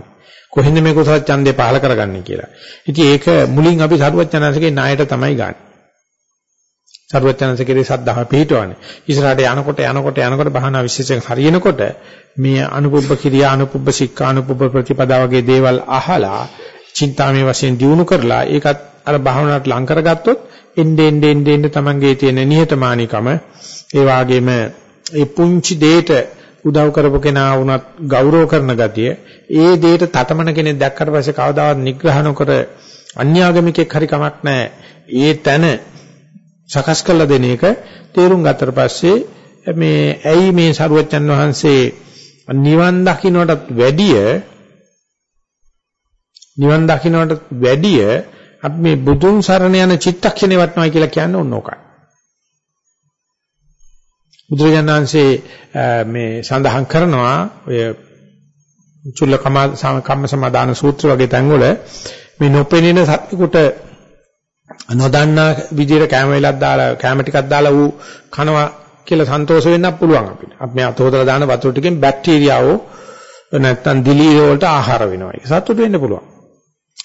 කොහෙන්ද මේ කුසල ඡන්දේ පහල කරගන්නේ කියලා. ඉතින් ඒක මුලින් අපි සරුවචනanසගේ ණයට තමයි ගන්න. සරුවචනanසගේ සද්ධාව පිහිටවන්නේ. ඉස්සරහට යනකොට යනකොට යනකොට භාවනා විශේෂයෙන් හරියනකොට මේ අනුපුබ්බ කිරියා අනුපුබ්බ සික්ඛා අනුපුබ්බ ප්‍රතිපදා වගේ දේවල් අහලා චින්තාමේ වශයෙන් දියුණු කරලා ඒකත් අර භාවනාවට ලං කරගත්තොත් එnde ende ende ende තමන්ගේ තියෙන නිහතමානීකම ඒ වගේම ඒ පුංචි දෙයට උදව් කරපු කෙනා වුණත් ගෞරව කරන ගතිය ඒ දෙයට තටමන කෙනෙක් දැක්කට පස්සේ කවදාවත් නිග්‍රහ නොකර අන්‍යාගමිකෙක් හරි කමක් නැහැ ඒ තැන සකස් කළ දෙන එක තේරුම් ගත්තට පස්සේ මේ ඇයි මේ සරුවච්චන් වහන්සේ නිවන් දකින්නටත් වැඩිය නිවන් දකින්නට වැඩිය අපි මේ බුදුන් සරණ යන චිත්තක්ෂණේ වටනවා කියලා කියන්නේ ඕන ඕකයි. බුදුරජාණන් වහන්සේ මේ සඳහන් කරනවා ඔය චුල්ල කම්ම සමාදාන සූත්‍ර වගේ තැන්වල මේ නොපෙනෙන සත්‍යකට නොදන්නා විදිහට කැම වෙලක් දාලා කැම ටිකක් දාලා ඌ කනවා කියලා සන්තෝෂ වෙන්නත් පුළුවන් අපිට. අපි මේ අතෝදලා දාන වතුර ටිකෙන් බැක්ටීරියාවෝ නැත්තම් දිලී වලට ආහාර වෙනවා. ඒක සතුට වෙන්න පුළුවන්.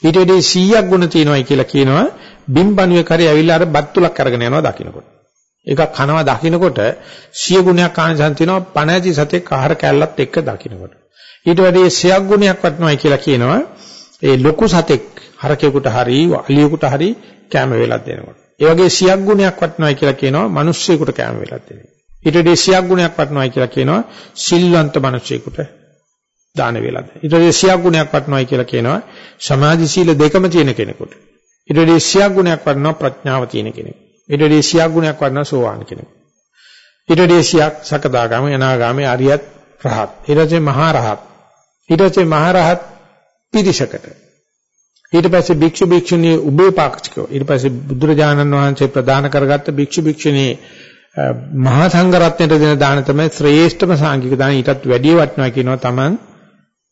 ඊට වඩා 100ක් ගුණ තියෙනවායි කියලා කියනවා බිම්බණුවේ කරේ ඇවිල්ලා අර බත් තුලක් අරගෙන යනවා දකින්නකොට. ඒක කනවා දකින්නකොට 100 ගුණයක් ආනසන් තියෙනවා පණ ඇති සතෙක් ආහාර කැල්ලත් එක්ක දකින්නකොට. ඊට වඩා 100ක් ගුණයක් වටනවායි කියලා කියනවා ඒ ලොකු සතෙක් හරකෙකුට හරි අලියෙකුට හරි කැම වේලක් දෙනකොට. ඒ වගේ 100ක් ගුණයක් වටනවායි කියලා කියනවා මිනිස්සෙකුට කැම වේලක් දෙනවා. ඊට වඩා 100ක් ගුණයක් වටනවායි කියලා කියනවා සිල්වන්ත මිනිස්සෙකුට දාන වේලක්. ඊට වඩා 100ක් ගුණයක් වටනවායි කියලා කියනවා සමාධි සීල දෙකම තියෙන කෙනෙකුට. ඊට වඩා 100ක් ගුණයක් වටනවා ප්‍රඥාව තියෙන කෙනෙකුට. ඊට වඩා 100ක් ගුණයක් වටනවා සෝවාන් කෙනෙකුට. ඊට වඩා 100ක් සකදාගාමී අනාගාමී අරියත් රහත්. ඊට පස්සේ මහා රහත්. ඊට පස්සේ මහා රහත් පිරිසකට. ඊට පස්සේ භික්ෂු භික්ෂුණී උභයපාක්ෂිකෝ. ඊට පස්සේ බුදුරජාණන් වහන්සේ ප්‍රදාන කරගත්ත භික්ෂු භික්ෂුණී මහා සංඝ රත්නයට දෙන දාන තමයි ශ්‍රේෂ්ඨම සාංගික දාන. ඊටත් වැඩිය වටිනවා කියනවා Taman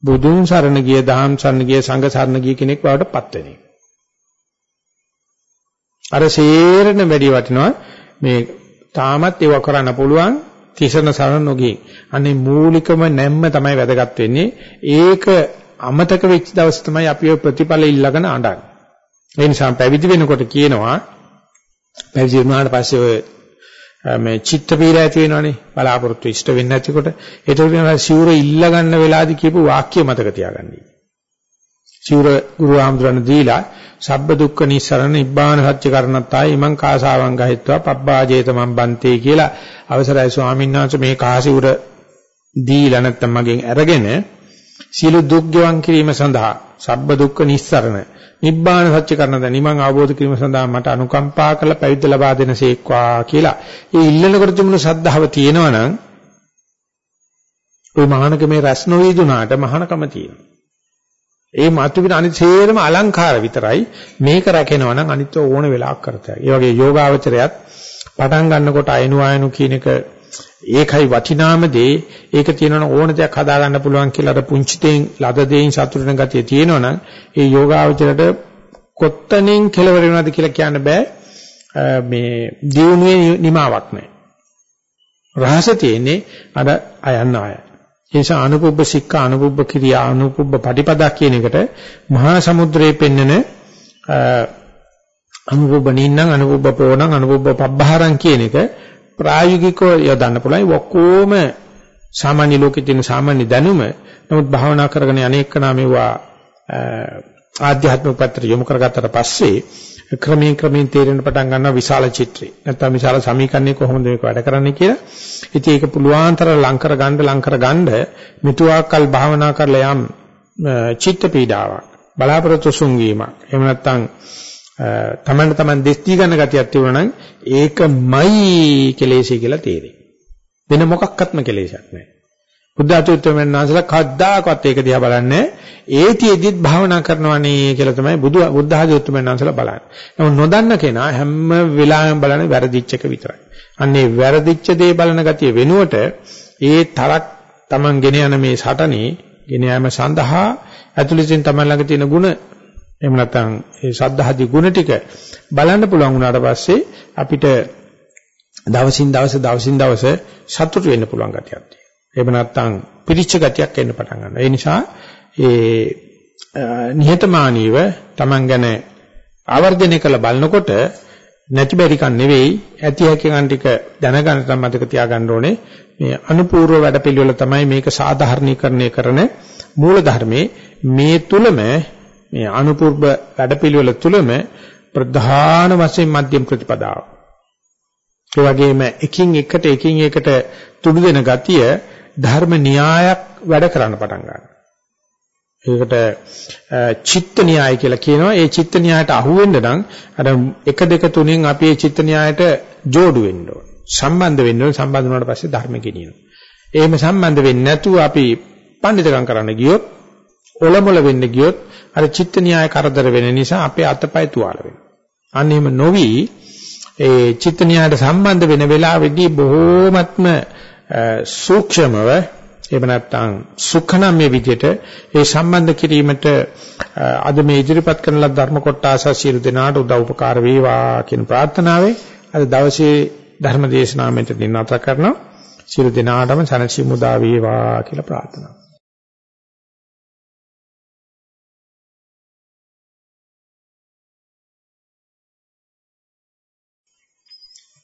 බුදුන් සරණ ගිය, දහම් සරණ ගිය, සංඝ සරණ ගිය කෙනෙක් බවට පත් වෙන එක. අර සේරණ වැඩි වටිනවා මේ තාමත් ඒව කරන්න පුළුවන් තිසරණ සරණ නොගිය. අනේ මූලිකම නැම්ම තමයි වැදගත් වෙන්නේ. ඒක අමතක වෙච්ච දවස් තමයි අපි ඔය ප්‍රතිඵල ඉල්ලගෙන අඬන්නේ. ඒ නිසා පැවිදි වෙනකොට කියනවා පැවිදි වුණාට පස්සේ ඔය මේ චිත්ත පීඩ ඇති වෙනවනේ බලාපොරොත්තු ඉෂ්ට වෙන්නේ නැතිකොට ඒකට කියනවා සිවුර ඉල්ල ගන්න වෙලාවදී කියපු වාක්‍ය මතක තියාගන්න. සිවුර ගුරු ආම්දුරණ දීලා සබ්බ දුක්ඛ නිස්සරණ නිබ්බාන සත්‍ය කරණත්තායි මං කාසාවං ගහිත්වා පබ්බාජේත මං බන්තේ කියලා අවසරයි ස්වාමීන් වහන්සේ මේ කාසිවුර දීලා නැත්තම් මගෙන් අරගෙන සියලු දුක් ගෙවන් කිරීම සඳහා සබ්බ දුක්ඛ නිස්සරණ නිබ්බාන සත්‍ය කරන දැන නිමං අවබෝධ කිරීම සඳහා මට අනුකම්පා කරලා පැවිද්ද ලබා දෙනසේක්වා කියලා. ඒ ඉල්ලනකොට තිබුණු සද්ධාව තියෙනවනම් ওই මහානකමේ රැස් නොවේදුනාට මහානකම තියෙනවා. ඒ මාතුපිට අනිත් සේරම අලංකාර විතරයි මේක රැකෙනවා නම් අනිත් ඕන වෙලාවක් කරතයි. ඒ වගේ යෝගාවචරයත් පටන් ගන්නකොට අයනු අයනු කියන එක ඒකයි වටිනාම දේ. ඒක තියෙනවනම් ඕන දෙයක් හදා ගන්න පුළුවන් කියලා අර පුංචි දෙයින් ලද දෙයින් සතුටු වෙන ගතිය තියෙනවනම් ඒ යෝගාවචරයට කොත්තනින් කෙලවර වෙනවද කියලා කියන්න බෑ. මේ දියුණුවේ නිමාවක් නැහැ රහස තියෙන්නේ අර අයන්න අය. ඒ නිසා අනුපුබ්බ සික්ක අනුපුබ්බ ක්‍රියා අනුපුබ්බ පටිපදා කියන එකට මහා සමුද්‍රයේ පෙන්නන අනුපුබ්බ නින්නම් අනුපුබ්බ පෝණං අනුපුබ්බ පබ්බහරං කියන එක ප්‍රායෝගිකව යොදන්න පුළුවන් ඔක්කොම සාමාන්‍ය ලෝකෙ තියෙන සාමාන්‍ය දැනුම නමුත් භාවනා කරගෙන අනේක නාමේවා ආධ්‍යාත්මික පැත්තට යොමු කරගත්තට පස්සේ ක්‍රමයෙන් ක්‍රමයෙන් තේරෙන්න පටන් ගන්නවා විශාල චිත්‍රය. නැත්නම් විශාල සමීකරණේ කොහොමද මේක වැඩ කරන්නේ කියලා. ඉතින් ඒක පුළුවන් තරම් ලං කර ගන්න ලං කර ගන්න මිතුආකල් භාවනා කරලා යම් චිත්ත පීඩාවක් බලාපොරොත්තු සුන්වීමක්. එහෙම නැත්නම් තමන්න තමන් දෙස්ති ගන්න ගතියක් තිබුණා නම් ඒකමයි කෙලෙසි කියලා තේරෙයි. වෙන මොකක්වත්ම කෙලෙසක් නැහැ. බුද්ධ අතුත්තරමෙන් නැසලා කද්දාකවත් ඒක දිහා බලන්නේ ඒතිෙදිත් භාවනා කරනවානේ කියලා තමයි බුදු බුද්ධ ආධිඋත්තරමෙන් නැසලා බලන්නේ. නමුත් නොදන්න කෙනා හැම වෙලාවෙම බලන්නේ වැරදිච්ච එක විතරයි. අන්නේ වැරදිච්ච දේ බලන ගතිය වෙනුවට ඒ තරක් Taman ගෙන යන මේ සටනේ ගෙන යාම සඳහා ඇතුළතින් Taman ළඟ තියෙන ಗುಣ එහෙම නැත්නම් ඒ සද්ධාදී ගුණ ටික බලන්න පුළුවන් වුණාට පස්සේ අපිට දවසින් දවස දවසින් දවස සතුට වෙන්න පුළුවන් ගතියක් තියෙනවා. එහෙම නැත්නම් පිරිච්ච ගතියක් එන්න පටන් ගන්නවා. ඒ නිසා ඒ නිහතමානීව Taman ගැන ආවර්ජනය කළ බලනකොට නැති බැරිකම් නෙවෙයි ඇති හැකියන් ටික දැනගන්න තමයි මතක තියාගන්න ඕනේ. මේ අනුපූර්ව වැඩපිළිවෙල තමයි මේක සාධාරණීකරණය කරන මූල ධර්මයේ මේ තුලම මේ අනුපූර්ව වැඩපිළිවෙල තුලම ප්‍රධාන වශයෙන් මධ්‍යම ප්‍රතිපදාව. ඒ වගේම එකින් එකට එකින් එකට තුඩු දෙන ගතිය ධර්ම න්‍යායක් වැඩ කරන්න පටන් ගන්නවා. ඒකට චිත්ත න්‍යාය කියලා කියනවා. ඒ චිත්ත න්‍යායට අහු වෙන්න නම් අර 1 2 3න් අපි ඒ චිත්ත න්‍යායට جوړු වෙන්න ඕන. සම්බන්ධ වෙන්න ඕන. සම්බන්ධ වුණාට පස්සේ ධර්ම ගෙනියනවා. එහෙම සම්බන්ධ වෙන්නේ නැතුව අපි පඬිතුකම් කරන්න ගියොත් ඔලමුල වෙන්න ගියොත් අර චිත්ත න්‍යාය කරදර වෙන නිසා අපේ අතපය තුවාල වෙනවා. අන්න එහෙම නොවි ඒ චිත්ත න්‍යායට සම්බන්ධ වෙන වෙලාවෙදී බොහෝමත්ම සූක්ෂමව එහෙම නැත්නම් සුඛනම් මේ විදිහට ඒ සම්බන්ධ කිරීමට අද මේ ඉදිරිපත් කරන ලද ධර්ම කොටස සියලු දෙනාට උදව් උපකාර වේවා කියන ප්‍රාර්ථනාවෙන් අද දවසේ ධර්ම දේශනාව මෙතනින් නැවත කරනවා සියලු දෙනාටම සනසි මුදා වේවා කියලා ප්‍රාර්ථනා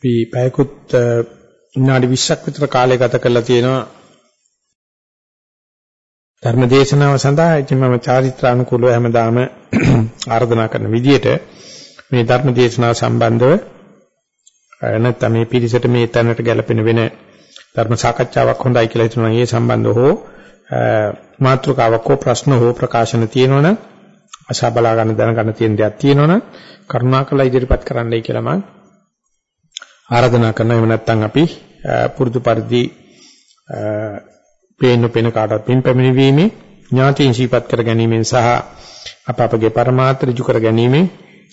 අපි පැයකුත් විනාඩි 20ක් විතර කාලය ගත කරලා තියෙනවා ධර්ම දේශනාව සඳහා ඉතින් මම චාරිත්‍රානුකූලව හැමදාම [clears throat] ආරාධනා කරන විදිහට මේ ධර්ම දේශනාව සම්බන්ධව නැත්නම් මේ පිළිසෙට මේ තැනට ගැලපෙන වෙන ධර්ම සාකච්ඡාවක් හොඳයි කියලා හිතනවා. ඒ සම්බන්ධව හෝ මාතෘකාවක් හෝ ප්‍රශ්න හෝ ප්‍රකාශන තියෙනවනම් අසා බලා ගන්න දැනගන්න තියෙන දෙයක් තියෙනවනම් කරුණාකරලා ඉදිරිපත් කරන්නයි කියලා මම ආරාධනා කරනවා එහෙම නැත්නම් අපි පුරුදු පරිදි පේන පේන කාටවත් පින් පැමිණීමේ ඥාතීන් ශීපත් කර ගැනීමෙන් සහ අප අපගේ પરමාර්ථ ඍජු කර ගැනීමෙන්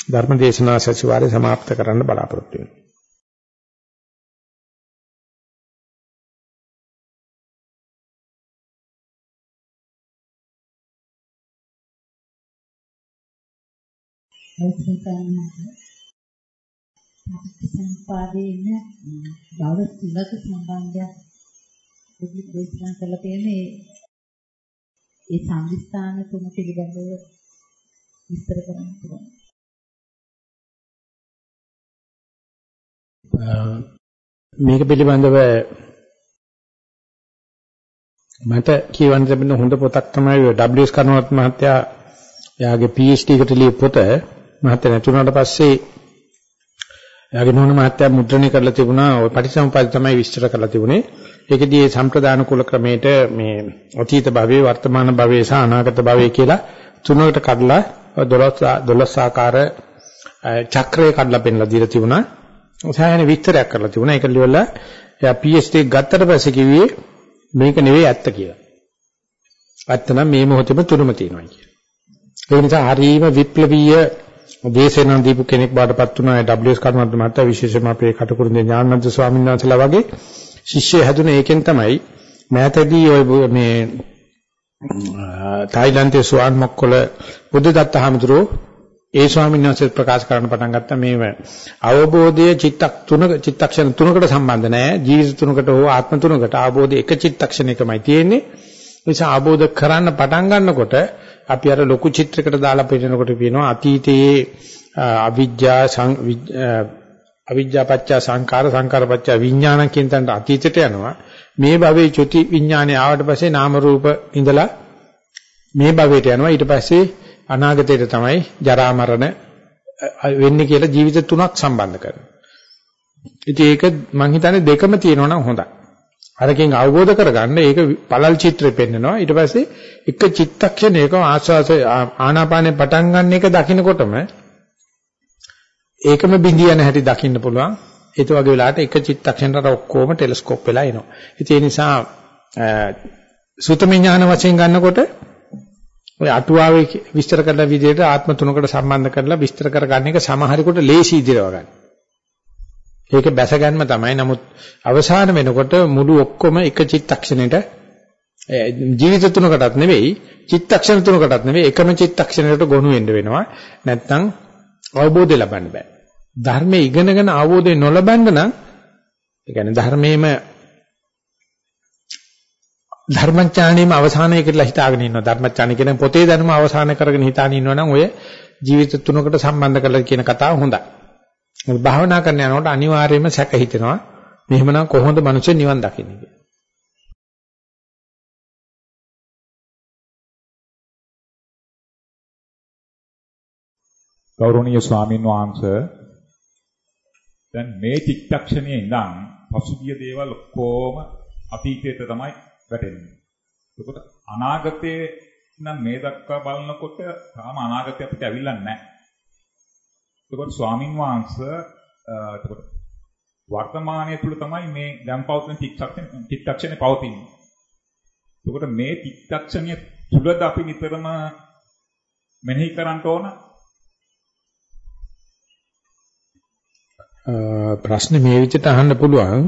ධර්ම දේශනා සැසිවාරය સમાપ્ત කරන්න බලාපොරොත්තු වෙනවා Thank you. සම්පාදයේ භව තුනක සම්බන්ධයක් බුද්ධ දේශනා කරලා තියෙන්නේ ඒ සංවිස්ථාන තුන පිළිබඳව විස්තර කරන්න පුළුවන්. මේක පිළිබඳව මට කියවන්න ලැබෙන හොඳ පොතක් තමයි WS කරුණාරත්න මහත්තයා එයාගේ PhD එකට ලියපු පොත මහත්තයා නැතුණාට පස්සේ එයාගේ නෝන මහත්තයා මුද්‍රණය කරලා තිබුණා ওই පටිච්චසමුප්පාද තමයි විස්තර කරලා තිබුණේ ඒකදී මේ සම්ප්‍රදාන කුල ක්‍රමයට මේ අතීත භවයේ වර්තමාන භවයේ සහ අනාගත භවයේ කියලා තුනකට කඩලා 12 12 ආකාර චක්‍රය කඩලා පෙන්නලා දීලා තිබුණා. සායන විස්තරයක් කරලා තිබුණා. ඒක ලියවලා එයා PhD ගත්තට පස්සේ කිව්වේ මේක නෙවෙයි ඇත්ත කියලා. ඇත්ත නම් මේ මොහොතේම තුනම තියෙනවා කියලා. ඒ නිසා හරීම විප්ලවීය දේශනා දීපු කෙනෙක් බාටපත් වුණා. WS කර්මන්ත මහත්තයා විශේෂයෙන්ම අපේ කටුකුරුන්දේ ඥානන්ත ස්වාමීන් වහන්සේලා වගේ ශිෂ්‍යය හැදුනේ ඒකෙන් තමයි. මෑතදී ඔය මේ තායිලන්තයේ සුවන් මොක්කොල බුද්ධදත්ත හාමුදුරුවෝ ඒ ස්වාමීන් වහන්සේ ප්‍රකාශ කරන්න පටන් ගත්තා. මේව අවබෝධයේ චිත්තක් තුනක චිත්තක්ෂණ තුනකට සම්බන්ධ නැහැ ජීවිත තුනකට හෝ ආත්ම තුනකට අවබෝධය එක චිත්තක්ෂණයකමයි තියෙන්නේ. ඒ නිසා අවබෝධ කරන්න පටන් ගන්නකොට අපි අර ලොකු චිත්‍රයකට දාලා පිටිනකොට කියනවා අතීතයේ අවිජ්ජා අවිජ්ජා පත්‍ය සංකාර සංකාර පත්‍ය විඥාන කියන තැනට අතීතයට යනවා මේ භවයේ චුති විඥානේ ආවට පස්සේ නාම රූප ඉඳලා මේ භවයට යනවා ඊට පස්සේ අනාගතයට තමයි ජරා මරණ වෙන්නේ කියලා ජීවිත තුනක් සම්බන්ධ කරනවා. ඉතින් ඒක මං හිතන්නේ දෙකම තියෙනවා නම් හොඳයි. අරකින් අවබෝධ කරගන්න ඒක පළල් චිත්‍රෙ පෙන්නනවා. ඊට පස්සේ එක චිත්තක්ෂණයක ආස්වාස ආනාපානේ පටන් ගන්න එක දකින්නකොටම ඒකම බිඳියන හැටි දකින්න පුළුවන්. ඒත වගේ වෙලාවට එක චිත්තක්ෂණයට ඔක්කොම ටෙලස්කෝප් වෙලා එනවා. ඉතින් ඒ නිසා සුතම ඥාන වශයෙන් ගන්නකොට ඔය අටුවාවේ විස්තර කරන විදිහට ආත්ම තුනකට සම්බන්ධ කරලා විස්තර කරගන්න එක සමහරෙකුට ලේසි ඉදිරව ගන්න. ඒක බැස ගැනීම තමයි. නමුත් අවසාන වෙනකොට මුළු ඔක්කොම එක චිත්තක්ෂණයට ජීවිත තුනකටත් නෙවෙයි චිත්තක්ෂණ තුනකටත් නෙවෙයි එකම චිත්තක්ෂණයකට ගොනු වෙන්න වෙනවා. නැත්නම් අවබෝධය ලබන්න බෑ. ධර්මයේ ඉගෙනගෙන අවබෝධය නොලබන්න නම් ඒ කියන්නේ ධර්මයේම ධර්මඥානෙම අවසානය කියලා හිතාගෙන ඉන්නවා ධර්මඥාන කියන පොතේ දැනුම අවසාන කරගෙන හිතාගෙන ඉන්නවා නම් ඔය ජීවිත තුනකට සම්බන්ධ කරලා කියන කතාව හොඳයි. මොකද භාවනා කරන යනකොට අනිවාර්යයෙන්ම සැක හිතෙනවා මෙහෙමනම් කොහොමද මිනිස්සු නිවන් දකින්නේ කියලා. ගෞරවනීය ස්වාමින් වහන්සේ දැන් මේ චිත්තක්ෂණයේ ඉඳන් පසුගිය දේවල් කොහොම අතීතයට තමයි වැටෙන්නේ. එතකොට අනාගතයේ නම් මේ දක්වා බලනකොට තාම අනාගතය අපිට ඇවිල්ලා නැහැ. එතකොට ස්වාමින් වහන්සේ එතකොට වර්තමානයේ තුල තමයි මේ දැන් පවතින චිත්තක්ෂණ චිත්තක්ෂණේ පවතින්නේ. එතකොට මේ චිත්තක්ෂණය තුලද අපි නිතරම මෙනෙහි කරන්න ඕන ප්‍රශ්නේ මේ විදිහට අහන්න පුළුවන්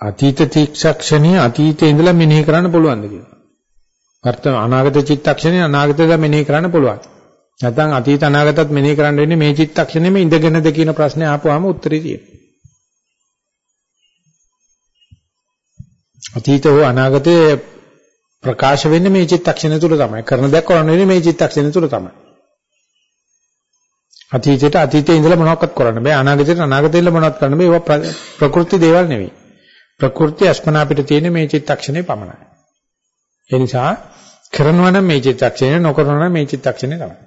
අතීත චිත්තක්ෂණයේ අතීතේ ඉඳලා මෙනෙහි කරන්න පුළුවන්ද කියලා. වර්තමාන අනාගත චිත්තක්ෂණයේ අනාගතේ මෙනෙහි කරන්න පුළුවන්. නැත්නම් අතීත අනාගතත් මෙනෙහි කරන්න වෙන්නේ මේ චිත්තක්ෂණයෙම ඉඳගෙනද කියන ප්‍රශ්නේ ආපුවාම උත්තරේ තියෙනවා. අතීත හෝ අනාගතේ ප්‍රකාශ වෙන්නේ මේ චිත්තක්ෂණය තුල තමයි. කරන දෙයක් කරන්න වෙන්නේ මේ චිත්තක්ෂණය තුල තමයි. අතීතයට අතීතයේ ඉඳලා මොනවක්වත් කරන්න බෑ. අනාගතයට අනාගතේ ඉඳලා මොනවක්වත් කරන්න බෑ. ඒවා ප්‍රകൃති දේවල් නෙවෙයි. ප්‍රകൃති අස්පනා අපිට තියෙන මේ චිත්තක්ෂණේ පමණයි. ඒ නිසා කරනවා නම් මේ චිත්තක්ෂණය නොකරනවා නම් මේ චිත්තක්ෂණය තමයි.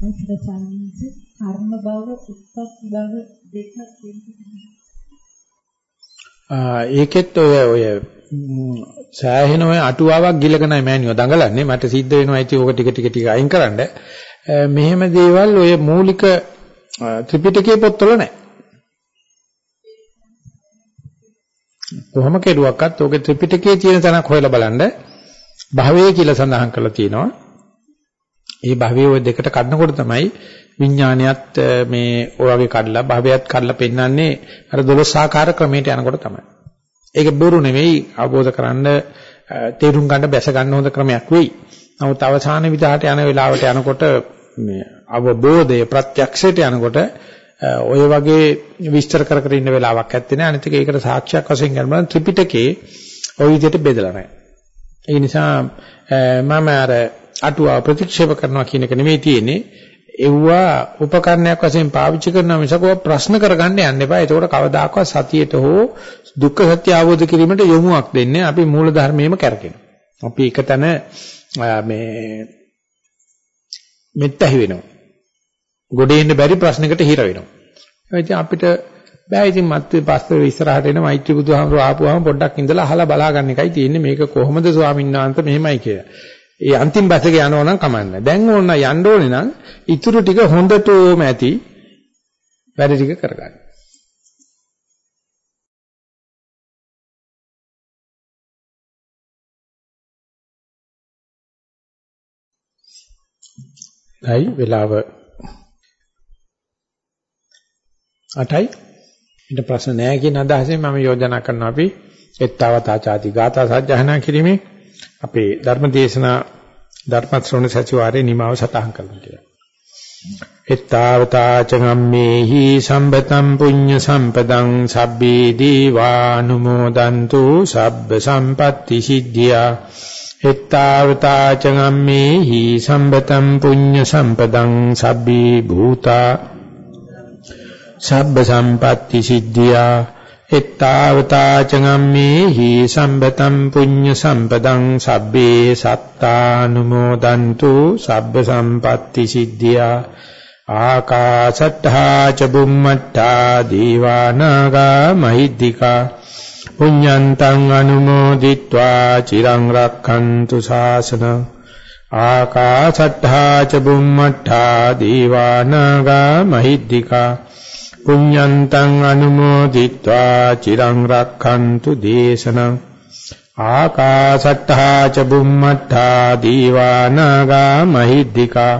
අන්තිම සංස කර්ම භව උත්පත් භව දෙක ඒකෙත් ඔය ඔය සෑහෙන ඔය අටුවාවක් ගිලගෙනයි මෑනියෝ දඟලන්නේ මට සිද්ධ වෙනවා ඉතින් ඕක ටික ටික ටික අයින් කරන්න. මෙහෙම දේවල් ඔය මූලික ත්‍රිපිටකයේ පොත්වල නැහැ. කොහොම කෙරුවක්වත් ඕකේ ත්‍රිපිටකයේ තියෙන තැනක් හොයලා බලන්න. භවය කියලා සඳහන් කරලා තියෙනවා. ඒ භවයේ ওই දෙකට කඩනකොට තමයි විඥානියත් මේ ඔය වගේ කඩලා භවයත් කඩලා පෙන්වන්නේ අර 12 ආකාර ක්‍රමයට යනකොට තමයි. ඒක බොරු නෙවෙයි අවබෝධ කරන්න තේරුම් ගන්න බැස ගන්න හොඳ ක්‍රමයක් වෙයි. නමුත් අවසාන විදාට යන වෙලාවට යනකොට මේ අවබෝධය ප්‍රත්‍යක්ෂයට යනකොට ඔය වගේ විස්තර කර කර ඉන්න වෙලාවක් ඇත්තේ නැහැ. අනිත් එක ඒකට සාක්ෂියක් වශයෙන් ගන්නවා ත්‍රිපිටකේ ওই විදිහට බෙදලා නැහැ. ඒ නිසා මම අර අටුවා ප්‍රතික්ෂේප කරනවා කියන එක නෙමෙයි තියෙන්නේ. එව්වා උපකරණයක් වශයෙන් පාවිච්චි කරනවා මිසක ප්‍රශ්න කරගන්න යන්න එපා. ඒකෝට කවදාකවත් සතියට හෝ දුක්ඛ සත්‍ය අවබෝධ කිරීමට යොමුවක් දෙන්නේ අපි මූල ධර්මයේම කරකිනවා. අපි එකතන මේ මෙත්තහි වෙනවා. ගොඩේ ඉන්න බැරි ප්‍රශ්නකට හිර වෙනවා. ඒ අපිට බෑ ඉතින් මත්වේ පස්සේ ඉස්සරහට එන මෛත්‍රී බුදුහාමුදුරුවෝ ආපුවාම පොඩ්ඩක් ඉඳලා අහලා බලා ගන්න එකයි තියෙන්නේ මේක කොහොමද ස්වාමීන් වහන්සේ මෙහෙමයි කියලා. ඒ අන්තිම බස් එක යනවා නම් කමන්නේ. දැන් ඕන යන්න ඕනේ නම් ඉතුරු ටික හොඳටම ඇති වැඩ ටික කරගන්න. හයි වෙලාව 8යි ඊට ප්‍රශ්න නැහැ කියන අදහසෙන් මම යෝජනා කරනවා අපි එත්තවතාචාති ගාථා සජ්ජහනා කිරීමේ අපේ ධර්ම දේශනා ධර්ම ශ්‍රවණ සතිವಾರේ නිමාව සටහන් කරනවා කියලා. එත්තාවතාචගම්මේහි සම්බතම් පුඤ්ඤ සම්පදං සබ්බේ දීවානුමෝදන්තු සබ්බ සම්පatti සිද්ධියා එත්තාවතාචගම්මේහි සම්බතම් පුඤ්ඤ සම්පදං සබ්බේ භූතා සබ්බ සම්පatti සිද්ධියා එත්තාවතා චගම්මේ හි සම්බතම් පුඤ්ඤ සම්පදං සබ්බේ සත්තානුමෝදන්තු සබ්බ සම්පatti සිද්ධියා ආකාශට්ඨා ච බුම්මට්ඨා දීවානාගා මහිද්దికා පුඤ්ඤන්තං අනුමෝදිත්වා චිරං රක්ඛන්තු ශාසන ආකාශට්ඨා ච බුම්මට්ඨා දීවානාගා මහිද්దికා පුඤ්ඤන්තං අනුමෝදිත්වා චිරං රක්ඛන්තු දේශනං ආකාශට්ටා ච බුම්මට්ටා දීවානාගා මහිද්దికා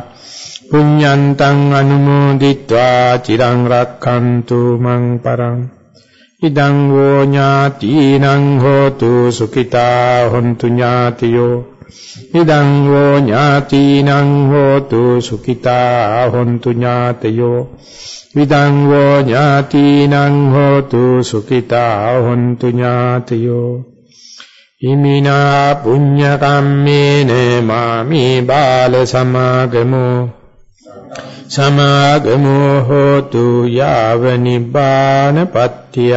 පුඤ්ඤන්තං අනුමෝදිත්වා චිරං රක්ඛන්තු මං පරං ඉදං වෝ ඥාතිනං හෝතු සුඛිතා හොන්තු ඥාතියෝ ඉදං වෝ ඥාතිනං හෝතු සුඛිතා හොන්තු ඥාතයෝ. ඉදං වෝ ඥාතිනං හෝතු සුඛිතා හොන්තු ඥාතයෝ. ඉමිනා පුඤ්ඤ කම්මේන මාමි බාල සමාගමෝ. සමාගමෝ හෝතු යාව නිබ්බානපත්තිය